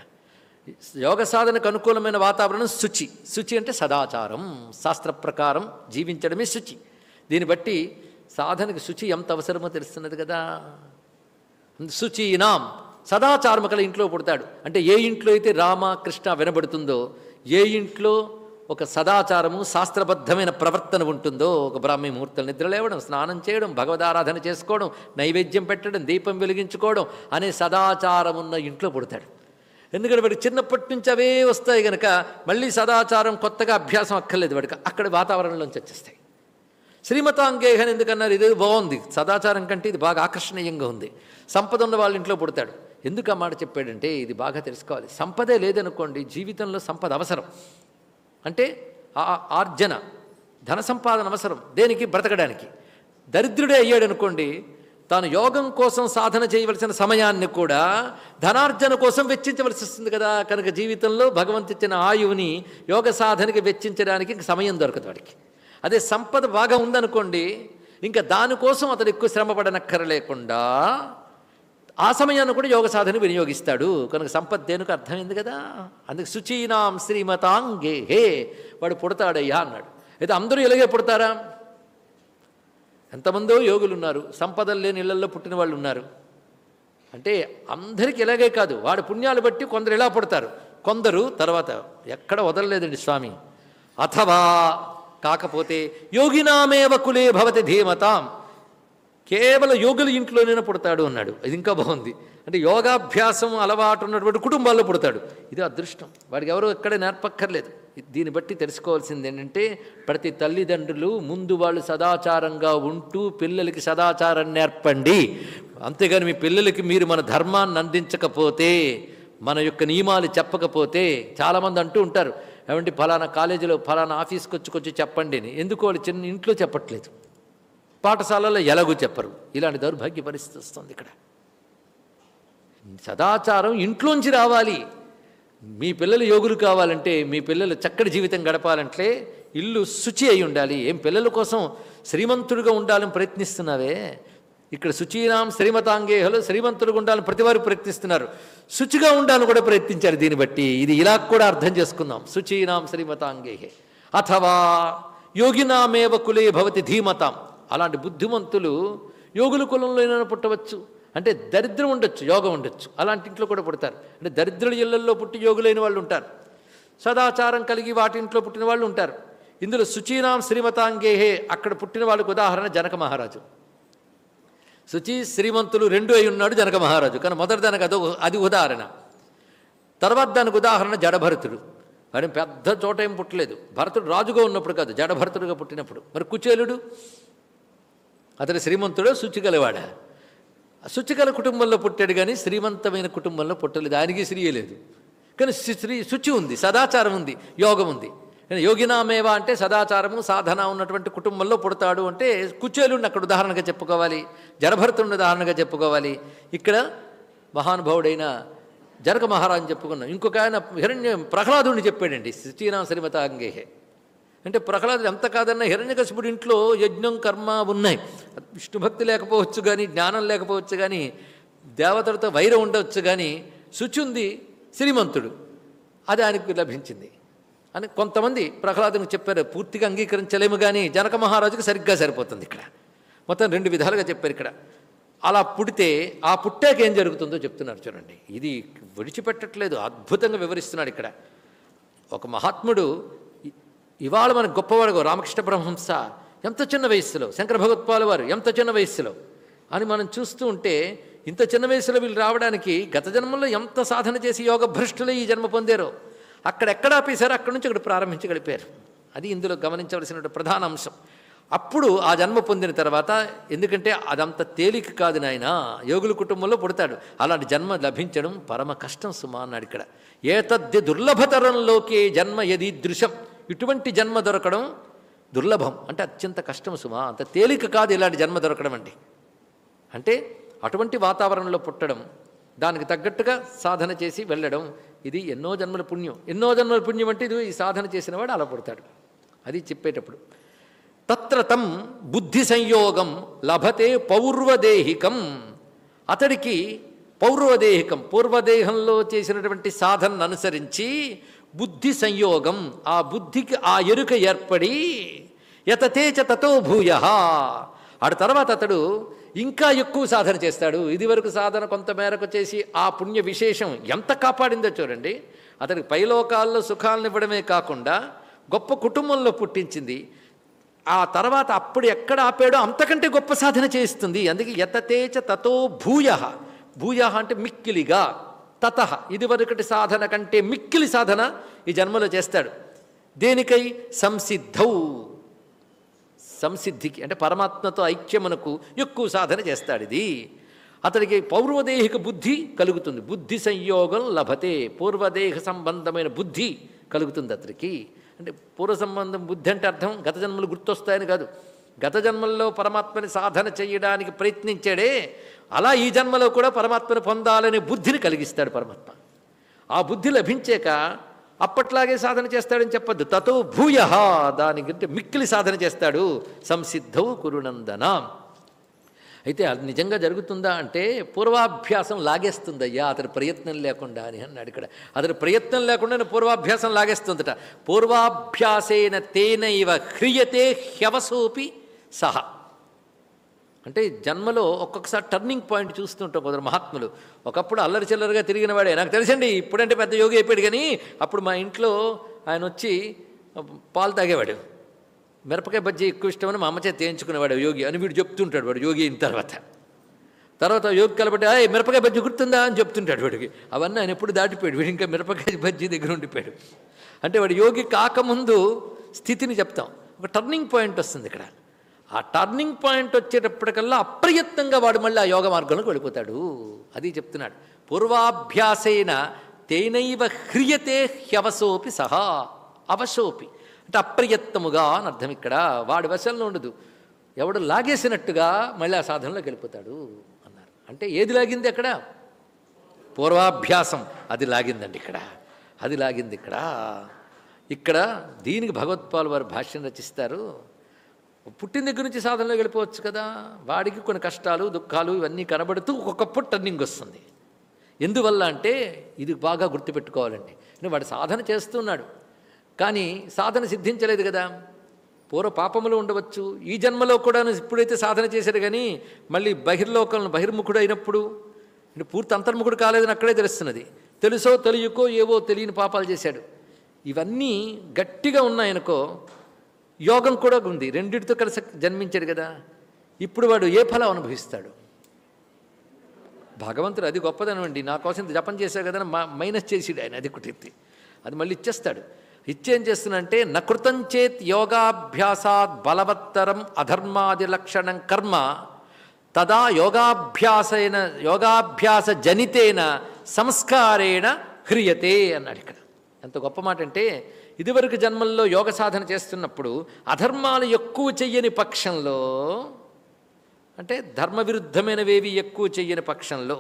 యోగ సాధనకు అనుకూలమైన వాతావరణం శుచి. శుచి అంటే సదాచారం శాస్త్ర ప్రకారం జీవించడమే శుచి. దీన్ని బట్టి సాధనకు శుచి ఎంత అవసరమో తెలుస్తున్నది కదా. శుచీనాం సదాచారము కల ఇంట్లో పుడతాడు. అంటే ఏ ఇంట్లో అయితే రామ కృష్ణ వినబడుతుందో ఏ ఇంట్లో ఒక సదాచారము శాస్త్రబద్ధమైన ప్రవర్తన ఉంటుందో ఒక బ్రాహ్మీ ముహూర్తం నిద్రలేవడం స్నానం చేయడం భగవదారాధన చేసుకోవడం నైవేద్యం పెట్టడం దీపం వెలిగించుకోవడం అనే సదాచారం ఉన్న ఇంట్లో పుడతాడు. ఎందుకంటే వాడికి చిన్నప్పటి నుంచి అవే వస్తాయి కనుక మళ్ళీ సదాచారం కొత్తగా అభ్యాసం అక్కర్లేదు వాడికి అక్కడ వాతావరణంలోంచి వచ్చేస్తాయి. శ్రీమతాంగేహన్ ఎందుకన్నారు ఇది బాగుంది సదాచారం కంటే ఇది బాగా ఆకర్షణీయంగా ఉంది సంపద ఉన్న వాళ్ళ ఇంట్లో పుడతాడు. ఎందుకు ఆ మాట చెప్పాడంటే ఇది బాగా తెలుసుకోవాలి. సంపదే లేదనుకోండి జీవితంలో సంపద అవసరం. అంటే ఆ- ఆర్జన ధన సంపాదన అవసరం దేనికి? బ్రతకడానికి. దరిద్రుడే అయ్యాడు అనుకోండి తాను యోగం కోసం సాధన చేయవలసిన సమయాన్ని కూడా ధనార్జన కోసం వెచ్చించవలసి వస్తుంది కదా. కనుక జీవితంలో భగవంతు ఇచ్చిన ఆయువుని యోగ సాధనకి వెచ్చించడానికి సమయం దొరకదు వాడికి. అదే సంపద బాగా ఉందనుకోండి ఇంకా దానికోసం అతడు ఎక్కువ శ్రమ పడనక్కరలేకుండా ఆ సమయాన్ని కూడా యోగ సాధన వినియోగిస్తాడు. కనుక సంపత్ దేనికి అర్థమైంది కదా? అందుకే శుచీనాం శ్రీమతాంగే హే వాడు పుడతాడయ్యా అన్నాడు. అయితే అందరూ ఇలాగే పుడతారా? ఎంతమందో యోగులు ఉన్నారు. సంపదలు లేని ఇళ్ళలో పుట్టిన వాళ్ళు ఉన్నారు. అంటే అందరికీ ఇలాగే కాదు. వాడి పుణ్యాలు బట్టి కొందరు ఇలా పుడతారు? కొందరు తర్వాత ఎక్కడ వదలలేదండి స్వామి. అథవా కాకపోతే యోగినామేవ కులే భవతి ధీమతాం. కేవలం యోగుల ఇంట్లోనే పుడతాడు అన్నాడు. ఇది ఇంకా బాగుంది. అంటే యోగాభ్యాసం అలవాటు ఉన్నటువంటి కుటుంబాల్లో పుడతాడు. ఇది అదృష్టం. వాడికి ఎవరు ఎక్కడ నేర్పక్కర్లేదు. దీన్ని బట్టి తెలుసుకోవాల్సింది ఏంటంటే ప్రతి తల్లిదండ్రులు ముందు వాళ్ళు సదాచారంగా ఉంటూ పిల్లలకి సదాచారం నేర్పండి. అంతేగాని మీ పిల్లలకి మీరు మన ధర్మాన్ని అందించకపోతే మన యొక్క నియమాలు చెప్పకపోతే చాలామంది అంటూ ఉంటారు. ఏమంటే ఫలానా కాలేజీలో ఫలానా ఆఫీస్కి వచ్చి కొంచెం చెప్పండి అని. ఎందుకు వాళ్ళు చిన్న ఇంట్లో చెప్పట్లేదు? పాఠశాలలో ఎలాగూ చెప్పరు. ఇలాంటి దౌర్భాగ్య పరిస్థితి వస్తుంది ఇక్కడ. సదాచారం ఇంట్లోంచి రావాలి. మీ పిల్లలు యోగులు కావాలంటే మీ పిల్లలు చక్కటి జీవితం గడపాలంటే ఇల్లు శుచి అయి ఉండాలి. ఏం పిల్లల కోసం శ్రీమంతుడిగా ఉండాలని ప్రయత్నిస్తున్నావే? ఇక్కడ శుచీనాం శ్రీమతాంగేహలో శ్రీమంతుడుగా ఉండాలని ప్రతివారు ప్రయత్నిస్తున్నారు. శుచిగా ఉండాలని కూడా ప్రయత్నించారు దీన్ని బట్టి. ఇది ఇలా కూడా అర్థం చేసుకుందాం. శుచీనాం శ్రీమతాంగేహే. అథవా యోగినామేవ కులే భవతి ధీమతాం. అలాంటి బుద్ధిమంతులు యోగుల కులంలో పుట్టవచ్చు? అంటే దరిద్రం ఉండొచ్చు యోగం ఉండొచ్చు. అలాంటి ఇంట్లో కూడా పుడతారు. అంటే దరిద్రుల ఇళ్ళల్లో పుట్టి యోగులైన వాళ్ళు ఉంటారు. సదాచారం కలిగి వాటి ఇంట్లో పుట్టిన వాళ్ళు ఉంటారు. ఇందులో శుచీనాం శ్రీమతాంగేహే అక్కడ పుట్టిన వాళ్ళకు ఉదాహరణ జనక మహారాజు. శుచి శ్రీమంతులు రెండు అయి ఉన్నాడు జనక మహారాజు. కానీ మొదటి దానికి అదో అది ఉదాహరణ. తర్వాత దానికి ఉదాహరణ జడభరతుడు. మరి పెద్ద చోట ఏం పుట్టలేదు. భరతుడు రాజుగా ఉన్నప్పుడు కాదు జడభరతుడుగా పుట్టినప్పుడు. మరి కుచేలుడు? అతడు శ్రీమంతుడు శుచిగలవాడా. శుచికల కుటుంబంలో పుట్టాడు కానీ శ్రీమంతమైన కుటుంబంలో పుట్టలేదు. ఆయనకి శ్రీయే లేదు. కానీ శ్రీ- శ్రీ శుచి ఉంది సదాచారం ఉంది యోగం ఉంది. కానీ యోగినామేవా అంటే సదాచారము సాధన ఉన్నటువంటి కుటుంబంలో పుడతాడు అంటే కుచేలుడిని అక్కడ ఉదాహరణగా చెప్పుకోవాలి జడభరతుడిని ఉదాహరణగా చెప్పుకోవాలి. ఇక్కడ మహానుభావుడైన జనక మహారాజు చెప్పుకున్నాం. ఇంకొక ఆయన హిరణ్య ప్రహ్లాదుడిని చెప్పాడండి. శ్రీనామ శ్రీమతాంగేహే. అంటే ప్రహ్లాదుడు ఎంత కాదన్నా హిరణ్యకశిపుడి ఇంట్లో యజ్ఞం కర్మ ఉన్నాయి. విష్ణు భక్తి లేకపోవచ్చు కానీ జ్ఞానం లేకపోవచ్చు కానీ దేవతలతో వైరం ఉండవచ్చు కానీ శుచి ఉంది శ్రీమంతుడు. అది ఆయనకు లభించింది. అని కొంతమంది ప్రహ్లాదునికి చెప్పారు పూర్తిగా అంగీకరించలేము కానీ జనక మహారాజుకి సరిగ్గా సరిపోతుంది ఇక్కడ. మొత్తం రెండు విధాలుగా చెప్పారు ఇక్కడ. అలా పుడితే ఆ పుట్టాక ఏం జరుగుతుందో చెప్తున్నారు చూడండి. ఇది విడిచిపెట్టట్లేదు అద్భుతంగా వివరిస్తున్నాడు ఇక్కడ. ఒక మహాత్ముడు ఇవాళ మన గొప్పవాడు రామకృష్ణ బ్రహ్మంస ఎంత చిన్న వయస్సులో శంకర భగవత్పాల వారు ఎంత చిన్న వయస్సులో అని మనం చూస్తూ ఉంటే ఇంత చిన్న వయసులో వీళ్ళు రావడానికి గత జన్మంలో ఎంత సాధన చేసి యోగ భ్రష్టులు ఈ జన్మ పొందారో అక్కడెక్కడ ఆపేశారో అక్కడి నుంచి ఇక్కడ ప్రారంభించగలిపారు. అది ఇందులో గమనించవలసిన ప్రధాన అంశం. అప్పుడు ఆ జన్మ పొందిన తర్వాత ఎందుకంటే అదంత తేలిక కాదు నాయన యోగుల కుటుంబంలో పుడతాడు. అలాంటి జన్మ లభించడం పరమ కష్టం సుమా అన్నాడు ఇక్కడ. ఏతద్ది దుర్లభతరంలోకే జన్మ యదీదృశం. ఇటువంటి జన్మ దొరకడం దుర్లభం. అంటే అత్యంత కష్టం సుమా. అంత తేలిక కాదు ఇలాంటి జన్మ దొరకడం అండి. అంటే అటువంటి వాతావరణంలో పుట్టడం దానికి తగ్గట్టుగా సాధన చేసి వెళ్ళడం ఇది ఎన్నో జన్మల పుణ్యం. ఎన్నో జన్మల పుణ్యం అంటే ఇది ఈ సాధన చేసిన వాడు అలా పుడతాడు. అది చెప్పేటప్పుడు తత్ర తం బుద్ధి సంయోగం లభతే పౌర్వదేహికం. అతడికి పౌర్వదేహికం పూర్వదేహంలో చేసినటువంటి సాధనను అనుసరించి బుద్ధి సంయోగం ఆ బుద్ధికి ఆ ఎరుక ఏర్పడి యతతేచ తతో భూయ. ఆడ తర్వాత అతడు ఇంకా ఎక్కువ సాధన చేస్తాడు. ఇదివరకు సాధన కొంత మేరకు చేసి ఆ పుణ్య విశేషం ఎంత కాపాడిందో చూడండి. అతనికి పైలోకాల్లో సుఖాలను ఇవ్వడమే కాకుండా గొప్ప కుటుంబంలో పుట్టించింది. ఆ తర్వాత అప్పుడు ఎక్కడ ఆపాడో అంతకంటే గొప్ప సాధన చేస్తుంది. అందుకే యతతేచ తతో భూయ. భూయ అంటే మిక్కిలిగా. తత. ఇదివరకటి సాధన కంటే మిక్కిలి సాధన ఈ జన్మలో చేస్తాడు. దేనికై? సంసిద్ధౌ. సంసిద్ధికి అంటే పరమాత్మతో ఐక్యమునకు ఎక్కువ సాధన చేస్తాడు ఇది అతడికి పౌర్వదేహిక బుద్ధి కలుగుతుంది. బుద్ధి సంయోగం లభతే. పూర్వదేహ సంబంధమైన బుద్ధి కలుగుతుంది అతడికి. అంటే పూర్వ సంబంధం బుద్ధి అంటే అర్థం గత జన్మలు గుర్తొస్తాయని కాదు. గత జన్మల్లో పరమాత్మని సాధన చేయడానికి ప్రయత్నించాడే. అలా ఈ జన్మలో కూడా పరమాత్మను పొందాలనే బుద్ధిని కలిగిస్తాడు పరమాత్మ. ఆ బుద్ధి లభించాక అప్పట్లాగే సాధన చేస్తాడని చెప్పద్దు. తతో భూయ దానికంటే మిక్కిలి సాధన చేస్తాడు సంసిద్ధవు కురునందన. అయితే అది నిజంగా జరుగుతుందా అంటే పూర్వాభ్యాసం లాగేస్తుందయ్యా అతని ప్రయత్నం లేకుండా అని అన్నాడు ఇక్కడ. అతని ప్రయత్నం లేకుండా పూర్వాభ్యాసం లాగేస్తుందట. పూర్వాభ్యాసేన తేనైవ హ్రియతే హ్యవసోపి సహ. అంటే జన్మలో ఒక్కొక్కసారి టర్నింగ్ పాయింట్ చూస్తుంటాం కొందరు మహాత్ములు. ఒకప్పుడు అల్లరి చిల్లరగా తిరిగిన వాడే. నాకు తెలుసండి ఇప్పుడంటే పెద్ద యోగి అయిపోయాడు కానీ అప్పుడు మా ఇంట్లో ఆయన వచ్చి పాలు తాగేవాడు. మిరపకాయ బజ్జీ ఎక్కువ ఇష్టమని మా అమ్మ చేత తేయించుకునేవాడు యోగి అని వీడు చెప్తుంటాడు వాడు యోగి అయిన తర్వాత. తర్వాత యోగి కలబట్టి ఏ మిరపకాయ బజ్జీ గుర్తుందా? అని చెప్తుంటాడు వాడికి. అవన్నీ ఆయన ఎప్పుడు దాటిపోయాడు. వీడు ఇంకా మిరపకాయ బజ్జీ దగ్గర ఉండిపోయాడు. అంటే వాడు యోగి కాకముందు స్థితిని చెప్తాం. ఒక టర్నింగ్ పాయింట్ వస్తుంది ఇక్కడ. ఆ టర్నింగ్ పాయింట్ వచ్చేటప్పటికల్లా అప్రయత్నంగా వాడు మళ్ళీ ఆ యోగ మార్గంలోకి వెళ్ళిపోతాడు. అది చెప్తున్నాడు. పూర్వాభ్యాసేన తేనైవ హ్రియతే హ్యవసోపి సహా. అవశోపి అంటే అప్రయత్నముగా అని అర్థం ఇక్కడ. వాడి వశంలో ఉండదు. ఎవడు లాగేసినట్టుగా మళ్ళీ ఆ సాధనలోకి వెళ్ళిపోతాడు అన్నారు. అంటే ఏది లాగింది అక్కడ? పూర్వాభ్యాసం. అది లాగిందండి ఇక్కడ. అది లాగింది ఇక్కడ. ఇక్కడ దీనికి భగవత్పాల్ వారు భాష్యం రచిస్తారు. పుట్టిన దగ్గర నుంచి సాధనలో వెళ్ళిపోవచ్చు కదా. వాడికి కొన్ని కష్టాలు దుఃఖాలు ఇవన్నీ కనబడుతూ ఒక్కొక్కప్పుడు టర్నింగ్ వస్తుంది. ఎందువల్ల అంటే ఇది బాగా గుర్తుపెట్టుకోవాలండి. నేను వాడు సాధన చేస్తున్నాడు. కానీ సాధన సిద్ధించలేదు కదా. పూర్వ పాపములు ఉండవచ్చు. ఈ జన్మలో కూడా ఇప్పుడైతే సాధన చేశాడు కానీ మళ్ళీ బహిర్లోకంలో బహిర్ముఖుడు అయినప్పుడు పూర్తి అంతర్ముఖుడు కాలేదని అక్కడే తెలుస్తున్నది. తెలుసో తెలియకో ఏవో తెలియని పాపాలు చేశాడు. ఇవన్నీ గట్టిగా ఉన్నాయనుకో యోగం కూడా ఉంది. రెండింటితో కలిసి జన్మించాడు కదా. ఇప్పుడు వాడు ఏ ఫలం అనుభవిస్తాడు? భగవంతుడు అది గొప్పదనమండి నా కోసం జపం చేశావు కదా మా మైనస్ చేసిడు ఆయన అది కుటిర్తి అది మళ్ళీ ఇచ్చేస్తాడు. ఇచ్చేం చేస్తున్నంటే నకృతం చేత్ యోగాభ్యాసాత్ బలవత్తరం అధర్మాది లక్షణం కర్మ తదా యోగాభ్యాసైన యోగాభ్యాస జనితేన సంస్కారేణ హ్రియతే అన్నాడు ఇక్కడ. ఎంత గొప్ప మాట అంటే ఇదివరకు జన్మల్లో యోగ సాధన చేస్తున్నప్పుడు అధర్మాలు ఎక్కువ చెయ్యని పక్షంలో అంటే ధర్మ విరుద్ధమైనవేవి ఎక్కువ చెయ్యని పక్షంలో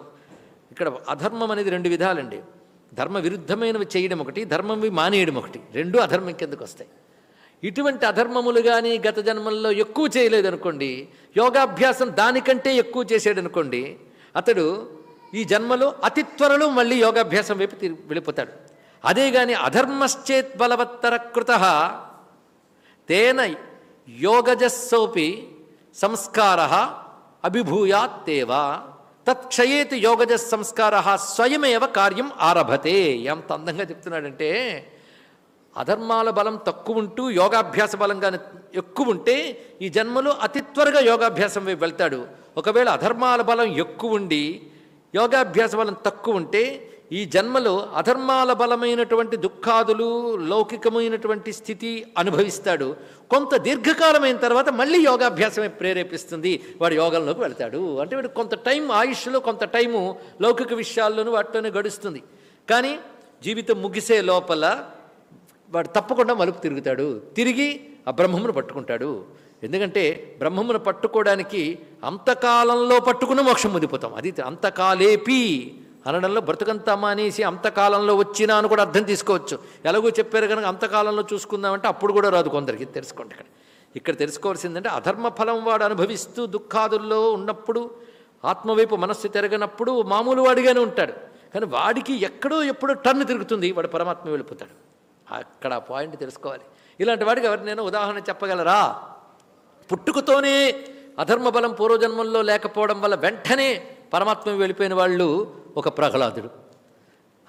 ఇక్కడ అధర్మం అనేది రెండు విధాలండి. ధర్మ విరుద్ధమైనవి చేయడం ఒకటి ధర్మంవి మానేయడం ఒకటి. రెండు అధర్మం కిందకు వస్తాయి. ఇటువంటి అధర్మములు కానీ గత జన్మల్లో ఎక్కువ చేయలేదు అనుకోండి యోగాభ్యాసం దానికంటే ఎక్కువ చేసాడు అనుకోండి అతడు ఈ జన్మలో అతి త్వరలో మళ్ళీ యోగాభ్యాసం వైపు తిరిగి వెళ్ళిపోతాడు. అదే కానీ అధర్మశ్చేత్ బలవత్తర కృత తేన యోగజస్సోపి సంస్కార అభిభూయాత్తేవ తత్క్షయేతి యోగజ సంస్కార స్వయమేవ కార్యం ఆరభతే ఎంత అందంగా చెప్తున్నాడంటే అధర్మాల బలం తక్కువ ఉంటూ యోగాభ్యాస కానీ ఎక్కువ ఉంటే ఈ జన్మలో అతి త్వరగా యోగాభ్యాసం వైపు వెళ్తాడు. ఒకవేళ అధర్మాల బలం ఎక్కువ ఉండి యోగాభ్యాస బలం తక్కువ ఉంటే ఈ జన్మలో అధర్మాల బలమైనటువంటి దుఃఖాదులు లౌకికమైనటువంటి స్థితి అనుభవిస్తాడు. కొంత దీర్ఘకాలమైన తర్వాత మళ్ళీ యోగాభ్యాసమే ప్రేరేపిస్తుంది. వాడు యోగంలోకి వెళ్తాడు. అంటే వాడు కొంత టైం ఆయుష్లో కొంత టైము లౌకిక విషయాల్లోనూ వాటిలోనే గడుస్తుంది. కానీ జీవితం ముగిసే లోపల వాడు తప్పకుండా మలుపు తిరుగుతాడు. తిరిగి ఆ బ్రహ్మమును పట్టుకుంటాడు. ఎందుకంటే బ్రహ్మమును పట్టుకోవడానికి అంతకాలంలో పట్టుకున్న మోక్షం ముదిపోతాం అది అంతకాలేపి అనడంలో బ్రతుకంతా అనేసి అంతకాలంలో వచ్చినా అని కూడా అర్థం తీసుకోవచ్చు. ఎలాగో చెప్పారు కనుక అంతకాలంలో చూసుకుందామంటే అప్పుడు కూడా రాదు కొందరికి. తెలుసుకోండి ఇక్కడ. ఇక్కడ తెలుసుకోవాల్సిందంటే అధర్మ ఫలం వాడు అనుభవిస్తూ దుఃఖాదుల్లో ఉన్నప్పుడు ఆత్మవైపు మనస్సు తిరగనప్పుడు మామూలు వాడిగానే ఉంటాడు. కానీ వాడికి ఎక్కడో ఎప్పుడో టర్న్ తిరుగుతుంది వాడు పరమాత్మ వెళ్ళిపోతాడు. అక్కడ ఆ పాయింట్ తెలుసుకోవాలి. ఇలాంటి వాడికి ఎవరినైనా ఉదాహరణ చెప్పగలరా? పుట్టుకతోనే అధర్మ బలం పూర్వజన్మంలో లేకపోవడం వల్ల వెంటనే పరమాత్మ వెళ్ళిపోయిన వాళ్ళు ఒక ప్రహ్లాదుడు.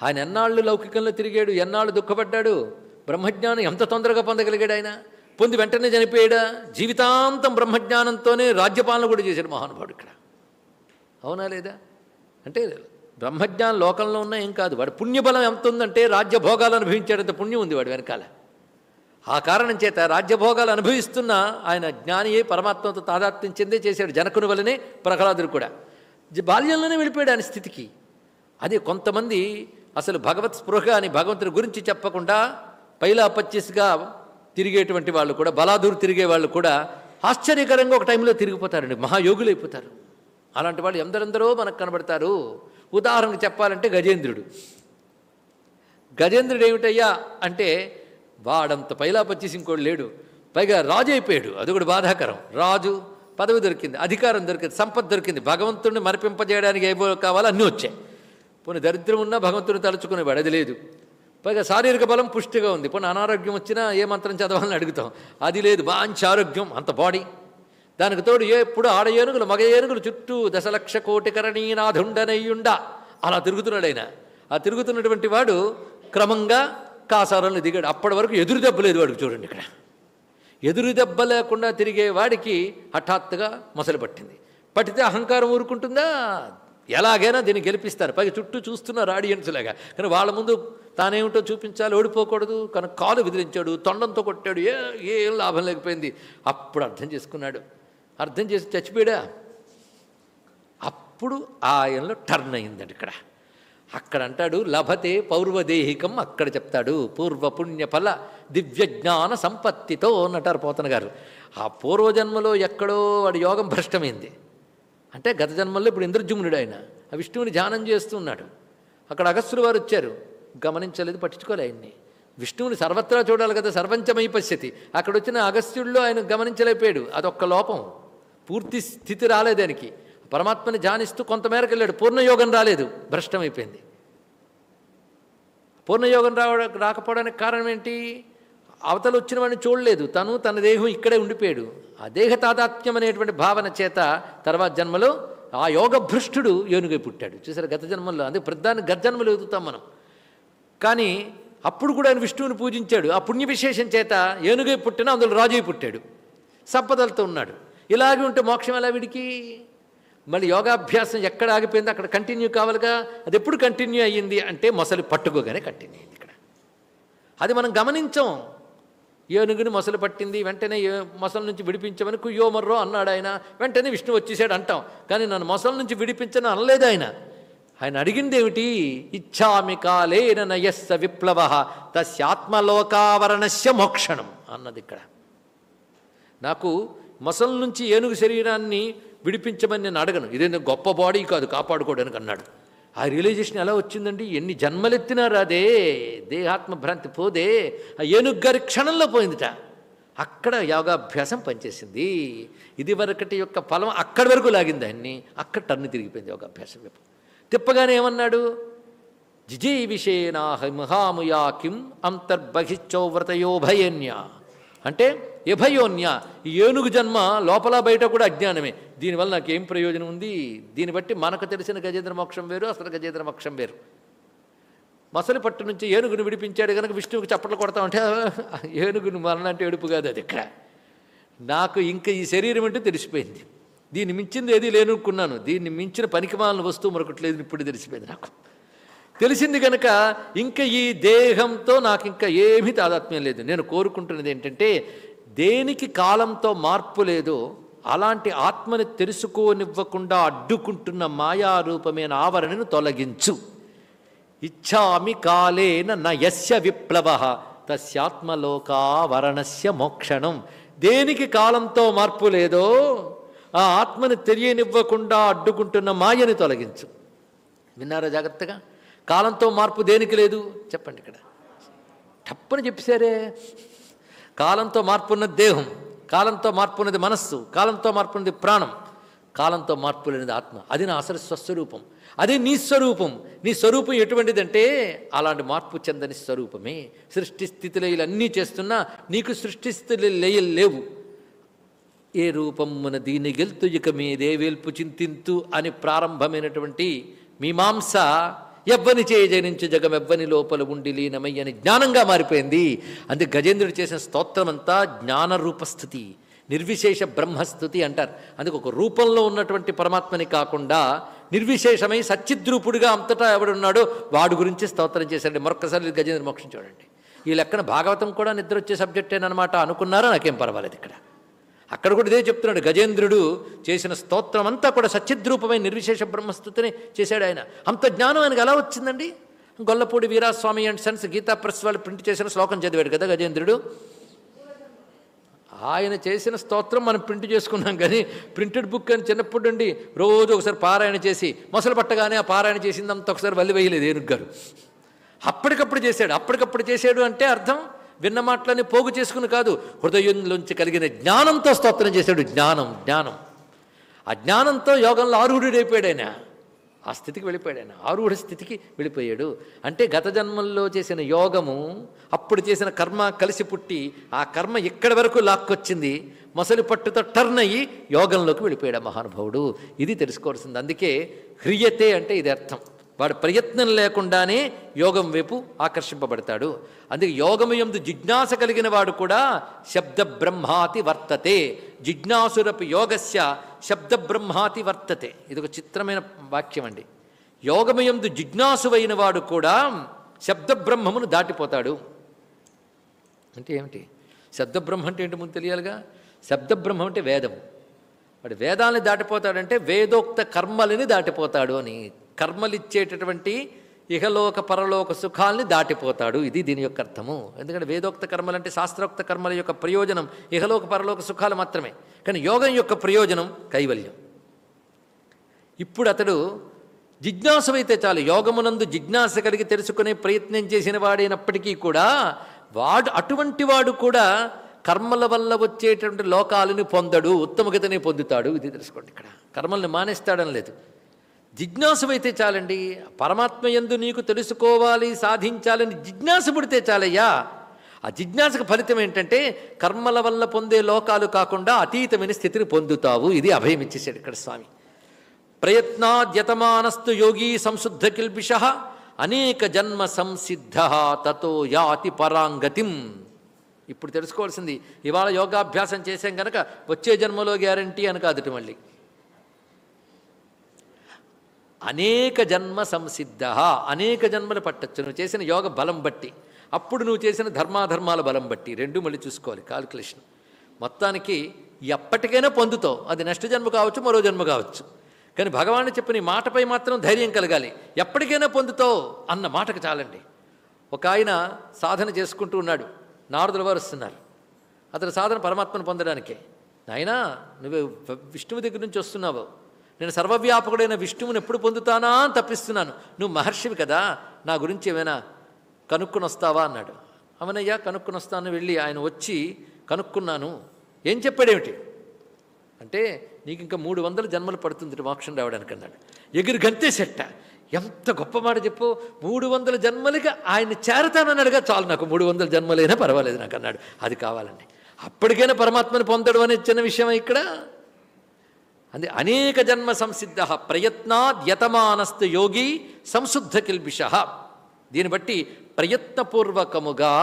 ఆయన ఎన్నాళ్ళు లౌకికంలో తిరిగాడు? ఎన్నాళ్ళు దుఃఖపడ్డాడు? బ్రహ్మజ్ఞానం ఎంత తొందరగా పొందగలిగాడు ఆయన? పొంది వెంటనే చనిపోయాడా? జీవితాంతం బ్రహ్మజ్ఞానంతోనే రాజ్యపాలన కూడా చేశాడు మహానుభావుడు ఇక్కడ. అవునా లేదా? అంటే బ్రహ్మజ్ఞానం లోకంలో ఉన్నా ఏం కాదు. వాడు పుణ్యబలం ఎంత ఉందంటే రాజ్యభోగాలు అనుభవించాడంత పుణ్యం ఉంది వాడు వెనకాల. ఆ కారణం చేత రాజ్యభోగాలు అనుభవిస్తున్న ఆయన జ్ఞానియే పరమాత్మతో తాదాత్మ్యం చెందే చేశాడు జనకుని వలనే ప్రహ్లాదుడు కూడా. బాల్యంలోనే వెళ్ళిపోయాడు ఆయన స్థితికి. అదే కొంతమంది అసలు భగవత్ స్పృహ అని భగవంతుడి గురించి చెప్పకుండా పైలా పచ్చిస్గా తిరిగేటువంటి వాళ్ళు కూడా బలాదూరు తిరిగే వాళ్ళు కూడా ఆశ్చర్యకరంగా ఒక టైంలో తిరిగిపోతారండి. మహాయోగులు అయిపోతారు. అలాంటి వాళ్ళు ఎందరెందరో మనకు కనబడతారు. ఉదాహరణకు చెప్పాలంటే గజేంద్రుడు. గజేంద్రుడు ఏమిటయ్యా అంటే వాడంత పైలా పచ్చేసి ఇంకోడు లేడు. పైగా రాజు అయిపోయాడు. అది కూడా బాధాకరం. రాజు పదవి దొరికింది అధికారం దొరికింది సంపద దొరికింది. భగవంతుడిని మరిపింపజేయడానికి ఏవో కావాలో అన్నీ వచ్చాయి. పోనీ దరిద్రం ఉన్నా భగవంతుని తలుచుకునేవాడు అది లేదు. పైగా శారీరక బలం పుష్టిగా ఉంది. పోనీ అనారోగ్యం వచ్చినా ఏ మంత్రం చదవాలని అడుగుతాం. అది లేదు. మంచి ఆరోగ్యం అంత బాడీ. దానికి తోడు ఎప్పుడు ఆడ ఏనుగులు మగ ఏనుగులు చుట్టూ దశలక్ష కోటి కరణీనాథుండనయ్యుండా. అలా తిరుగుతున్నాడు ఆయన. ఆ తిరుగుతున్నటువంటి వాడు క్రమంగా కాసారంలో దిగాడు. అప్పటి వరకు ఎదురు దెబ్బ లేదు వాడికి చూడండి ఇక్కడ. ఎదురు దెబ్బ లేకుండా తిరిగే వాడికి హఠాత్తుగా మొసలు పట్టింది. పట్టితే అహంకారం ఊరుకుంటుందా? ఎలాగైనా దీన్ని గెలిపిస్తారు. పైగా చుట్టూ చూస్తున్నారు ఆడియన్స్ లాగా. కానీ వాళ్ళ ముందు తానేమిటో చూపించాలి ఓడిపోకూడదు కనుక కాలు విదిలించాడు తొండంతో కొట్టాడు ఏ ఏం లాభం లేకపోయింది. అప్పుడు అర్థం చేసుకున్నాడు. అర్థం చేసి చచ్చిపోయాడా? అప్పుడు ఆయనలో టర్న్ అయిందండి ఇక్కడ. అక్కడ అంటాడు లభతే పౌర్వదేహికం అక్కడ చెప్తాడు పూర్వ పుణ్య ఫల సంపత్తితో అన్నటారు పోతన గారు. ఆ పూర్వజన్మలో ఎక్కడో వాడి యోగం భ్రష్టమైంది. అంటే గత జన్మల్లో ఇప్పుడు ఇంద్రజుమ్నుడు ఆయన. ఆ విష్ణువుని ధ్యానం చేస్తూ ఉన్నాడు. అక్కడ అగస్సులు వారు వచ్చారు. గమనించలేదు పట్టించుకోలే ఆయన్ని. విష్ణువుని సర్వత్రా చూడాలి కదా సర్వంచమై పశ్యతి అక్కడ వచ్చిన అగస్త్యుడిలో ఆయన గమనించలేకపోయాడు. అదొక్క లోపం. పూర్తి స్థితి రాలేదానికి పరమాత్మని ధ్యానిస్తూ కొంతమేరకు వెళ్ళాడు. పూర్ణయోగం రాలేదు. భ్రష్టమైపోయింది. పూర్ణయోగం రావడం రాకపోవడానికి కారణం ఏంటి? అవతల వచ్చిన వాడిని చూడలేదు. తను తన దేహం ఇక్కడే ఉండిపోయాడు. ఆ దేహ తాదాత్మ్యం అనేటువంటి భావన చేత తర్వాత జన్మలో ఆ యోగ భ్రష్టుడు ఏనుగై పుట్టాడు. చూసారు గత జన్మల్లో అందుకే ప్రధాని గత జన్మలు ఎదుగుతాం మనం. కానీ అప్పుడు కూడా ఆయన విష్ణువుని పూజించాడు. ఆ పుణ్య విశేషం చేత ఏనుగై పుట్టిన అందులో రాజుయి పుట్టాడు. సంపదలతో ఉన్నాడు. ఇలాగే ఉంటే మోక్షం ఎలా వీడికి? మళ్ళీ యోగాభ్యాసం ఎక్కడ ఆగిపోయిందో అక్కడ కంటిన్యూ కావాలిగా? అది ఎప్పుడు కంటిన్యూ అయ్యింది అంటే మొసలి పట్టుకోగానే కంటిన్యూ అయింది ఇక్కడ. అది మనం గమనించాం. ఏనుగుని మొసలు పట్టింది వెంటనే ఏ- మొసల నుంచి విడిపించమని కుయ్యోమర్రో అన్నాడు ఆయన. వెంటనే విష్ణు వచ్చేసాడు అంటాం. కానీ నన్ను మొసల నుంచి విడిపించను అనలేదు ఆయన. ఆయన అడిగింది ఏమిటి ఇచ్చామి కాలేన నయస్స విప్లవ తస్యాత్మలోకావరణస్య మోక్షణం అన్నది ఇక్కడ. నాకు మొసల నుంచి ఏనుగు శరీరాన్ని విడిపించమని నేను అడగను. ఇదేందో గొప్ప బాడీ కాదు కాపాడుకోవడానికి అన్నాడు. ఆ రియలైజేషన్ ఎలా వచ్చిందండి? ఎన్ని జన్మలెత్తినారు అదే దేహాత్మ భ్రాంతి పోదే ఆ ఏనుగు గారి క్షణంలో పోయిందిట. అక్కడ యోగాభ్యాసం పనిచేసింది. ఇది వరకటి యొక్క ఫలం అక్కడి వరకు లాగింది ఆయన్ని. అక్కడ టర్న్ తిరిగిపోయింది యోగాభ్యాసం వైపు. తిప్పగానే ఏమన్నాడు? జిజే విషేనాహ మహాముయా కిం అంతర్బహిశ్చౌవ్రతయో భయన్య అంటే ఎభయోన్య ఈ ఏనుగు జన్మ లోపల బయట కూడా అజ్ఞానమే. దీనివల్ల నాకు ఏం ప్రయోజనం ఉంది? దీన్ని బట్టి మనకు తెలిసిన గజేంద్ర మోక్షం వేరు అసలు గజేంద్ర మోక్షం వేరు. మసలి పట్టు నుంచి ఏనుగును విడిపించాడు కనుక విష్ణువుకి చప్పట్లు కొడతామంటే ఏనుగును మరణంటే ఏడుపు కాదు అది ఇక్కడ. నాకు ఇంకా ఈ శరీరం అంటే తెలిసిపోయింది. దీన్ని మించింది ఏది లేనుకున్నాను దీన్ని మించిన పనికిమాలిన వస్తువు మరొకట్లేదు ఇప్పుడు తెలిసిపోయింది నాకు. తెలిసింది కనుక ఇంకా ఈ దేహంతో నాకు ఇంకా ఏమీ తాదాత్మ్యం లేదు. నేను కోరుకుంటున్నది ఏంటంటే దేనికి కాలంతో మార్పు లేదో అలాంటి ఆత్మని తెలుసుకోనివ్వకుండా అడ్డుకుంటున్న మాయారూపమైన ఆవరణను తొలగించు. ఇచ్చామి కాలేన న యస్య విప్లవ తస్యాత్మలోకావరణస్య మోక్షణం. దేనికి కాలంతో మార్పు లేదో ఆ ఆత్మని తెలియనివ్వకుండా అడ్డుకుంటున్న మాయని తొలగించు. విన్నారా జాగ్రత్తగా? కాలంతో మార్పు దేనికి లేదు? చెప్పండి ఇక్కడ. టప్పని చెప్పేశారే. కాలంతో మార్పు ఉన్నది దేహం కాలంతో మార్పు ఉన్నది మనస్సు కాలంతో మార్పున్నది ప్రాణం కాలంతో మార్పు లేనిది ఆత్మ. అది నా అసలు స్వస్వరూపం. అది నీ స్వరూపం. నీ స్వరూపం ఎటువంటిదంటే అలాంటి మార్పు చెందని స్వరూపమే. సృష్టి స్థితిలో అన్నీ చేస్తున్నా నీకు సృష్టి స్థితి లయలు లేవు. ఏ రూపం మన దీని గెలుతు ఇక మీదే వేల్పు చింతింతు అని ప్రారంభమైనటువంటి మీమాంస ఎవ్వని చేయ జనించు జగం ఎవ్వని లోపల ఉండి లీనమయ్యని జ్ఞానంగా మారిపోయింది. అందుకే గజేంద్రుడు చేసిన స్తోత్రమంతా అంతా జ్ఞాన నిర్విశేష బ్రహ్మస్థుతి అంటారు. అందుకు ఒక రూపంలో ఉన్నటువంటి పరమాత్మని కాకుండా నిర్విశేషమై సచ్చిద్రూపుడిగా అంతటా ఎవడున్నాడో వాడు గురించి స్తోత్రం చేశాడు మరొక్కసారి గజేంద్ర మోక్షం చూడండి. ఈ లెక్కన భాగవతం కూడా నిద్ర వచ్చే సబ్జెక్టేనమాట అనుకున్నారా? నాకేం పర్వాలేదు ఇక్కడ. అక్కడ కూడా ఇదే చెప్తున్నాడు గజేంద్రుడు చేసిన స్తోత్రం అంతా కూడా సత్యద్రూపమైన నిర్విశేష బ్రహ్మస్థుతిని చేశాడు ఆయన. అంత జ్ఞానం ఆయనకు ఎలా వచ్చిందండి? Gollapudi Veeraswamy and sons Gita press వాళ్ళు ప్రింట్ చేసిన శ్లోకం చదివాడు కదా గజేంద్రుడు. ఆయన చేసిన స్తోత్రం మనం ప్రింట్ చేసుకున్నాం కానీ ప్రింటెడ్ బుక్ అని చిన్నప్పటి నుండి రోజు ఒకసారి పారాయణ చేసి మొసలు పట్టగానే ఆ పారాయణ చేసిందంత ఒకసారి వల్లి వేయలేదు ఏనుగు గారు. అప్పటికప్పుడు చేశాడు అప్పటికప్పుడు చేశాడు అంటే అర్థం? విన్న మాటలని పోగు చేసుకుని కాదు హృదయంలోంచి కలిగిన జ్ఞానంతో స్తోత్రం చేశాడు. జ్ఞానం జ్ఞానం. ఆ జ్ఞానంతో యోగంలో ఆరుహుడైపోయాడు ఆయన ఆ స్థితికి వెళ్ళిపోయాడు ఆయన ఆరుహుడ స్థితికి వెళ్ళిపోయాడు. అంటే గత జన్మల్లో చేసిన యోగము అప్పుడు చేసిన కర్మ కలిసి పుట్టి ఆ కర్మ ఇక్కడి వరకు లాక్కొచ్చింది. మొసలి పట్టుతో టర్న్ అయ్యి యోగంలోకి వెళ్ళిపోయాడు మహానుభావుడు. ఇది తెలుసుకోవాల్సింది. అందుకే హ్రియతే అంటే ఇది అర్థం వాడు ప్రయత్నం లేకుండానే యోగం వైపు ఆకర్షింపబడతాడు. అందుకే యోగము ఎందు జిజ్ఞాస కలిగిన వాడు కూడా శబ్ద బ్రహ్మాతి వర్తతే. జిజ్ఞాసురపు యోగస్య శబ్ద బ్రహ్మాతి వర్తతే. ఇది ఒక చిత్రమైన వాక్యం అండి. యోగమయందు జిజ్ఞాసువైన వాడు కూడా శబ్ద బ్రహ్మమును దాటిపోతాడు. అంటే ఏమిటి? శబ్ద బ్రహ్మ అంటే ఏంటి ముందు తెలియాలిగా? శబ్దబ్రహ్మం అంటే వేదం. వాడు వేదాలని దాటిపోతాడంటే వేదోక్త కర్మలని దాటిపోతాడు అని. కర్మలిచ్చేటటువంటి ఇహలోక పరలోక సుఖాల్ని దాటిపోతాడు. ఇది దీని యొక్క అర్థము. ఎందుకంటే వేదోక్త కర్మలంటే శాస్త్రోక్త కర్మల యొక్క ప్రయోజనం ఇహలోక పరలోక సుఖాలు మాత్రమే. కానీ యోగం యొక్క ప్రయోజనం కైవల్యం. ఇప్పుడు అతడు జిజ్ఞాసమైతే చాలు. యోగమునందు జిజ్ఞాస కలిగి తెలుసుకునే ప్రయత్నం చేసిన వాడైనప్పటికీ కూడా వాడు అటువంటి వాడు కూడా కర్మల వల్ల వచ్చేటువంటి లోకాలను పొందడు. ఉత్తమగతనే పొందుతాడు. ఇది తెలుసుకోండి ఇక్కడ. కర్మల్ని మానేస్తాడని లేదు. జిజ్ఞాసమైతే చాలండి పరమాత్మ ఎందు నీకు తెలుసుకోవాలి సాధించాలని జిజ్ఞాస పుడితే చాలయ్యా. ఆ జిజ్ఞాసకు ఫలితం ఏంటంటే కర్మల వల్ల పొందే లోకాలు కాకుండా అతీతమైన స్థితిని పొందుతావు. ఇది అభయం ఇచ్చేసాడు ఇక్కడ స్వామి. ప్రయత్నాద్యతమానస్తు యోగి సంశుద్ధ కిల్బిష అనేక జన్మ సంసిద్ధ తతో యాతి పరాంగతిం. ఇప్పుడు తెలుసుకోవాల్సింది ఇవాళ యోగాభ్యాసం చేసాం కనుక వచ్చే జన్మలో గ్యారంటీ అని కాదుట మళ్ళీ. అనేక జన్మ సంసిద్ధ అనేక జన్మలు పట్టచ్చు. నువ్వు చేసిన యోగ బలం బట్టి. అప్పుడు నువ్వు చేసిన ధర్మాధర్మాల బలం బట్టి. రెండు మళ్ళీ చూసుకోవాలి కాల్కులేషన్ మొత్తానికి ఎప్పటికైనా పొందుతావు. అది నెక్స్ట్ జన్మ కావచ్చు మరో జన్మ కావచ్చు. కానీ భగవాను చెప్పిన మాటపై మాత్రం ధైర్యం కలగాలి. ఎప్పటికైనా పొందుతావు అన్న మాటకు చాలండి. ఒక ఆయన సాధన చేసుకుంటూ ఉన్నాడు. నారదుల వారు వస్తున్నారు. అతని సాధన పరమాత్మను పొందడానికే. నాయనా నువ్వు విష్ణువు దగ్గర నుంచి వస్తున్నావు. నేను సర్వవ్యాపకుడైన విష్ణువుని ఎప్పుడు పొందుతానా అని తప్పిస్తున్నాను. నువ్వు మహర్షివి కదా నా గురించి ఏమైనా కనుక్కొని వస్తావా అన్నాడు. అవనయ్యా కనుక్కుని వస్తాను వెళ్ళి ఆయన వచ్చి కనుక్కున్నాను. ఏం చెప్పాడేమిటి? అంటే నీకు ఇంకా మూడు వందల జన్మలు పడుతుంది మోక్షం రావడానికి అన్నాడు. ఎగిరి గంతేసెట్ట ఎంత గొప్ప మాట చెప్పు. మూడు వందల జన్మలుగా ఆయన చేరతానన్నాడుగా. చాలు నాకు మూడు వందల జన్మలైనా పర్వాలేదు నాకు అన్నాడు. అది కావాలండి. అప్పటికైనా పరమాత్మని పొందడం అనే చిన్న విషయం ఇక్కడ? అది అనేక జన్మ సంసిద్ధ ప్రయత్నాద్యతమానస్తు యోగి సంశుద్ధ కిల్బిష. దీన్ని బట్టి ప్రయత్నపూర్వకముగా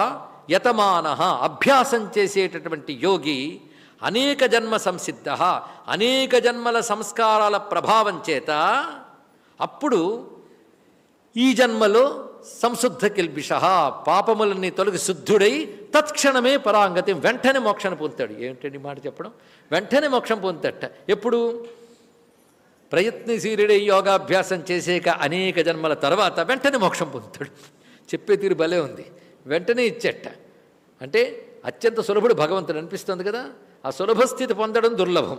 యతమాన అభ్యాసం చేసేటటువంటి యోగి అనేక జన్మ సంసిద్ధ అనేక జన్మల సంస్కారాల ప్రభావం చేత అప్పుడు ఈ జన్మలో సంశుద్ధ కిల్బిష పాపములన్నీ తొలగి శుద్ధుడై తత్క్షణమే పరాంగతి వెంటనే మోక్షణ పొందుతాడు. ఏమిటండి మాట చెప్పడం? వెంటనే మోక్షం పొందుతట. ఎప్పుడు? ప్రయత్నశీలుడై యోగాభ్యాసం చేసేక అనేక జన్మల తర్వాత వెంటనే మోక్షం పొందుతాడు. చెప్పే తీరు భలే ఉంది. వెంటనే ఇచ్చేట. అంటే అత్యంత సులభుడు భగవంతుడు అనిపిస్తుంది కదా? ఆ సులభ స్థితి పొందడం దుర్లభం.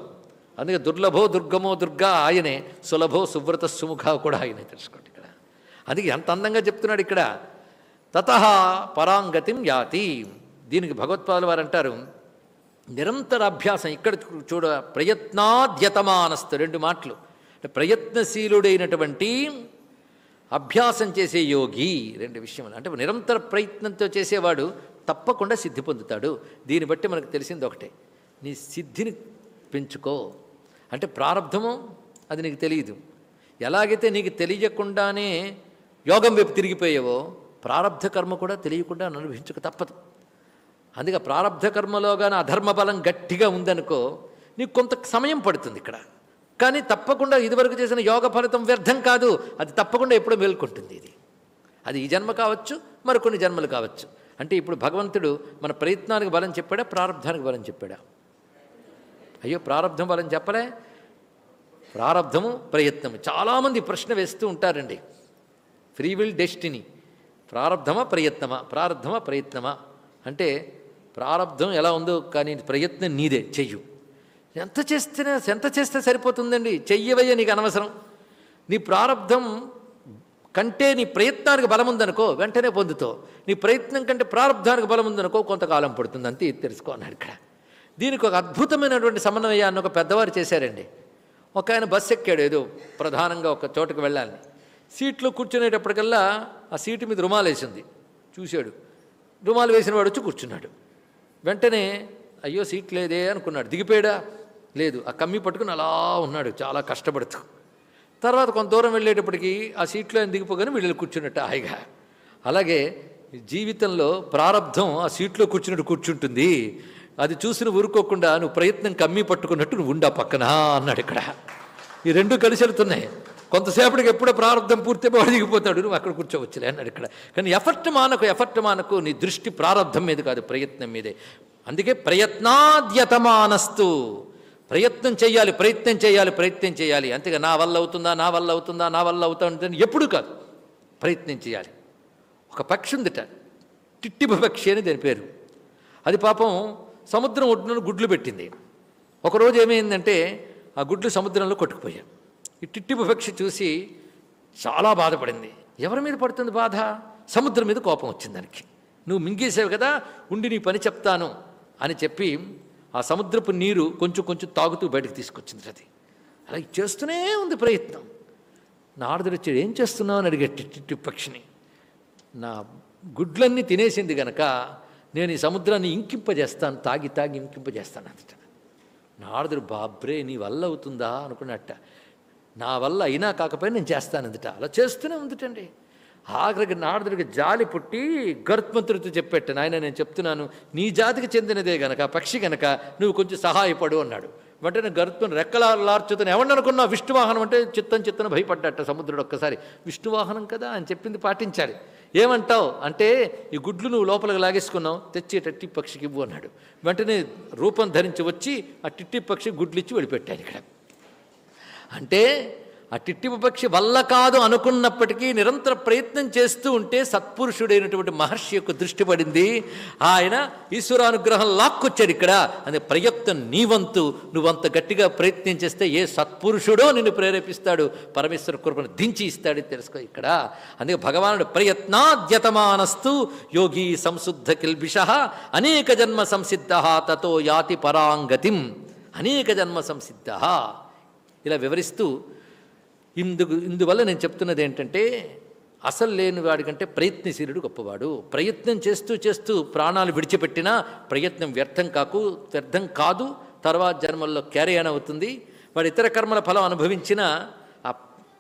అందుకే దుర్లభో దుర్గమో దుర్గా ఆయనే సులభో సువ్రత సుముఖ కూడా ఆయనే తెలుసుకోండి ఇక్కడ. అందుకే ఎంత అందంగా చెప్తున్నాడు ఇక్కడ. తత పరాంగతిం యాతి. దీనికి భగవత్పాదులు వారు అంటారు నిరంతర అభ్యాసం. ఇక్కడ చూడ ప్రయత్నాద్యతమానస్తు రెండు మాటలు. అంటే ప్రయత్నశీలుడైనటువంటి అభ్యాసం చేసే యోగి రెండు విషయములు. అంటే నిరంతర ప్రయత్నంతో చేసేవాడు తప్పకుండా సిద్ధి పొందుతాడు. దీన్ని బట్టి మనకు తెలిసింది ఒకటే. నీ సిద్ధిని పెంచుకో. అంటే ప్రారంధము అది నీకు తెలియదు. ఎలాగైతే నీకు తెలియకుండానే యోగం వైపు తిరిగిపోయావో ప్రారంధ కర్మ కూడా తెలియకుండా అనుభవించక తప్పదు. అందుకే ప్రారంధ కర్మలో కానీ అధర్మ బలం గట్టిగా ఉందనుకో నీకు కొంత సమయం పడుతుంది ఇక్కడ. కానీ తప్పకుండా ఇదివరకు చేసిన యోగ ఫలితం వ్యర్థం కాదు. అది తప్పకుండా ఎప్పుడో మేల్కొంటుంది ఇది. అది ఈ జన్మ కావచ్చు మరికొన్ని జన్మలు కావచ్చు. అంటే ఇప్పుడు భగవంతుడు మన ప్రయత్నానికి బలం చెప్పాడా ప్రారంధానికి బలం చెప్పాడా? అయ్యో ప్రారంధం బలం చెప్పలే. ప్రారంధము ప్రయత్నము. చాలామంది ప్రశ్న వేస్తూ ఉంటారండి. Free will destiny. ప్రారంధమా ప్రయత్నమా? ప్రారంధమా ప్రయత్నమా? అంటే ప్రారంధం ఎలా ఉందో కానీ ప్రయత్నం నీదే చెయ్యు. ఎంత చేస్తేనే ఎంత చేస్తే సరిపోతుందండి? చెయ్యవయ్య నీకు అనవసరం. నీ ప్రారంధం కంటే నీ ప్రయత్నానికి బలం ఉందనుకో వెంటనే పొందుతావు. నీ ప్రయత్నం కంటే ప్రారంధానికి బలం ఉందనుకో కొంతకాలం పడుతుంది. అంతే తెలుసుకో అన్నాడు ఇక్కడ. దీనికి ఒక అద్భుతమైనటువంటి సమన్వయాన్ని ఒక పెద్దవారు చేశారండి. ఒక ఆయన బస్సు ఎక్కాడు ఏదో ప్రధానంగా ఒక చోటుకు వెళ్ళాలని. సీట్లో కూర్చునేటప్పటికల్లా ఆ సీటు మీద రుమాలు వేసింది చూశాడు. రుమాలు వేసిన వాడు వచ్చి కూర్చున్నాడు. వెంటనే అయ్యో సీట్ లేదే అనుకున్నాడు. దిగిపోయాడా? లేదు. ఆ కమ్మి పట్టుకుని అలా ఉన్నాడు. చాలా కష్టపడుతూ. తర్వాత కొంత దూరం వెళ్ళేటప్పటికి ఆ సీట్లో ఆయన దిగిపోగానే వీళ్ళు కూర్చున్నట్టు హాయిగా. అలాగే జీవితంలో ప్రారంధం ఆ సీట్లో కూర్చున్నట్టు కూర్చుంటుంది. అది చూసిన ఊరుకోకుండా నువ్వు ప్రయత్నం కమ్మి పట్టుకున్నట్టు నువ్వు ఉండా పక్కన అన్నాడు ఇక్కడ. ఈ రెండు కలిసి వెళ్తున్నాయి. కొంతసేపటికి ఎప్పుడో ప్రారంభం పూర్తి వాడు దిగిపోతాడు నువ్వు అక్కడ కూర్చోవచ్చులే అన్నాడు ఇక్కడ. కానీ ఎఫర్ట్ మానకు ఎఫర్ట్ మానకు నీ దృష్టి ప్రారంభం మీద కాదు ప్రయత్నం మీదే. అందుకే ప్రయత్నాద్యతమానస్తు. ప్రయత్నం చేయాలి ప్రయత్నం చేయాలి ప్రయత్నం చేయాలి. అంతేగా నా వల్ల అవుతుందా నా వల్ల అవుతుందా నా వల్ల అవుతా ఎప్పుడు కాదు. ప్రయత్నం చేయాలి. ఒక పక్షి ఉందిట. టిట్టిబ పక్షి అని దాని పేరు. అది పాపం సముద్రం ఒడ్డున గుడ్లు పెట్టింది. ఒకరోజు ఏమైందంటే ఆ గుడ్లు సముద్రంలో కొట్టుకుపోయాయి. ఈ టిట్టిబ పక్షి చూసి చాలా బాధపడింది. ఎవరి మీద పడుతుంది బాధ? సముద్రం మీద కోపం వచ్చింది దానికి. నువ్వు మింగేసావు కదా ఉండి నీ పని చెప్తాను అని చెప్పి ఆ సముద్రపు నీరు కొంచెం కొంచెం తాగుతూ బయటకు తీసుకొచ్చింది అది. అలా చేస్తూనే ఉంది ప్రయత్నం. నారదుడు వచ్చాడు ఏం చేస్తున్నావు? అని అడిగాడు టిట్టి పక్షిని నా గుడ్లన్నీ తినేసింది గనక నేను ఈ సముద్రాన్ని ఇంకింపజేస్తాను తాగి తాగి ఇంకింపజేస్తాను అంతట నారదుడు బాబ్రే నీ వల్ల అవుతుందా? అనుకున్నట్ట. నా వల్ల అయినా కాకపోయినా నేను చేస్తాను అందుట అలా చేస్తూనే ఉందిటండి. ఆఖరికి నారదుడికి జాలి పుట్టి గర్త్మంతుడితో చెప్పెట్ట నాయన నేను చెప్తున్నాను నీ జాతికి చెందినదే గనక పక్షి గనక నువ్వు కొంచెం సహాయపడు అన్నాడు. వెంటనే గరుత్మని రెక్కలార్చుతాను ఎవరిని అనుకున్నా విష్ణువాహనం అంటే చిత్తం చిత్తన భయపడ్డట సముద్రుడు ఒక్కసారి. విష్ణువాహనం కదా అని చెప్పింది పాటించాలి. ఏమంటావు? అంటే ఈ గుడ్లు నువ్వు లోపలికి లాగేసుకున్నావు తెచ్చి టట్టి పక్షికి ఇవ్వు అన్నాడు. వెంటనే రూపం ధరించి వచ్చి ఆ టిట్టి పక్షి గుడ్లు ఇచ్చి వెళ్ళిపెట్టాను ఇక్కడ. అంటే ఆ టిట్టి పక్షి వల్ల కాదు అనుకున్నప్పటికీ నిరంతర ప్రయత్నం చేస్తూ ఉంటే సత్పురుషుడైనటువంటి మహర్షి యొక్క దృష్టి పడింది. ఆయన ఈశ్వరానుగ్రహం లాక్కొచ్చాడు ఇక్కడ. అనే ప్రయత్నం నీవంతు నువ్వంత గట్టిగా ప్రయత్నం చేస్తే ఏ సత్పురుషుడో నిన్ను ప్రేరేపిస్తాడు. పరమేశ్వర కృపను దించి ఇస్తాడు తెలుసుకో ఇక్కడ. అందుకే భగవానుడు ప్రయత్నాద్యతమానస్తు యోగి సంశుద్ధ కిల్బిష అనేక జన్మ సంసిద్ధ తతో యాతి పరాంగతిం. అనేక జన్మ సంసిద్ధ. ఇలా వివరిస్తూ ఇందుకు ఇందువల్ల నేను చెప్తున్నది ఏంటంటే అసలు లేని వాడికంటే ప్రయత్నశీలుడు గొప్పవాడు. ప్రయత్నం చేస్తూ చేస్తూ ప్రాణాలు విడిచిపెట్టినా ప్రయత్నం వ్యర్థం కాకు వ్యర్థం కాదు. తర్వాత జన్మల్లో క్యారియన్ అవుతుంది. వాడు ఇతర కర్మల ఫలం అనుభవించిన ఆ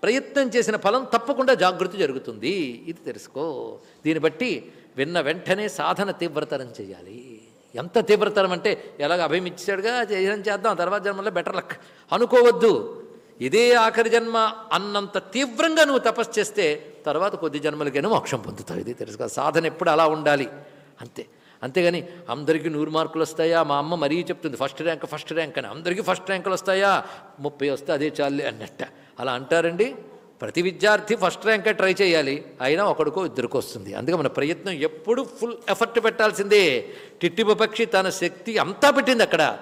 ప్రయత్నం చేసిన ఫలం తప్పకుండా జాగృతి జరుగుతుంది. ఇది తెలుసుకో. దీన్ని బట్టి విన్న వెంటనే సాధన తీవ్రతరం చేయాలి. ఎంత తీవ్రతరం అంటే ఎలాగ అభయం ఇచ్చాడుగా ఏం చేద్దాం తర్వాత జన్మలో బెటర్ లక్ అనుకోవద్దు. ఇదే ఆఖరి జన్మ అన్నంత తీవ్రంగా నువ్వు తపస్సు చేస్తే తర్వాత కొద్ది జన్మలకైనా మోక్షం పొందుతావు. ఇది తెలుసుకో సాధన ఎప్పుడు అలా ఉండాలి. అంతే. అంతేగాని అందరికీ నూరు మార్కులు వస్తాయా? మా అమ్మ మరీ చెప్తుంది ఫస్ట్ ర్యాంక్ ఫస్ట్ ర్యాంక్ అని. అందరికీ ఫస్ట్ ర్యాంకులు వస్తాయా? ముప్పై వస్తే అదే చాలే అన్నట్ట. అలా అంటారండి? ప్రతి విద్యార్థి ఫస్ట్ ర్యాంకే ట్రై చేయాలి. అయినా ఒకడికో ఇద్దరికో వస్తుంది. అందుకే మన ప్రయత్నం ఎప్పుడు ఫుల్ ఎఫర్ట్ పెట్టాల్సిందే. టిట్టిబ పక్షి తన శక్తి అంతా పెట్టింది అక్కడ.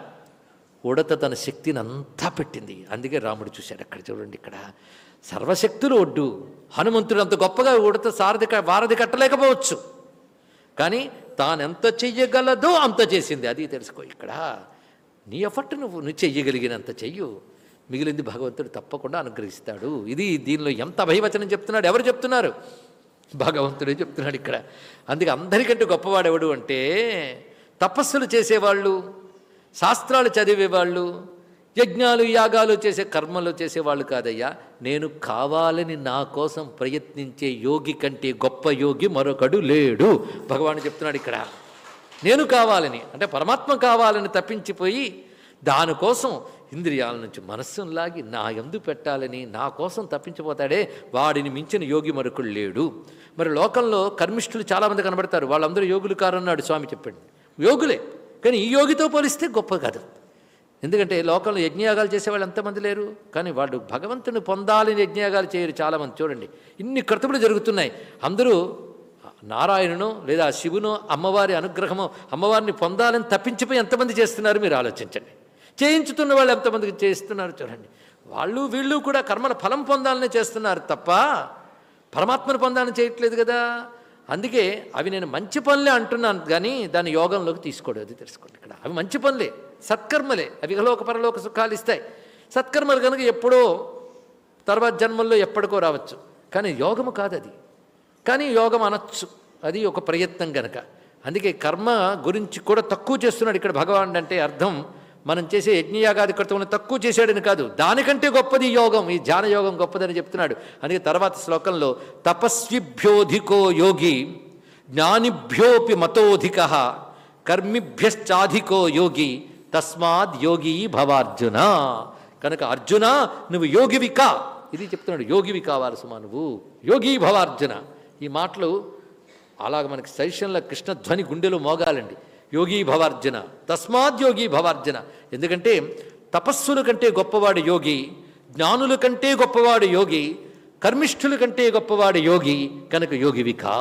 ఉడత తన శక్తిని అంతా పెట్టింది. అందుకే రాముడు చూశాడు అక్కడ చూడండి ఇక్కడ. సర్వశక్తులు ఒడ్డు. హనుమంతుడు అంత గొప్పగా ఉడత సారథి వారధి కట్టలేకపోవచ్చు. కానీ తానెంత చెయ్యగలదో అంత చేసింది. అది తెలుసుకో ఇక్కడ. నీ ఎఫర్ట్ నువ్వు నువ్వు చెయ్యగలిగినంత చెయ్యు. మిగిలింది భగవంతుడు తప్పకుండా అనుగ్రహిస్తాడు. ఇది దీనిలో ఎంత భయవచనం చెప్తున్నాడు? ఎవరు చెప్తున్నారు? భగవంతుడే చెప్తున్నాడు ఇక్కడ. అందుకే అందరికంటే గొప్పవాడెవడు అంటే తపస్సులు చేసేవాళ్ళు శాస్త్రాలు చదివేవాళ్ళు యజ్ఞాలు యాగాలు చేసే కర్మలు చేసేవాళ్ళు కాదయ్యా. నేను కావాలని నా కోసం ప్రయత్నించే యోగి కంటే గొప్ప యోగి మరొకడు లేడు. భగవాను చెప్తున్నాడు ఇక్కడ. నేను కావాలని అంటే పరమాత్మ కావాలని తప్పించిపోయి దానికోసం ఇంద్రియాల నుంచి మనస్సును లాగి నా ఎందు పెట్టాలని నా కోసం తప్పించిపోతాడే వాడిని మించిన యోగి మరొకడు లేడు. మరి లోకంలో కర్మిష్ఠులు చాలామంది కనబడతారు. వాళ్ళందరూ యోగులు కారన్నాడు స్వామి చెప్పండి. యోగులే కానీ ఈ యోగితో పోలిస్తే గొప్ప కాదు. ఎందుకంటే లోకంలో యజ్ఞయాగాలు చేసేవాళ్ళు ఎంతమంది లేరు? కానీ వాళ్ళు భగవంతుని పొందాలని యజ్ఞయాగాలు చేయరు చాలామంది. చూడండి ఇన్ని క్రతువులు జరుగుతున్నాయి. అందరూ నారాయణను లేదా శివును అమ్మవారి అనుగ్రహము అమ్మవారిని పొందాలని తప్పించిపోయి ఎంతమంది చేస్తున్నారు మీరు ఆలోచించండి. చేయించుతున్న వాళ్ళు ఎంతమందికి చేస్తున్నారు చూడండి. వాళ్ళు వీళ్ళు కూడా కర్మల ఫలం పొందాలని చేస్తున్నారు తప్ప పరమాత్మను పొందాలని చేయట్లేదు కదా. అందుకే అవి నేను మంచి పనులే అంటున్నాను కానీ దాన్ని యోగంలోకి తీసుకోడు అది తెలుసుకోండి ఇక్కడ. అవి మంచి పనులే సత్కర్మలే. అవి ఇహలోక పరలోక సుఖాలు ఇస్తాయి. సత్కర్మలు కనుక ఎప్పుడో తర్వాత జన్మల్లో ఎప్పటికో రావచ్చు. కానీ యోగము కాదు అది. కానీ యోగం అనొచ్చు. అది ఒక ప్రయత్నం గనక. అందుకే కర్మ గురించి కూడా తక్కువ చేస్తున్నాడు ఇక్కడ భగవానుడు అంటే అర్థం మనం చేసే యజ్ఞయాగాది కర్తవులను తక్కువ చేశాడని కాదు. దానికంటే గొప్పది యోగం. ఈ ధ్యాన యోగం గొప్పదని చెప్తున్నాడు. అందుకే తర్వాత శ్లోకంలో తపస్విభ్యోధికో యోగి జ్ఞానిభ్యోపి మతోధిక కర్మిభ్యశ్చాధికో యోగి తస్మాద్ యోగి భవార్జున. కనుక అర్జున నువ్వు యోగివి కా? ఇది చెప్తున్నాడు. యోగివి కావాలి సుమా నువ్వు. యోగి భవార్జున. ఈ మాటలు అలాగ మనకి శైషంలో కృష్ణధ్వని గుండెలో మోగాలండి. యోగి భవార్జున. తస్మాత్ యోగి భవార్జున. ఎందుకంటే తపస్సుల కంటే గొప్పవాడు యోగి జ్ఞానుల కంటే గొప్పవాడు యోగి కర్మిష్ఠుల కంటే గొప్పవాడు యోగి కనుక యోగివికా.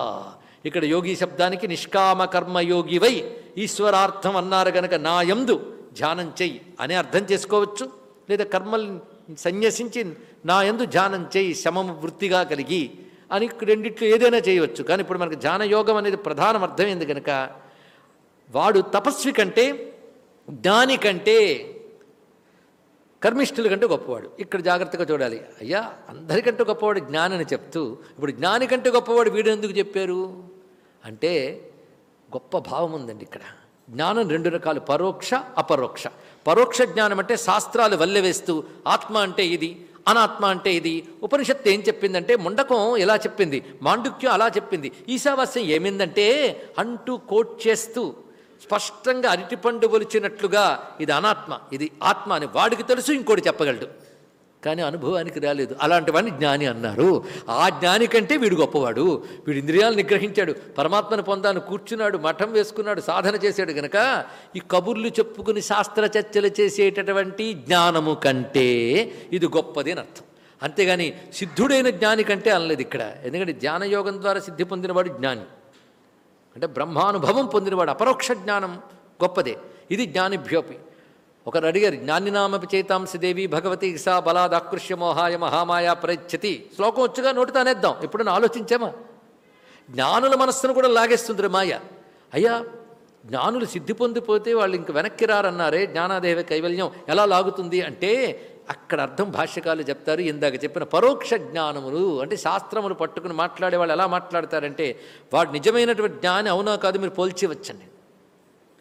ఇక్కడ యోగి శబ్దానికి నిష్కామ కర్మ యోగివై ఈశ్వరార్థం అన్నారు గనక నా యందు ధ్యానం చెయ్యి అని అర్థం చేసుకోవచ్చు. లేదా కర్మల్ని సన్యసించి నా యందు ధ్యానం చేయి శమము వృత్తిగా కలిగి అని రెండిట్లో ఏదైనా చేయవచ్చు. కానీ ఇప్పుడు మనకు ధ్యాన యోగం అనేది ప్రధానం అర్థమైంది కనుక వాడు తపస్వి కంటే జ్ఞాని కంటే కర్మిష్ఠుల కంటే గొప్పవాడు. ఇక్కడ జాగ్రత్తగా చూడాలి. అయ్యా అందరికంటే గొప్పవాడు జ్ఞానని చెప్తూ ఇప్పుడు జ్ఞాని కంటే గొప్పవాడు వీడు ఎందుకు చెప్పారు? అంటే గొప్ప భావం ఉందండి ఇక్కడ. జ్ఞానం రెండు రకాలు పరోక్ష అపరోక్ష. పరోక్ష జ్ఞానం అంటే శాస్త్రాలు వల్లెవేస్తూ ఆత్మ అంటే ఇది అనాత్మ అంటే ఇది. ఉపనిషత్తు ఏం చెప్పిందంటే ముండకం ఇలా చెప్పింది మాండుక్యం అలా చెప్పింది. ఈశావాస్యం ఏమిందంటే అంటూ కోట్ చేస్తూ స్పష్టంగా అరటిపండు ఒలిచినట్లుగా ఇది అనాత్మ ఇది ఆత్మ అని వాడికి తెలుసు ఇంకోటి చెప్పగలడు. కానీ అనుభవానికి రాలేదు. అలాంటివన్నీ జ్ఞాని అన్నారు. ఆ జ్ఞాని కంటే వీడు గొప్పవాడు. వీడు ఇంద్రియాలు నిగ్రహించాడు. పరమాత్మను పొందాను కూర్చున్నాడు మఠం వేసుకున్నాడు సాధన చేశాడు గనక ఈ కబుర్లు చెప్పుకుని శాస్త్ర చర్చలు చేసేటటువంటి జ్ఞానము కంటే ఇది గొప్పది అని అర్థం. అంతేగాని సిద్ధుడైన జ్ఞాని కంటే అనలేదు ఇక్కడ. ఎందుకంటే జ్ఞానయోగం ద్వారా సిద్ధి పొందినవాడు జ్ఞాని. అంటే బ్రహ్మానుభవం పొందినవాడు అపరోక్ష జ్ఞానం గొప్పదే. ఇది జ్ఞానిభ్యోపి. ఒకరు అడిగారు జ్ఞానినామపి చేతాంసి దేవి భగవతి ఇసా బలాదాకృష్య మోహాయ మహామాయ ప్రచ్చతి శ్లోకం వచ్చుగా నోటితో అనేద్దాం ఎప్పుడైనా ఆలోచించామా? జ్ఞానుల మనస్సును కూడా లాగేస్తుంది మాయ. అయ్యా జ్ఞానులు సిద్ధి పొందిపోతే వాళ్ళు ఇంక వెనక్కి రారన్నారే జ్ఞానాదేవ కైవల్యం ఎలా లాగుతుంది అంటే అక్కడ అర్థం భాష్యకాలు చెప్తారు ఇందాక చెప్పిన పరోక్ష జ్ఞానములు అంటే శాస్త్రములు పట్టుకుని మాట్లాడే వాళ్ళు ఎలా మాట్లాడతారంటే వాడు నిజమైనటువంటి జ్ఞాని అవునా కాదు మీరు పోల్చివచ్చండి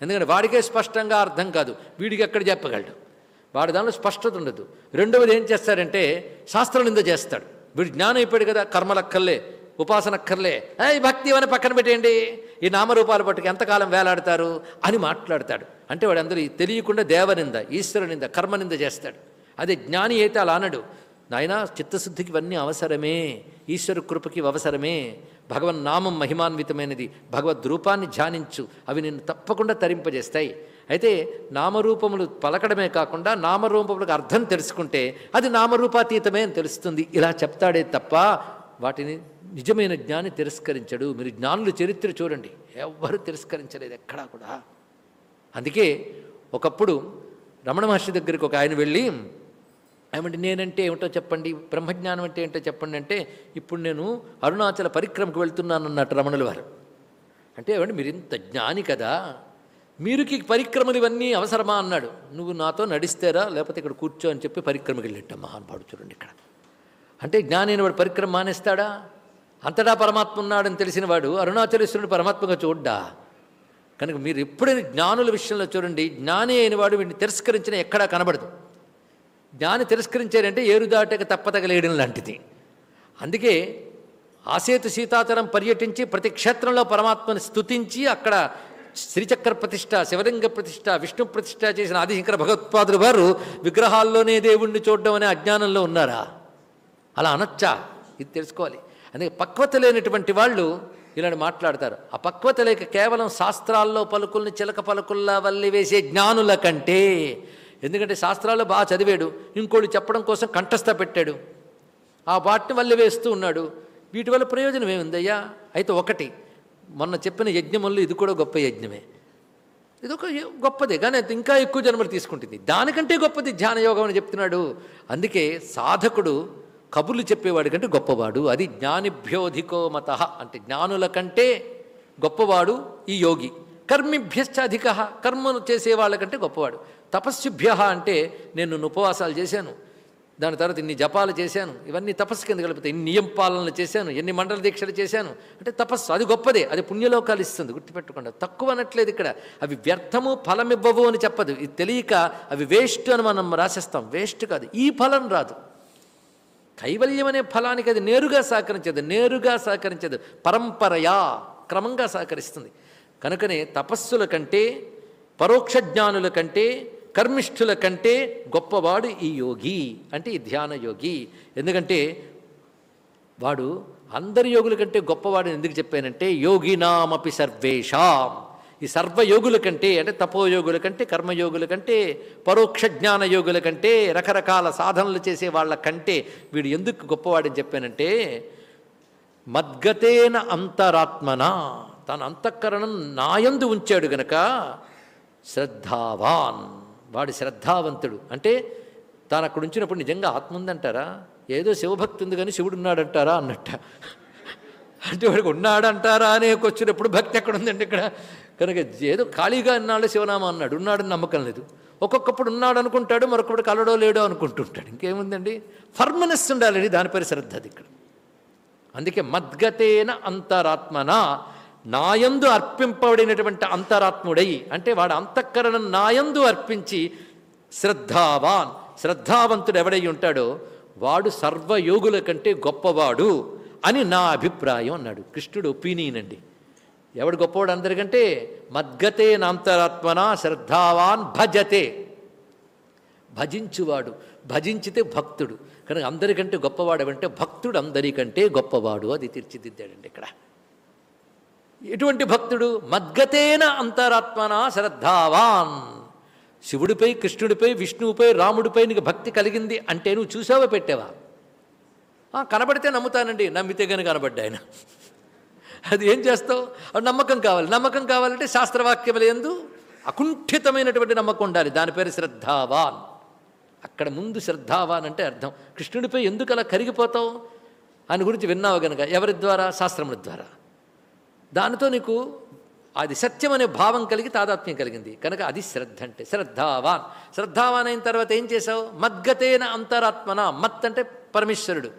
ఎందుకంటే వాడికే స్పష్టంగా అర్థం కాదు వీడికి ఎక్కడ చెప్పగలడు? వాడి దానిలో స్పష్టత ఉండదు. రెండవది ఏం చేస్తారంటే శాస్త్ర నింద చేస్తాడు. వీడు జ్ఞానం అయిపోయాడు కదా కర్మలక్కర్లే ఉపాసనక్కర్లే ఈ భక్తి అని పక్కన పెట్టేయండి ఈ నామరూపాలు పట్టుకు ఎంతకాలం వేలాడతారు అని మాట్లాడతాడు. అంటే వాడు అందరూ తెలియకుండా దేవనింద ఈశ్వరునింద కర్మనింద చేస్తాడు. అదే జ్ఞాని అయితే అలా అనడు. నాయన చిత్తశుద్ధికి ఇవన్నీ అవసరమే ఈశ్వరు కృపకి అవసరమే భగవన్ నామం మహిమాన్వితమైనది భగవద్ రూపాన్ని ధ్యానించు అవి నిన్ను తప్పకుండా తరింపజేస్తాయి. అయితే నామరూపములు పలకడమే కాకుండా నామరూపములకు అర్థం తెలుసుకుంటే అది నామరూపాతీతమే అని తెలుస్తుంది. ఇలా చెప్తాడే తప్ప వాటిని నిజమైన జ్ఞాని తిరస్కరించడు. మీరు జ్ఞానులు చరిత్ర చూడండి. ఎవ్వరు తిరస్కరించలేదు ఎక్కడా కూడా. అందుకే ఒకప్పుడు రమణ మహర్షి దగ్గరికి ఒక ఆయన వెళ్ళి ఏమంటే నేనంటే ఏమిటో చెప్పండి? బ్రహ్మజ్ఞానం అంటే ఏంటో చెప్పండి అంటే ఇప్పుడు నేను అరుణాచల పరిక్రమకు వెళ్తున్నాను అన్నట్టు రమణుల వారు. అంటే ఏమంటే మీరు ఇంత జ్ఞాని కదా మీరుకి పరిక్రమలు ఇవన్నీ అవసరమా అన్నాడు. నువ్వు నాతో నడిస్తేరా లేకపోతే ఇక్కడ కూర్చో అని చెప్పి పరిక్రమకి వెళ్ళిట్ట మహానుభావుడు చూడండి ఇక్కడ. అంటే జ్ఞానైన వాడు పరిక్రమ మానేస్తాడా? అంతటా పరమాత్మ ఉన్నాడని తెలిసిన వాడు అరుణాచలేశ్వరుడు పరమాత్మగా చూడ్డా? కనుక మీరు ఎప్పుడైనా జ్ఞానుల విషయంలో చూడండి జ్ఞాని అయిన వాడు వీడిని తిరస్కరించిన ఎక్కడా కనబడదు. జ్ఞాని తిరస్కరించారంటే ఏరు దాటక తప్పతగలేయడం లాంటిది. అందుకే ఆసేతు సీతాతరం పర్యటించి ప్రతి క్షేత్రంలో పరమాత్మని స్తుతించి అక్కడ శ్రీచక్ర ప్రతిష్ట శివలింగ ప్రతిష్ట విష్ణు ప్రతిష్ట చేసిన ఆదిశంకర భగవత్పాదులు వారు విగ్రహాల్లోనే దేవుణ్ణి చూడడం అనే అజ్ఞానంలో ఉన్నారా? అలా అనొచ్చా? ఇది తెలుసుకోవాలి. అందుకే పక్వత లేనటువంటి వాళ్ళు ఇలాంటి మాట్లాడతారు. ఆ పక్వత లేక కేవలం శాస్త్రాల్లో పలుకుల్ని చిలక పలుకుల్లా వల్లి వేసే జ్ఞానుల కంటే ఎందుకంటే శాస్త్రాలు బాగా చదివాడు. ఇంకోటి చెప్పడం కోసం కంఠస్థ పెట్టాడు. ఆ వాటిని వల్ల వేస్తూ ఉన్నాడు. వీటి వల్ల ప్రయోజనం ఏముందయ్యా? అయితే ఒకటి మొన్న చెప్పిన యజ్ఞముల్లో ఇది కూడా గొప్ప యజ్ఞమే. ఇది ఒక గొప్పదే. కానీ అది ఇంకా ఎక్కువ జన్మలు తీసుకుంటుంది. దానికంటే గొప్పది ధ్యాన యోగం అని చెప్తున్నాడు. అందుకే సాధకుడు కబుర్లు చెప్పేవాడి కంటే గొప్పవాడు. అది జ్ఞానిభ్యోధికో మత అంటే జ్ఞానుల కంటే గొప్పవాడు ఈ యోగి. కర్మిభ్యశ్చ అధిక. కర్మను చేసే వాళ్ళకంటే గొప్పవాడు. తపస్సుభ్య అంటే నేను ఉపవాసాలు చేశాను. దాని తర్వాత ఇన్ని జపాలు చేశాను. ఇవన్నీ తపస్సు కింద కలిపితే ఇన్ని నియం పాలనలు చేశాను. ఎన్ని మండల దీక్షలు చేశాను. అంటే తపస్సు అది గొప్పదే. అది పుణ్యలోకాలు ఇస్తుంది. గుర్తుపెట్టుకోండి. తక్కువ అనట్లేదు ఇక్కడ. అవి వ్యర్థము ఫలమివ్వవు అని చెప్పదు. ఇది తెలియక అవి వేస్ట్ అని మనం రాసేస్తాం. వేస్ట్ కాదు. ఈ ఫలం రాదు. కైవల్యం అనే ఫలానికి అది నేరుగా సహకరించదు. నేరుగా సహకరించదు. పరంపరయా. క్రమంగా సహకరిస్తుంది. కనుకనే తపస్సుల కంటే పరోక్ష జ్ఞానుల కంటే కర్మిష్ఠుల కంటే గొప్పవాడు ఈ యోగి అంటే ఈ ధ్యాన యోగి. ఎందుకంటే వాడు అందరి యోగుల కంటే గొప్పవాడు ఎందుకు చెప్పానంటే యోగినామపి సర్వేషాం. ఈ సర్వయోగుల కంటే అంటే తపోయోగుల కంటే కర్మయోగుల కంటే పరోక్ష జ్ఞాన యోగుల కంటే రకరకాల సాధనలు చేసే వాళ్ళ కంటే వీడు ఎందుకు గొప్పవాడని చెప్పానంటే మద్గతేన అంతరాత్మన. తన అంతఃకరణం నాయందు ఉంచాడు గనక శ్రద్ధావాన్. వాడు శ్రద్ధావంతుడు. అంటే తాను అక్కడ ఉంచినప్పుడు నిజంగా ఆత్మ ఉందంటారా? ఏదో శివభక్తి ఉంది కానీ శివుడు ఉన్నాడంటారా అన్నట్ట. అంటే వాడికి ఉన్నాడంటారా అనే వచ్చినప్పుడు భక్తి ఎక్కడ ఉందండి ఇక్కడ? కనుక ఏదో ఖాళీగా అన్నాడు శివనామా అన్నాడు. ఉన్నాడని నమ్మకం లేదు. ఒక్కొక్కప్పుడు ఉన్నాడు అనుకుంటాడు మరొకప్పుడు కలడో లేడో అనుకుంటుంటాడు. ఇంకేముందండి? ఫర్మనెస్ ఉండాలండి దానిపై శ్రద్ధ అది ఇక్కడ. అందుకే మద్గతేన అంతరాత్మన నాయందు అర్పింపబడినటువంటి అంతరాత్ముడై అంటే వాడు అంతఃకరణను నాయందు అర్పించి శ్రద్ధావాన్ శ్రద్ధావంతుడు ఎవడై ఉంటాడో వాడు సర్వయోగుల కంటే గొప్పవాడు అని నా అభిప్రాయం అన్నాడు. కృష్ణుడు ఒపీనియన్ అండి ఎవడు గొప్పవాడు అందరికంటే? మద్గతే నాంతరాత్మన శ్రద్ధావాన్ భజతే. భజించువాడు భజించితే భక్తుడు. కనుక అందరికంటే గొప్పవాడు అంటే భక్తుడు అందరికంటే గొప్పవాడు అది తీర్చిదిద్దాడండి ఇక్కడ. ఎటువంటి భక్తుడు మద్గతేన అంతరాత్మన శ్రద్ధావాన్? శివుడిపై కృష్ణుడిపై విష్ణువుపై రాముడిపై నీకు భక్తి కలిగింది అంటే నువ్వు చూసావా పెట్టావా? ఆ, కనబడితే నమ్ముతానండి. నమ్మితే కానీ కనబడ్డా ఆయన అది ఏం చేస్తావు? నమ్మకం కావాలి. నమ్మకం కావాలంటే శాస్త్రవాక్యములు ఎందు అకుంఠితమైనటువంటి నమ్మకం ఉండాలి. దాని పేరు శ్రద్ధావాన్. అక్కడ ముందు శ్రద్ధావాన్ అంటే అర్థం. కృష్ణుడిపై ఎందుకు అలా కరిగిపోతావు? అని గురించి విన్నావు గనక. ఎవరి ద్వారా? శాస్త్రముల ద్వారా. దానితో నీకు అది సత్యం అనే భావం కలిగి తాదాత్మ్యం కలిగింది. కనుక అది శ్రద్ధ అంటే శ్రద్ధావాన్. శ్రద్ధావాన్ అయిన తర్వాత ఏం చేశావు? మద్గతేన అంతరాత్మన. మత్ అంటే పరమేశ్వరుడు.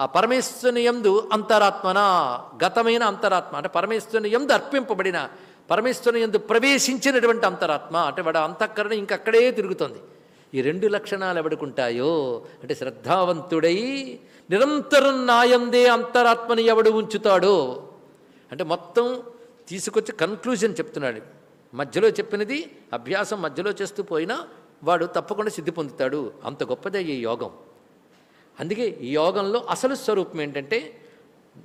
ఆ పరమేశ్వరుని ఎందు అంతరాత్మన. గతమైన అంతరాత్మ అంటే పరమేశ్వరుని ఎందు అర్పింపబడిన పరమేశ్వరుని ఎందు ప్రవేశించినటువంటి అంతరాత్మ అంటే వాడు అంతఃకరణ ఇంకక్కడే తిరుగుతుంది. ఈ రెండు లక్షణాలు ఎవడుకుంటాయో? అంటే శ్రద్ధావంతుడై నిరంతరం నాయందే అంతరాత్మని ఎవడు ఉంచుతాడో? అంటే మొత్తం తీసుకొచ్చి కన్క్లూజన్ చెప్తున్నాడు. మధ్యలో చెప్పినది అభ్యాసం మధ్యలో చేస్తూ పోయినా వాడు తప్పకుండా సిద్ధి పొందుతాడు. అంత గొప్పదే ఈ యోగం. అందుకే ఈ యోగంలో అసలు స్వరూపం ఏంటంటే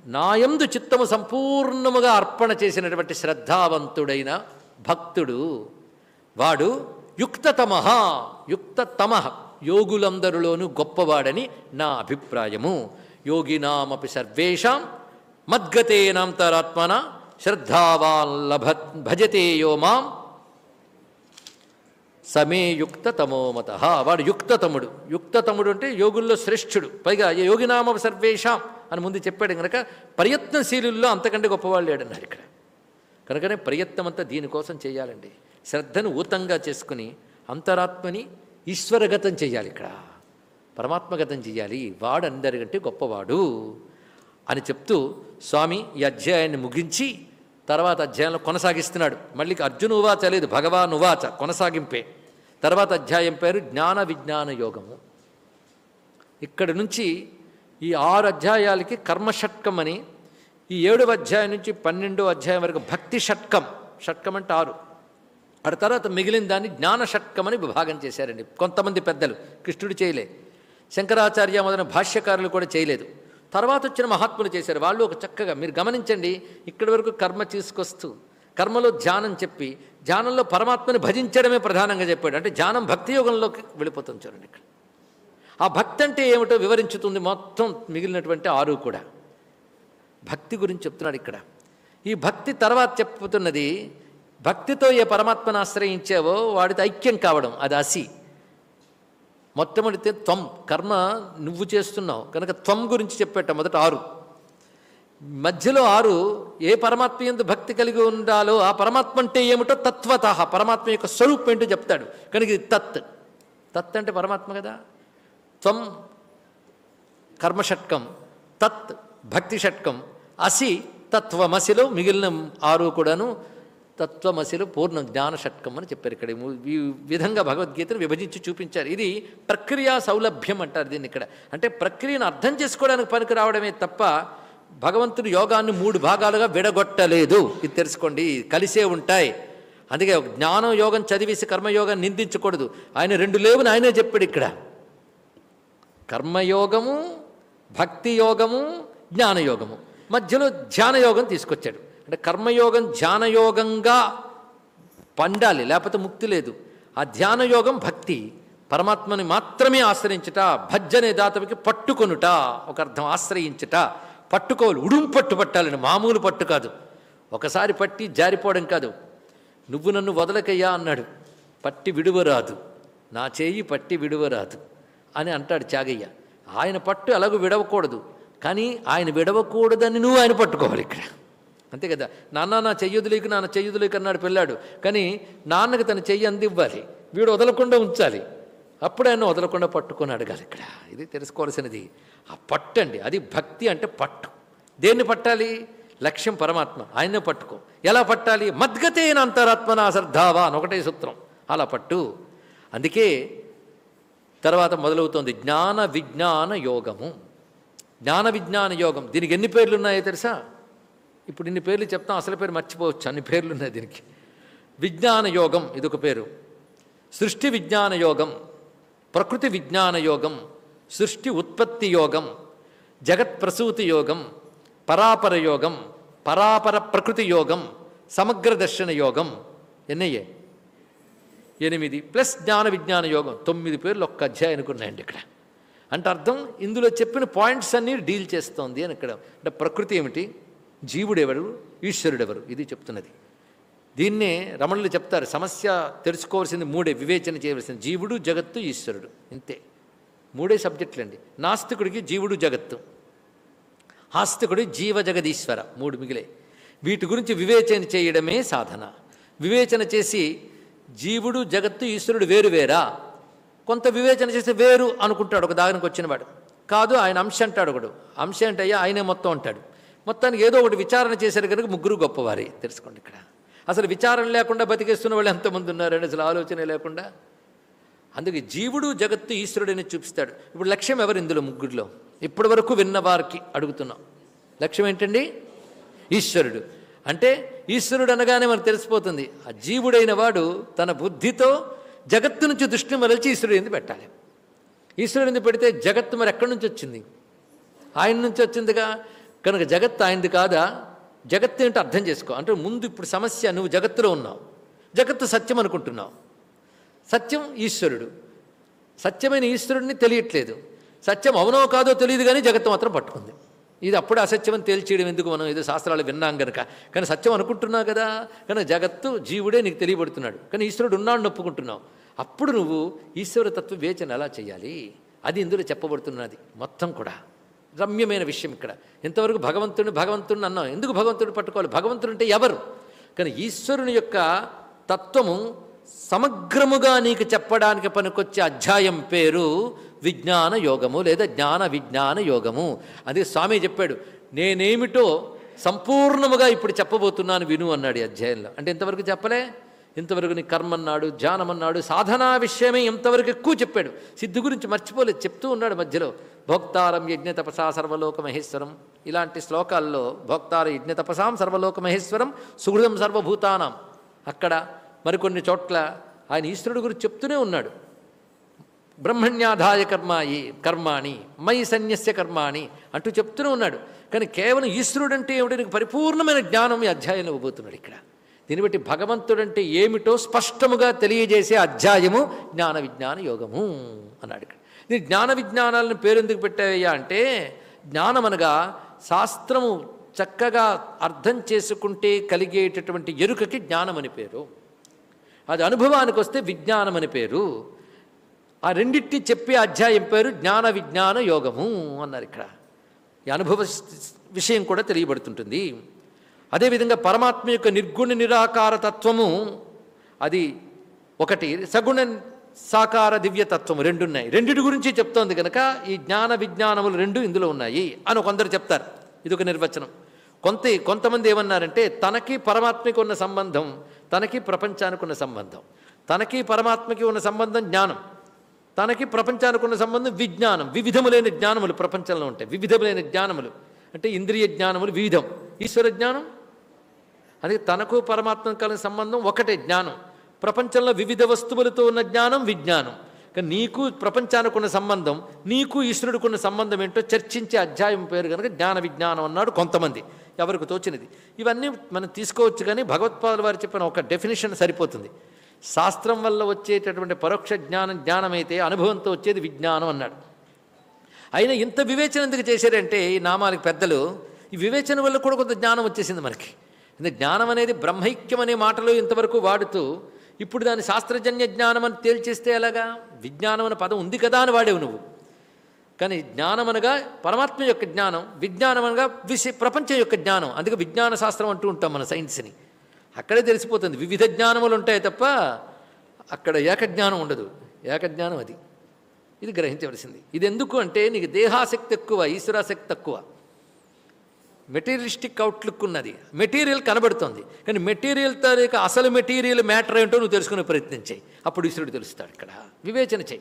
నాయందు చిత్తము సంపూర్ణముగా అర్పణ చేసినటువంటి శ్రద్ధావంతుడైన భక్తుడు. వాడు యుక్తతమ యుక్తతమ యోగులందరిలోనూ గొప్పవాడని నా అభిప్రాయము. యోగినామపి సర్వేషాం మద్గతేనాంతరాత్మన శ్రద్ధావాన్ లభ భజతే యో మాం. సమే యుక్తతమోమత వాడు యుక్తతముడు. యుక్తతముడు అంటే యోగుల్లో శ్రేష్ఠుడు. పైగా యోగినామ సర్వేషాం అని ముందు చెప్పాడు కనుక ప్రయత్నశీలుల్లో అంతకంటే గొప్పవాళ్ళు లేడన్నారు ఇక్కడ. కనుకనే ప్రయత్నం అంతా దీనికోసం చేయాలండి. శ్రద్ధను ఊతంగా చేసుకుని అంతరాత్మని ఈశ్వరగతం చేయాలి ఇక్కడ. పరమాత్మగతం చేయాలి. వాడు అందరికంటే గొప్పవాడు. అని చెప్తూ స్వామి ఈ అధ్యాయాన్ని ముగించి తర్వాత అధ్యాయంలో కొనసాగిస్తున్నాడు. మళ్ళీ అర్జును ఉవాచ లేదు భగవాన్ ఉవాచ కొనసాగింపే. తర్వాత అధ్యాయం పేరు జ్ఞాన విజ్ఞాన యోగము. ఇక్కడి నుంచి ఈ ఆరు అధ్యాయాలకి కర్మషట్కం అని ఈ ఏడవ అధ్యాయం నుంచి పన్నెండో అధ్యాయం వరకు భక్తి షట్కం. షట్కం అంటే ఆరు. ఆ తర్వాత మిగిలిన దాన్ని జ్ఞాన షట్కం అని విభాగం చేశారండి. కొంతమంది పెద్దలు కృష్ణుడు చేయలే. శంకరాచార్య మొదలైన భాష్యకారులు కూడా చేయలేదు. తర్వాత వచ్చిన మహాత్ములు చేశారు. వాళ్ళు ఒక చక్కగా మీరు గమనించండి ఇక్కడి వరకు కర్మ తీసుకొస్తూ కర్మలో ధ్యానం చెప్పి ధ్యానంలో పరమాత్మని భజించడమే ప్రధానంగా చెప్పాడు. అంటే ధ్యానం భక్తి యోగంలోకి వెళ్ళిపోతుంది చూడండి ఇక్కడ. ఆ భక్తి అంటే ఏమిటో వివరించుతుంది మొత్తం మిగిలినటువంటి ఆరు కూడా. భక్తి గురించి చెప్తున్నాడు ఇక్కడ. ఈ భక్తి తర్వాత చెప్పుతున్నది భక్తితో ఏ పరమాత్మను ఆశ్రయించావో వాడితో ఐక్యం కావడం అది అసి. మొట్టమొదటి త్వం కర్మ నువ్వు చేస్తున్నావు. కనుక త్వం గురించి చెప్పేట మొదట ఆరు. మధ్యలో ఆరు ఏ పరమాత్మ ఎందు భక్తి కలిగి ఉండాలో ఆ పరమాత్మ అంటే ఏమిటో తత్వత పరమాత్మ యొక్క స్వరూపం ఏంటో చెప్తాడు. కనుక ఇది తత్. తత్ అంటే పరమాత్మ కదా? త్వం కర్మషట్కం. తత్ భక్తి షట్కం అసి తత్వమసిలో మిగిలిన ఆరు కూడాను తత్వమసిలు పూర్ణ జ్ఞాన షట్కం అని చెప్పారు ఇక్కడ. ఈ విధంగా భగవద్గీతను విభజించి చూపించారు. ఇది ప్రక్రియా సౌలభ్యం అంటారు దీన్ని ఇక్కడ. అంటే ప్రక్రియను అర్థం చేసుకోవడానికి పనికి రావడమే తప్ప భగవంతుడు యోగాన్ని మూడు భాగాలుగా విడగొట్టలేదు. ఇది తెలుసుకోండి. కలిసే ఉంటాయి. అందుకే జ్ఞానం యోగం చదివేసి కర్మయోగం నిందించకూడదు. ఆయన రెండు లేవుని ఆయనే చెప్పాడు ఇక్కడ. కర్మయోగము భక్తి యోగము జ్ఞానయోగము మధ్యలో ధ్యానయోగం తీసుకొచ్చాడు. అంటే కర్మయోగం ధ్యానయోగంగా పండాలి లేకపోతే ముక్తి లేదు. ఆ ధ్యానయోగం భక్తి. పరమాత్మని మాత్రమే ఆశ్రయించుట భజ్జనే దాతవికి పట్టుకొనుట ఒక అర్థం ఆశ్రయించుట. పట్టుకోవాలి ఉడుం పట్టు పట్టాలని మామూలు పట్టు కాదు. ఒకసారి పట్టి జారిపోవడం కాదు. నువ్వు నన్ను వదలకయ్యా అన్నాడు. పట్టి విడువరాదు. నా చేయి పట్టి విడువరాదు అని అంటాడు త్యాగయ్య ఆయన పట్టు ఎలాగూ విడవకూడదు. కానీ ఆయన విడవకూడదని నువ్వు ఆయన పట్టుకోవాలి ఇక్కడ. అంతే కదా? నాన్న నా చెయ్యుదులేకు నాన్న చెయ్యుదులేకు అన్నాడు పిల్లాడు. కానీ నాన్నకి తన చెయ్యి అందివ్వాలి. వీడు వదలకుండా ఉంచాలి. అప్పుడు ఆయన వదలకుండా పట్టుకొని అడగాలి ఇక్కడ. ఇది తెలుసుకోవాల్సినది. ఆ పట్టు అండి. అది భక్తి అంటే పట్టు. దేన్ని పట్టాలి? లక్ష్యం పరమాత్మ. ఆయన్నే పట్టుకో. ఎలా పట్టాలి? మద్గతేన అంతరాత్మన శ్రద్ధావా అని ఒకటే సూత్రం. అలా పట్టు. అందుకే తర్వాత మొదలవుతోంది జ్ఞాన విజ్ఞాన యోగము. జ్ఞాన విజ్ఞాన యోగం. దీనికి ఎన్ని పేర్లు ఉన్నాయో తెలుసా? ఇప్పుడు ఇన్ని పేర్లు చెప్తాం అసలు పేరు మర్చిపోవచ్చు. అన్ని పేర్లు ఉన్నాయి దీనికి. విజ్ఞాన యోగం ఇదొక పేరు. సృష్టి విజ్ఞాన యోగం ప్రకృతి విజ్ఞాన యోగం సృష్టి ఉత్పత్తి యోగం జగత్ ప్రసూతి యోగం పరాపర యోగం పరాపర ప్రకృతి యోగం సమగ్ర దర్శన యోగం. ఎన్నయ్యే? ఎనిమిది. ప్లస్ జ్ఞాన విజ్ఞాన యోగం. తొమ్మిది పేర్లు ఒక్క అధ్యాయానికి ఉన్నాయండి ఇక్కడ. అంటే అర్థం ఇందులో చెప్పిన పాయింట్స్ అన్నీ డీల్ చేస్తోంది అని ఇక్కడ. అంటే ప్రకృతి ఏమిటి? జీవుడెవరు? ఈశ్వరుడెవరు? ఇది చెప్తున్నది. దీన్నే రమణులు చెప్తారు సమస్య తెలుసుకోవాల్సింది మూడే వివేచన చేయవలసింది. జీవుడు జగత్తు ఈశ్వరుడు. ఇంతే. మూడే సబ్జెక్టులండి. నాస్తికుడికి జీవుడు జగత్తు. ఆస్తికుడు జీవ జగదీశ్వర మూడు మిగిలే వీటి గురించి వివేచన చేయడమే సాధన. వివేచన చేసి జీవుడు జగత్తు ఈశ్వరుడు వేరు వేరా? కొంత వివేచన చేస్తే వేరు అనుకుంటాడు ఒక దానికి వచ్చినవాడు. కాదు ఆయన అంశ అంటాడు ఒకడు. అంశ అంటే అయ్యా ఆయనే మొత్తం అంటాడు. మొత్తానికి ఏదో ఒకటి విచారణ చేశారు కనుక ముగ్గురు గొప్పవారి. తెలుసుకోండి ఇక్కడ. అసలు విచారణ లేకుండా బతికేస్తున్న వాళ్ళు ఎంతమంది ఉన్నారని అసలు ఆలోచన లేకుండా? అందుకే జీవుడు జగత్తు ఈశ్వరుడని చూపిస్తాడు. ఇప్పుడు లక్ష్యం ఎవరు ఇందులో ముగ్గురిలో? ఇప్పటి వరకు విన్న వారికి అడుగుతున్నాం. లక్ష్యం ఏంటండి? ఈశ్వరుడు. అంటే ఈశ్వరుడు అనగానే మనకు తెలిసిపోతుంది. ఆ జీవుడైన వాడు తన బుద్ధితో జగత్తు నుంచి దృష్టిని మరల్చి ఈశ్వరుడు ఎందుకు పెట్టాలి. ఈశ్వరుడు ఎందుకు పెడితే జగత్తు మరి ఎక్కడి నుంచి వచ్చింది? ఆయన నుంచి వచ్చిందిగా? కనుక జగత్ ఆయనది కాదా? జగత్ ఏంటో అర్థం చేసుకో. అంటే ముందు ఇప్పుడు సమస్య నువ్వు జగత్తులో ఉన్నావు. జగత్తు సత్యం అనుకుంటున్నావు. సత్యం ఈశ్వరుడు. సత్యమైన ఈశ్వరుడిని తెలియట్లేదు. సత్యం అవునో కాదో తెలియదు కానీ జగత్తు మాత్రం పట్టుకుంది. ఇది అప్పుడే అసత్యం అని తేల్చేయడం ఎందుకు మనం? ఏదో శాస్త్రాలు విన్నాం కనుక కానీ సత్యం అనుకుంటున్నావు కదా? కానీ జగత్తు జీవుడే నీకు తెలియబడుతున్నాడు. కానీ ఈశ్వరుడు ఉన్నాడు నొప్పుకుంటున్నావు. అప్పుడు నువ్వు ఈశ్వరతత్వ వేచన ఎలా చేయాలి? అది ఇందులో చెప్పబడుతున్నది మొత్తం కూడా. రమ్యమైన విషయం ఇక్కడ. ఇంతవరకు భగవంతుడిని భగవంతుడిని అన్నాం? ఎందుకు భగవంతుడిని పట్టుకోవాలి? భగవంతుడు అంటే ఎవరు? కానీ ఈశ్వరుని యొక్క తత్వము సమగ్రముగా నీకు చెప్పడానికి పనికొచ్చే అధ్యాయం పేరు విజ్ఞాన యోగము లేదా జ్ఞాన విజ్ఞాన యోగము. అదే స్వామి చెప్పాడు నేనేమిటో సంపూర్ణముగా ఇప్పుడు చెప్పబోతున్నాను విను అన్నాడు ఈ అధ్యాయంలో. అంటే ఇంతవరకు చెప్పలే? ఇంతవరకు నీ కర్మ అన్నాడు ధ్యానం అన్నాడు సాధనా విషయమే ఇంతవరకు ఎక్కువ చెప్పాడు. సిద్ధి గురించి మర్చిపోలేదు చెప్తూ ఉన్నాడు మధ్యలో. భోక్తారం యజ్ఞ తపసా సర్వలోక మహేశ్వరం. ఇలాంటి శ్లోకాల్లో భోక్తార యజ్ఞ తపసాం సర్వలోక మహేశ్వరం సుహృదం సర్వభూతానాం. అక్కడ మరికొన్ని చోట్ల ఆయన ఈశ్వరుడు గురించి చెప్తూనే ఉన్నాడు. బ్రహ్మణ్యాధాయ కర్మాయి కర్మాణి మై సన్యస్య కర్మాణి అంటూ చెప్తూనే ఉన్నాడు. కానీ కేవలం ఈశ్వరుడు అంటే ఏమిటి నీకు పరిపూర్ణమైన జ్ఞానం ఈ అధ్యాయంలో ఇవ్వబోతున్నాడు ఇక్కడ. దీన్ని బట్టి భగవంతుడంటే ఏమిటో స్పష్టముగా తెలియజేసే అధ్యాయము జ్ఞాన విజ్ఞాన యోగము అన్నాడు ఇక్కడ. నీ జ్ఞాన విజ్ఞానాలను పేరెందుకు పెట్టావయ్యా అంటే జ్ఞానం అనగా శాస్త్రము చక్కగా అర్థం చేసుకుంటే కలిగేటటువంటి ఎరుకకి జ్ఞానం అని పేరు. అది అనుభవానికి వస్తే విజ్ఞానం అని పేరు. ఆ రెండింటిని చెప్పే అధ్యాయం పేరు జ్ఞాన విజ్ఞాన యోగము అన్నారు ఇక్కడ. ఈ అనుభవ విషయం కూడా తెలియబడుతుంటుంది. అదేవిధంగా పరమాత్మ యొక్క నిర్గుణ నిరాకార తత్వము అది ఒకటి సగుణ సాకార దివ్యతత్వం రెండు ఉన్నాయి రెండిటి గురించి చెప్తోంది కనుక ఈ జ్ఞాన విజ్ఞానములు రెండు ఇందులో ఉన్నాయి అని కొందరు చెప్తారు. ఇది ఒక నిర్వచనం. కొంత కొంతమంది ఏమన్నారంటే తనకి పరమాత్మకి ఉన్న సంబంధం తనకి ప్రపంచానికి ఉన్న సంబంధం. తనకి పరమాత్మకి ఉన్న సంబంధం జ్ఞానం. తనకి ప్రపంచానికి ఉన్న సంబంధం విజ్ఞానం. వివిధములైన జ్ఞానములు ప్రపంచంలో ఉంటాయి. వివిధములైన జ్ఞానములు. అంటే ఇంద్రియ జ్ఞానములు వివిధం. ఈశ్వర జ్ఞానం? అది తనకు పరమాత్మకు కలిగిన సంబంధం ఒకటే జ్ఞానం. ప్రపంచంలో వివిధ వస్తువులతో ఉన్న జ్ఞానం విజ్ఞానం. కానీ నీకు ప్రపంచానికి ఉన్న సంబంధం నీకు ఈశ్వరుడికి ఉన్న సంబంధం ఏంటో చర్చించే అధ్యాయం పేరు కనుక జ్ఞాన విజ్ఞానం అన్నాడు కొంతమంది. ఎవరికి తోచినది. ఇవన్నీ మనం తీసుకోవచ్చు కానీ భగవత్పాదుల వారు చెప్పిన ఒక డెఫినేషన్ సరిపోతుంది. శాస్త్రం వల్ల వచ్చేటటువంటి పరోక్ష జ్ఞానం జ్ఞానమైతే అనుభవంతో వచ్చేది విజ్ఞానం అన్నాడు. అయినా ఇంత వివేచన ఎందుకు చేశారంటే ఈ నామాలకు పెద్దలు ఈ వివేచన వల్ల కూడా కొంత జ్ఞానం వచ్చేసింది మనకి. అంటే జ్ఞానం అనేది బ్రహ్మైక్యం అనే మాటలు ఇంతవరకు వాడుతూ ఇప్పుడు దాని శాస్త్రజన్య జ్ఞానం అని తేల్చేస్తే ఎలాగా? విజ్ఞానం అనే పదం ఉంది కదా అని వాడేవు నువ్వు. కానీ జ్ఞానం అనగా పరమాత్మ యొక్క జ్ఞానం విజ్ఞానం అనగా విష ప్రపంచం యొక్క జ్ఞానం. అందుకే విజ్ఞాన శాస్త్రం అంటూ ఉంటాం మన సైన్స్ని. అక్కడే తెలిసిపోతుంది. వివిధ జ్ఞానములు ఉంటాయి తప్ప అక్కడ ఏకజ్ఞానం ఉండదు. ఏకజ్ఞానం అది. ఇది గ్రహించవలసింది. ఇది ఎందుకు అంటే నీకు దేహాసక్తి ఎక్కువ ఈశ్వరాసక్తి తక్కువ. మెటీరియలిస్టిక్ అవుట్లుక్ ఉన్నది మెటీరియల్ కనబడుతుంది. కానీ మెటీరియల్ తాలూకా అసలు మెటీరియల్ మ్యాటర్ ఏంటో నువ్వు తెలుసుకునే ప్రయత్నం చేయి. అప్పుడు ఈశ్వరుడు తెలుస్తాడు ఇక్కడ. వివేచన చేయి.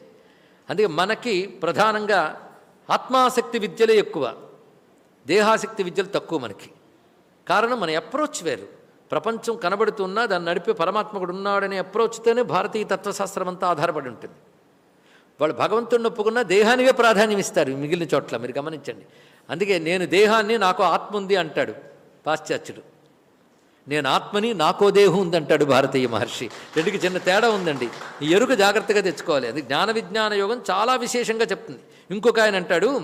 అందుకే మనకి ప్రధానంగా ఆత్మాసక్తి విద్యలే ఎక్కువ. దేహాసక్తి విద్యలు తక్కువ మనకి. కారణం మన అప్రోచ్ వేరు. ప్రపంచం కనబడుతున్నా దాన్ని నడిపే పరమాత్మకుడు ఉన్నాడనే అప్రోచ్తోనే భారతీయ తత్వశాస్త్రం అంతా ఆధారపడి ఉంటుంది. వాళ్ళు భగవంతుడిని ఒప్పుకున్న దేహానికే ప్రాధాన్యం ఇస్తారు మిగిలిన చోట్ల. మీరు గమనించండి. అందుకే నేను దేహాన్ని నాకు ఆత్మ ఉంది అంటాడు పాశ్చాత్యుడు. నేను ఆత్మని నాకో దేహం ఉంది అంటాడు భారతీయ మహర్షి. రెండుకి చిన్న తేడా ఉందండి. ఈ ఎరుక జాగ్రత్తగా తెచ్చుకోవాలి. అది జ్ఞాన విజ్ఞాన యోగం చాలా విశేషంగా చెప్తుంది. ఇంకొక ఆయన అంటాడు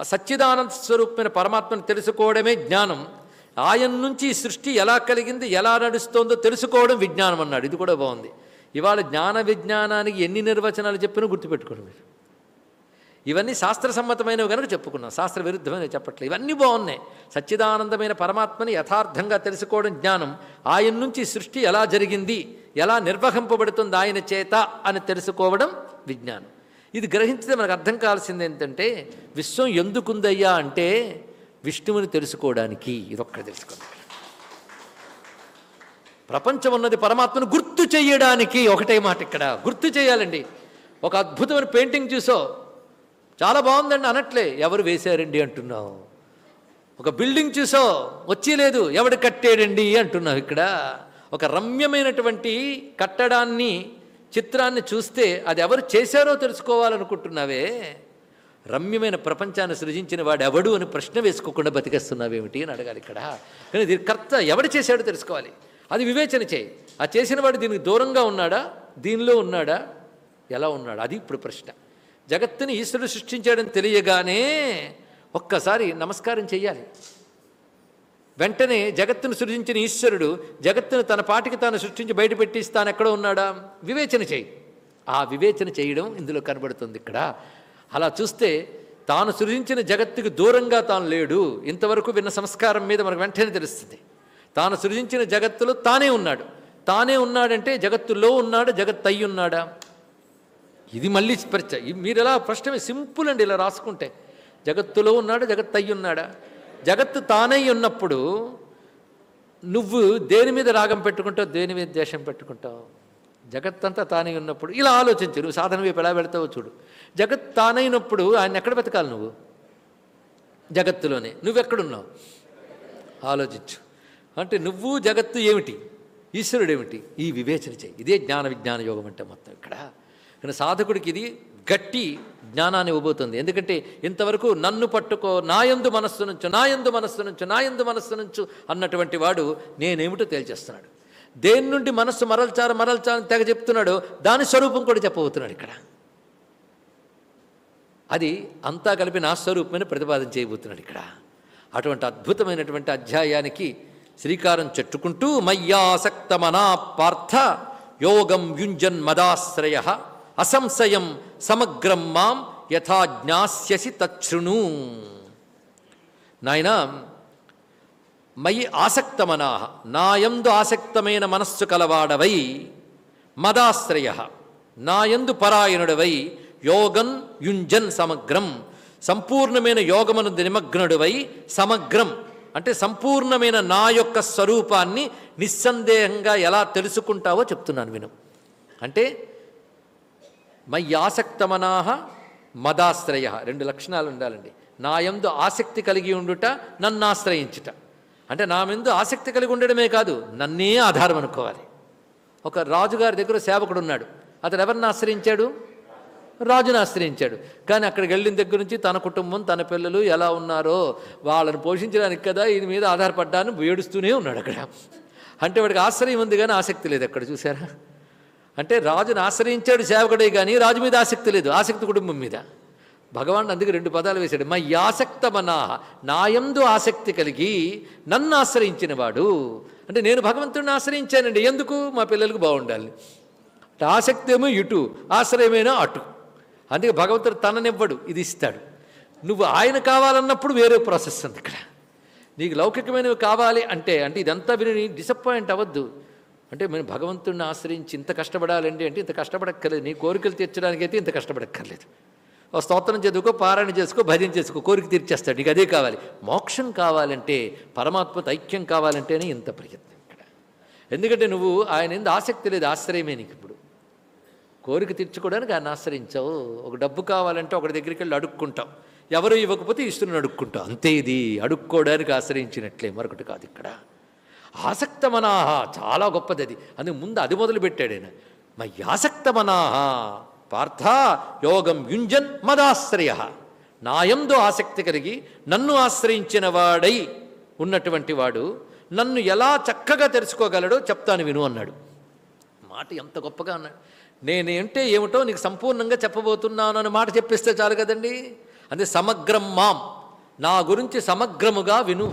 ఆ సచ్చిదానంద స్వరూపమైన పరమాత్మను తెలుసుకోవడమే జ్ఞానం. ఆయన నుంచి ఈ సృష్టి ఎలా కలిగింది ఎలా నడుస్తోందో తెలుసుకోవడం విజ్ఞానం అన్నాడు. ఇది కూడా బాగుంది. ఇవాళ జ్ఞాన విజ్ఞానానికి ఎన్ని నిర్వచనాలు చెప్పినా గుర్తుపెట్టుకోండి మీరు. ఇవన్నీ శాస్త్రసమ్మతమైనవి కనుక చెప్పుకున్నాం. శాస్త్ర విరుద్ధమైనవి చెప్పట్లేదు. ఇవన్నీ బాగున్నాయి. సచ్చిదానందమైన పరమాత్మని యథార్థంగా తెలుసుకోవడం జ్ఞానం ఆయన నుంచి సృష్టి ఎలా జరిగింది ఎలా నిర్వహింపబడుతుంది ఆయన చేత అని తెలుసుకోవడం విజ్ఞానం. ఇది గ్రహించితే మనకు అర్థం కావాల్సింది ఏంటంటే విశ్వం ఎందుకుందయ్యా అంటే విష్ణువుని తెలుసుకోవడానికి. ఇదొక్కడ తెలుసుకోండి ప్రపంచం ఉన్నది పరమాత్మను గుర్తు చేయడానికి ఒకటే మాట ఇక్కడ. గుర్తు చేయాలండి. ఒక అద్భుతమైన పెయింటింగ్ చూసో చాలా బాగుందండి అనట్లే. ఎవరు వేశారండి అంటున్నావు. ఒక బిల్డింగ్ చూసో వచ్చి లేదు ఎవడు కట్టాడండి అంటున్నావు ఇక్కడ. ఒక రమ్యమైనటువంటి కట్టడాన్ని చిత్రాన్ని చూస్తే అది ఎవరు చేశారో తెలుసుకోవాలనుకుంటున్నావే. రమ్యమైన ప్రపంచాన్ని సృజించిన వాడు ఎవడు అని ప్రశ్న వేసుకోకుండా బతికేస్తున్నావేమిటి అని అడగాలి ఇక్కడ. కానీ దీని కర్త ఎవడు చేశాడో తెలుసుకోవాలి. అది వివేచన చేయి. ఆ చేసిన వాడు దీనికి దూరంగా ఉన్నాడా? దీనిలో ఉన్నాడా? ఎలా ఉన్నాడు? అది ఇప్పుడు ప్రశ్న. జగత్తుని ఈశ్వరుడు సృష్టించాడని తెలియగానే ఒక్కసారి నమస్కారం చేయాలి వెంటనే జగత్తును సృజించిన ఈశ్వరుడు జగత్తును తన పాటికి తాను సృష్టించి బయటపెట్టి తాను ఎక్కడ ఉన్నాడా? వివేచన చేయి ఆ వివేచన చేయడం ఇందులో కనబడుతుంది ఇక్కడ. అలా చూస్తే తాను సృజించిన జగత్తుకు దూరంగా తాను లేడు. ఇంతవరకు విన్న సంస్కారం మీద మనకు వెంటనే తెలుస్తుంది. తాను సృజించిన జగత్తులో తానే ఉన్నాడు. తానే ఉన్నాడంటే జగత్తులో ఉన్నాడు జగత్ అయ్యి ఉన్నాడా ఇది మళ్ళీ పరిచ ఇది మీరు ఎలా ప్రశ్నమే సింపుల్ అండి ఇలా రాసుకుంటే. జగత్తులో ఉన్నాడా జగత్ అయ్యి ఉన్నాడా? జగత్తు తానై ఉన్నప్పుడు నువ్వు దేని మీద రాగం పెట్టుకుంటావు దేని మీద ద్వేషం పెట్టుకుంటావు? జగత్తంతా తానై ఉన్నప్పుడు ఇలా ఆలోచించు. నువ్వు సాధన వైపు ఎలా పెడతావో చూడు. జగత్ తానైనప్పుడు ఆయన ఎక్కడ బతకాలి నువ్వు? జగత్తులోనే. నువ్వెక్కడున్నావు? ఆలోచించు. అంటే నువ్వు జగత్తు ఏమిటి? ఈశ్వరుడు ఏమిటి ఈ వివేచన చేయి. ఇదే జ్ఞాన విజ్ఞాన యోగం అంటే మొత్తం ఇక్కడ. కానీ సాధకుడికి ఇది గట్టి జ్ఞానాన్ని ఇవ్వబోతుంది. ఎందుకంటే ఇంతవరకు నన్ను పట్టుకో నాయందు మనస్సు నుంచు నాయందు మనస్సు నుంచు నాయందు మనస్సు నుంచు అన్నటువంటి వాడు నేనేమిటో తేల్చేస్తున్నాడు. దేని నుండి మనస్సు మరల్చారు మరల్చారని తెగ చెప్తున్నాడు దాని స్వరూపం కూడా చెప్పబోతున్నాడు ఇక్కడ. అది అంతా కలిపి నా స్వరూపమైన ప్రతిపాదన చేయబోతున్నాడు ఇక్కడ. అటువంటి అద్భుతమైనటువంటి అధ్యాయానికి శ్రీకారం చెట్టుకుంటూ మయ్యాసక్త మనా పార్థ యోగం యుంజన్ మదాశ్రయ అసంశయం సమగ్రం మాం యథా జ్ఞాస్యసి తచ్ఛృణు నాయనా మయి ఆసక్తమనా నాయందు ఆసక్తమైన మనస్సు కలవాడవై మదాశ్రయ నాయందు పరాయణుడవై యోగన్ యుంజన్ సమగ్రం సంపూర్ణమైన యోగమును నిమగ్నుడివై సమగ్రం అంటే సంపూర్ణమైన నా యొక్క స్వరూపాన్ని నిస్సందేహంగా ఎలా తెలుసుకుంటావో చెప్తున్నాను విను. అంటే మయ్యాసక్తమనాహ మదాశ్రయ. రెండు లక్షణాలు ఉండాలండి. నా యందు ఆసక్తి కలిగి ఉండుట నన్ను ఆశ్రయించుట. అంటే నా మీద ఆసక్తి కలిగి ఉండడమే కాదు నన్నే ఆధారం అనుకోవాలి. ఒక రాజుగారి దగ్గర సేవకుడు ఉన్నాడు. అతను ఎవరిని ఆశ్రయించాడు? రాజును ఆశ్రయించాడు. కానీ అక్కడికి వెళ్ళిన దగ్గర నుంచి తన కుటుంబం తన పిల్లలు ఎలా ఉన్నారో వాళ్ళని పోషించడానికి కదా ఇది మీద ఆధారపడ్డాను ఏడుస్తూనే ఉన్నాడు అక్కడ. అంటే వాడికి ఆశ్రయం ఉంది కానీ ఆసక్తి లేదు అక్కడ చూసారా అంటే రాజును ఆశ్రయించాడు సేవకుడే కానీ రాజు మీద ఆసక్తి లేదు. ఆసక్తి కుటుంబం మీద. భగవాన్ అందుకే రెండు పదాలు వేశాడు. మా యాసక్త మనా నాయందు ఆసక్తి కలిగి నన్ను ఆశ్రయించిన వాడు. అంటే నేను భగవంతుడిని ఆశ్రయించానండి. ఎందుకు? మా పిల్లలకు బాగుండాలి. అంటే ఆసక్తి ఏమో ఇటు ఆశ్రయమేనో అటు. అందుకే భగవంతుడు తననివ్వడు ఇది ఇస్తాడు. నువ్వు ఆయన కావాలన్నప్పుడు వేరే ప్రాసెస్ ఉంది ఇక్కడ. నీకు లౌకికమైనవి కావాలి అంటే అంటే ఇదంతా విని డిసప్పాయింట్ అవ్వద్దు. అంటే మేము భగవంతుడిని ఆశ్రయించి ఇంత కష్టపడాలండి అంటే ఇంత కష్టపడక్కర్లేదు. నీ కోరికలు తీర్చడానికైతే ఇంత కష్టపడక్కర్లేదు. ఓ స్తోత్రం చదువుకో పారాయణ చేసుకో భజన చేసుకో కోరిక తీర్చేస్తాడు. నీకు అదే కావాలి. మోక్షం కావాలంటే పరమాత్మతో ఐక్యం కావాలంటేనే ఇంత ప్రయత్నం ఇక్కడ. ఎందుకంటే నువ్వు ఆయన ఎందు ఆసక్తి లేదు ఆశ్రయమే నీకు ఇప్పుడు. కోరిక తీర్చుకోవడానికి ఆయన ఆశ్రయించావు. ఒక డబ్బు కావాలంటే ఒకటి దగ్గరికి వెళ్ళి అడుక్కుంటావు. ఎవరు ఇవ్వకపోతే ఇస్తున్నాను అడుక్కుంటావు. అంతే ఇది. అడుక్కోవడానికి ఆశ్రయించినట్లే మరొకటి కాదు ఇక్కడ. ఆసక్తమనాహ చాలా గొప్పది అది అందుకు ముందు అది మొదలుపెట్టాడు ఆయన. మై ఆసక్తమనాహ పార్థ యోగం యుంజన్ మదాశ్రయ. నాయందు ఆసక్తి కలిగి నన్ను ఆశ్రయించిన వాడై ఉన్నటువంటి వాడు నన్ను ఎలా చక్కగా తెలుసుకోగలడో చెప్తాను విను అన్నాడు. మాట ఎంత గొప్పగా అన్నాడు. నేనేంటే ఏమిటో నీకు సంపూర్ణంగా చెప్పబోతున్నాను అని మాట చెప్పిస్తే చాలు కదండి. అదే సమగ్రం మాం. నా గురించి సమగ్రముగా విను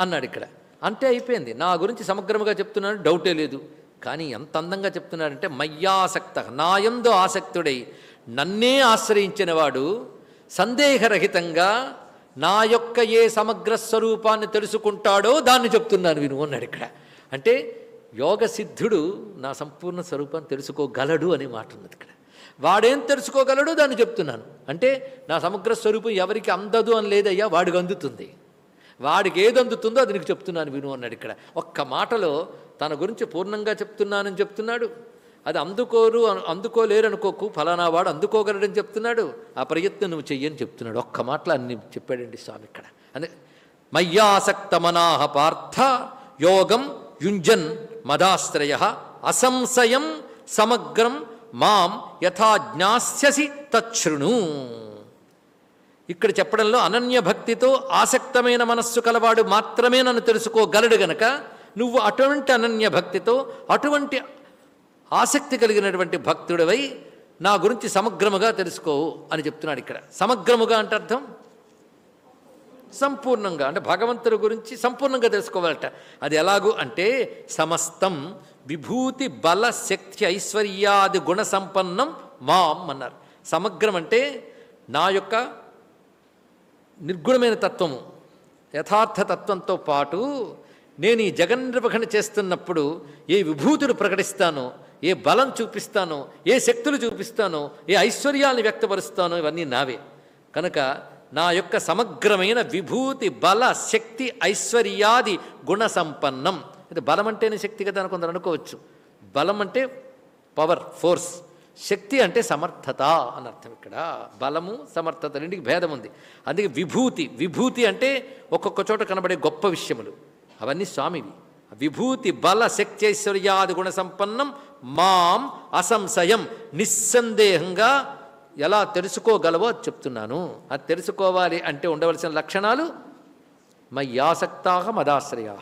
అన్నాడు ఇక్కడ. అంటే అయిపోయింది. నా గురించి సమగ్రముగా చెప్తున్నాను డౌటే లేదు. కానీ ఎంత అందంగా చెప్తున్నాడంటే మయ్యాసక్త నాయందు ఆసక్తుడై నన్నే ఆశ్రయించిన వాడు సందేహరహితంగా నా యొక్క ఏ సమగ్ర స్వరూపాన్ని తెలుసుకుంటాడో దాన్ని చెప్తున్నాను విను అన్నాడు ఇక్కడ. అంటే యోగ సిద్ధుడు నా సంపూర్ణ స్వరూపాన్ని తెలుసుకోగలడు అనే మాట ఉన్నది ఇక్కడ. వాడేం తెలుసుకోగలడు దాన్ని చెప్తున్నాను. అంటే నా సమగ్ర స్వరూపం ఎవరికి అందదు అని లేదయ్యా వాడికి అందుతుంది. వాడికి ఏది అందుతుందో అది నీకు చెప్తున్నాను విను అన్నాడు ఇక్కడ. ఒక్క మాటలో తన గురించి పూర్ణంగా చెప్తున్నానని చెప్తున్నాడు. అది అందుకోరు అందుకోలేరు అనుకోకు ఫలానా వాడు అందుకోగలడని చెప్తున్నాడు. ఆ ప్రయత్నం నువ్వు చెయ్యని చెప్తున్నాడు. ఒక్క మాటలు అన్ని చెప్పాడండి స్వామి ఇక్కడ. అదే మయ్యాసక్త మనాహ పార్థ యోగం యుంజన్ మదాశ్రయ అసంశయం సమగ్రం మాం యథా జ్ఞాస్యసి తచ్ఛృణు. ఇక్కడ చెప్పడంలో అనన్య భక్తితో ఆసక్తమైన మనస్సు కలవాడు మాత్రమే నన్ను తెలుసుకోగలడు గనక నువ్వు అటువంటి అనన్య భక్తితో అటువంటి ఆసక్తి కలిగినటువంటి భక్తుడివై నా గురించి సమగ్రముగా తెలుసుకోవు అని చెప్తున్నాడు ఇక్కడ. సమగ్రముగా అంటే అర్థం? సంపూర్ణంగా అంటే భగవంతుడి గురించి సంపూర్ణంగా తెలుసుకోవాలట. అది ఎలాగూ అంటే సమస్తం విభూతి బల శక్తి ఐశ్వర్యాది గుణ సంపన్నం మాం అన్నారు. సమగ్రం అంటే నా యొక్క నిర్గుణమైన తత్వము యథార్థ తత్వంతో పాటు నేను ఈ జగన్ నిర్వహణ చేస్తున్నప్పుడు ఏ విభూతులు ప్రకటిస్తానో ఏ బలం చూపిస్తానో ఏ శక్తులు చూపిస్తానో ఏ ఐశ్వర్యాన్ని వ్యక్తపరుస్తానో ఇవన్నీ నావే. కనుక నా యొక్క సమగ్రమైన విభూతి బల శక్తి ఐశ్వర్యాది గుణ సంపన్నం ఇది బలం అంటేనే శక్తి కదా అని కొందరు అనుకోవచ్చు. బలం అంటే పవర్ ఫోర్స్. శక్తి అంటే సమర్థత అని అర్థం ఇక్కడ. బలము సమర్థత రెండుకి భేదం ఉంది. అందుకే విభూతి విభూతి అంటే ఒక్కొక్క చోట కనబడే గొప్ప విషయములు. అవన్నీ స్వామివి. విభూతి బల శక్తిశ్వర్యాది గుణ సంపన్నం మాం అసంశయం నిస్సందేహంగా ఎలా తెలుసుకోగలవో చెప్తున్నాను. అది తెలుసుకోవాలి అంటే ఉండవలసిన లక్షణాలు మయ్యాసక్తాహ మదాశ్రయా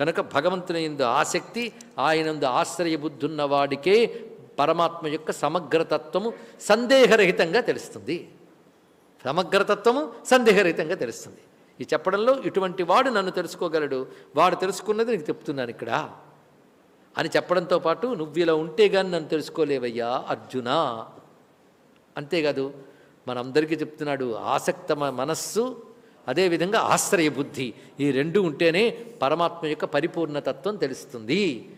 కనుక భగవంతుని ఎందు ఆసక్తి ఆయనందు ఆశ్రయబుద్ధున్న వాడికే పరమాత్మ యొక్క సమగ్రతత్వము సందేహరహితంగా తెలుస్తుంది. సమగ్రతత్వము సందేహరహితంగా తెలుస్తుంది. ఈ చెప్పడంలో ఇటువంటి వాడు నన్ను తెలుసుకోగలడు. వాడు తెలుసుకున్నది నీకు చెప్తున్నాను ఇక్కడ. అని చెప్పడంతో పాటు నువ్వు ఇలా ఉంటే కానీ నన్ను తెలుసుకోలేవయ్యా అర్జున. అంతేకాదు మనందరికీ చెప్తున్నాడు ఆసక్త మనస్సు అదేవిధంగా ఆశ్రయ బుద్ధి. ఈ రెండు ఉంటేనే పరమాత్మ యొక్క పరిపూర్ణతత్వం తెలుస్తుంది.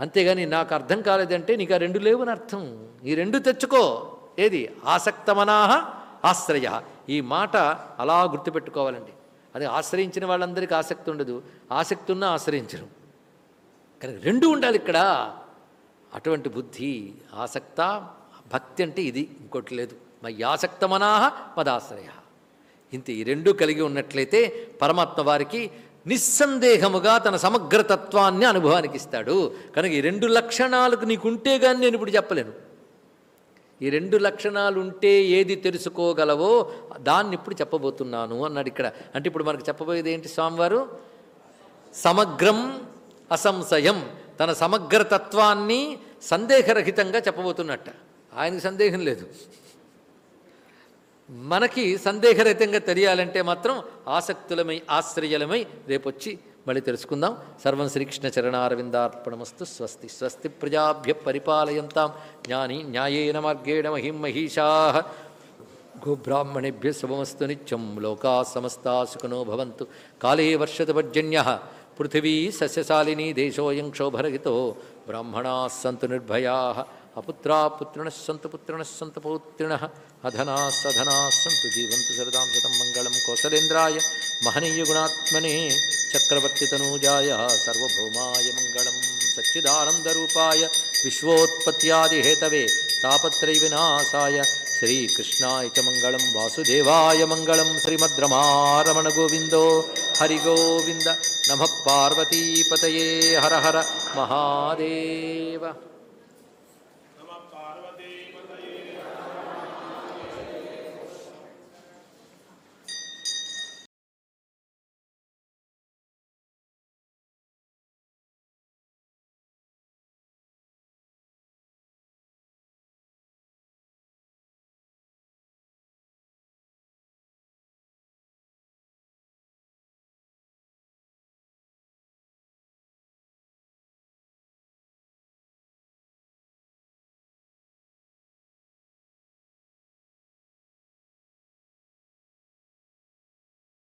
అంతేగాని నాకు అర్థం కాలేదంటే నీకు ఆ రెండు లేవని అర్థం. ఈ రెండు తెచ్చుకో. ఏది? ఆసక్తమనాహ ఆశ్రయ. ఈ మాట అలా గుర్తుపెట్టుకోవాలండి. అది ఆశ్రయించిన వాళ్ళందరికీ ఆసక్తి ఉండదు. ఆసక్తి ఉన్నా ఆశ్రయించరు. కానీ రెండు ఉండాలి ఇక్కడ. అటువంటి బుద్ధి ఆసక్త భక్తి అంటే ఇది. ఇంకోటి లేదు. మయ్యాసక్తమనాహ మదాశ్రయ ఇంత ఈ రెండు కలిగి ఉన్నట్లయితే పరమాత్మ వారికి నిస్సందేహముగా తన సమగ్రతత్వాన్ని అనుభవానికి ఇస్తాడు కనుక ఈ రెండు లక్షణాలకు నీకుంటే కానీ నేను ఇప్పుడు చెప్పలేను. ఈ రెండు లక్షణాలు ఉంటే ఏది తెలుసుకోగలవో దాన్ని ఇప్పుడు చెప్పబోతున్నాను అన్నాడు ఇక్కడ. అంటే ఇప్పుడు మనకు చెప్పబోయేది ఏంటి స్వామివారు? సమగ్రం అసంశయం. తన సమగ్రతత్వాన్ని సందేహరహితంగా చెప్పబోతున్నట్ట. ఆయనకు సందేహం లేదు. మనకి సందేహరహితంగా తెలియాలంటే మాత్రం ఆసక్తులమై ఆశ్రయలమై రేపొచ్చి మళ్ళీ తెలుసుకుందాం. సర్వం శ్రీకృష్ణ చరణారవిందార్పణమస్తు. స్వస్తి స్వస్తి ప్రజాభ్య పరిపాలయంతాం. జ్ఞాని న్యాయేన మార్గేణ మహిం మహిషా. గోబ్రాహ్మణేభ్య శుభమస్తు. నిత్యం లోకా సమస్తా సుఖనో భవంతు. కాళే వర్షత పర్జన్య. పృథివీ సస్యశాలిని దేశోయం క్షోభరహితో. బ్రాహ్మణా సంతు నిర్భయా. అపుత్రా పుత్రిణः సంతు పుత్రిణः సంతు పౌత్రిణः అధనా సధనా సంతు జీవంతు సరదాం శతం మంగళం కౌసలేంద్రాయ మహనీయ గుణాత్మనే చక్రవర్తితనూజాయ సర్వభౌమాయ మంగళం సచ్చిదానందరూపాయ విశ్వోత్పత్యాదిహేతవే తాపత్రయ వినాశాయ శ్రీకృష్ణాయ చ మంగళం వాసుదేవాయ మంగళం శ్రీమద్రమారమణ గోవిందో హరిగోవింద నమ పార్వతీపతయే హర హర మహాదేవ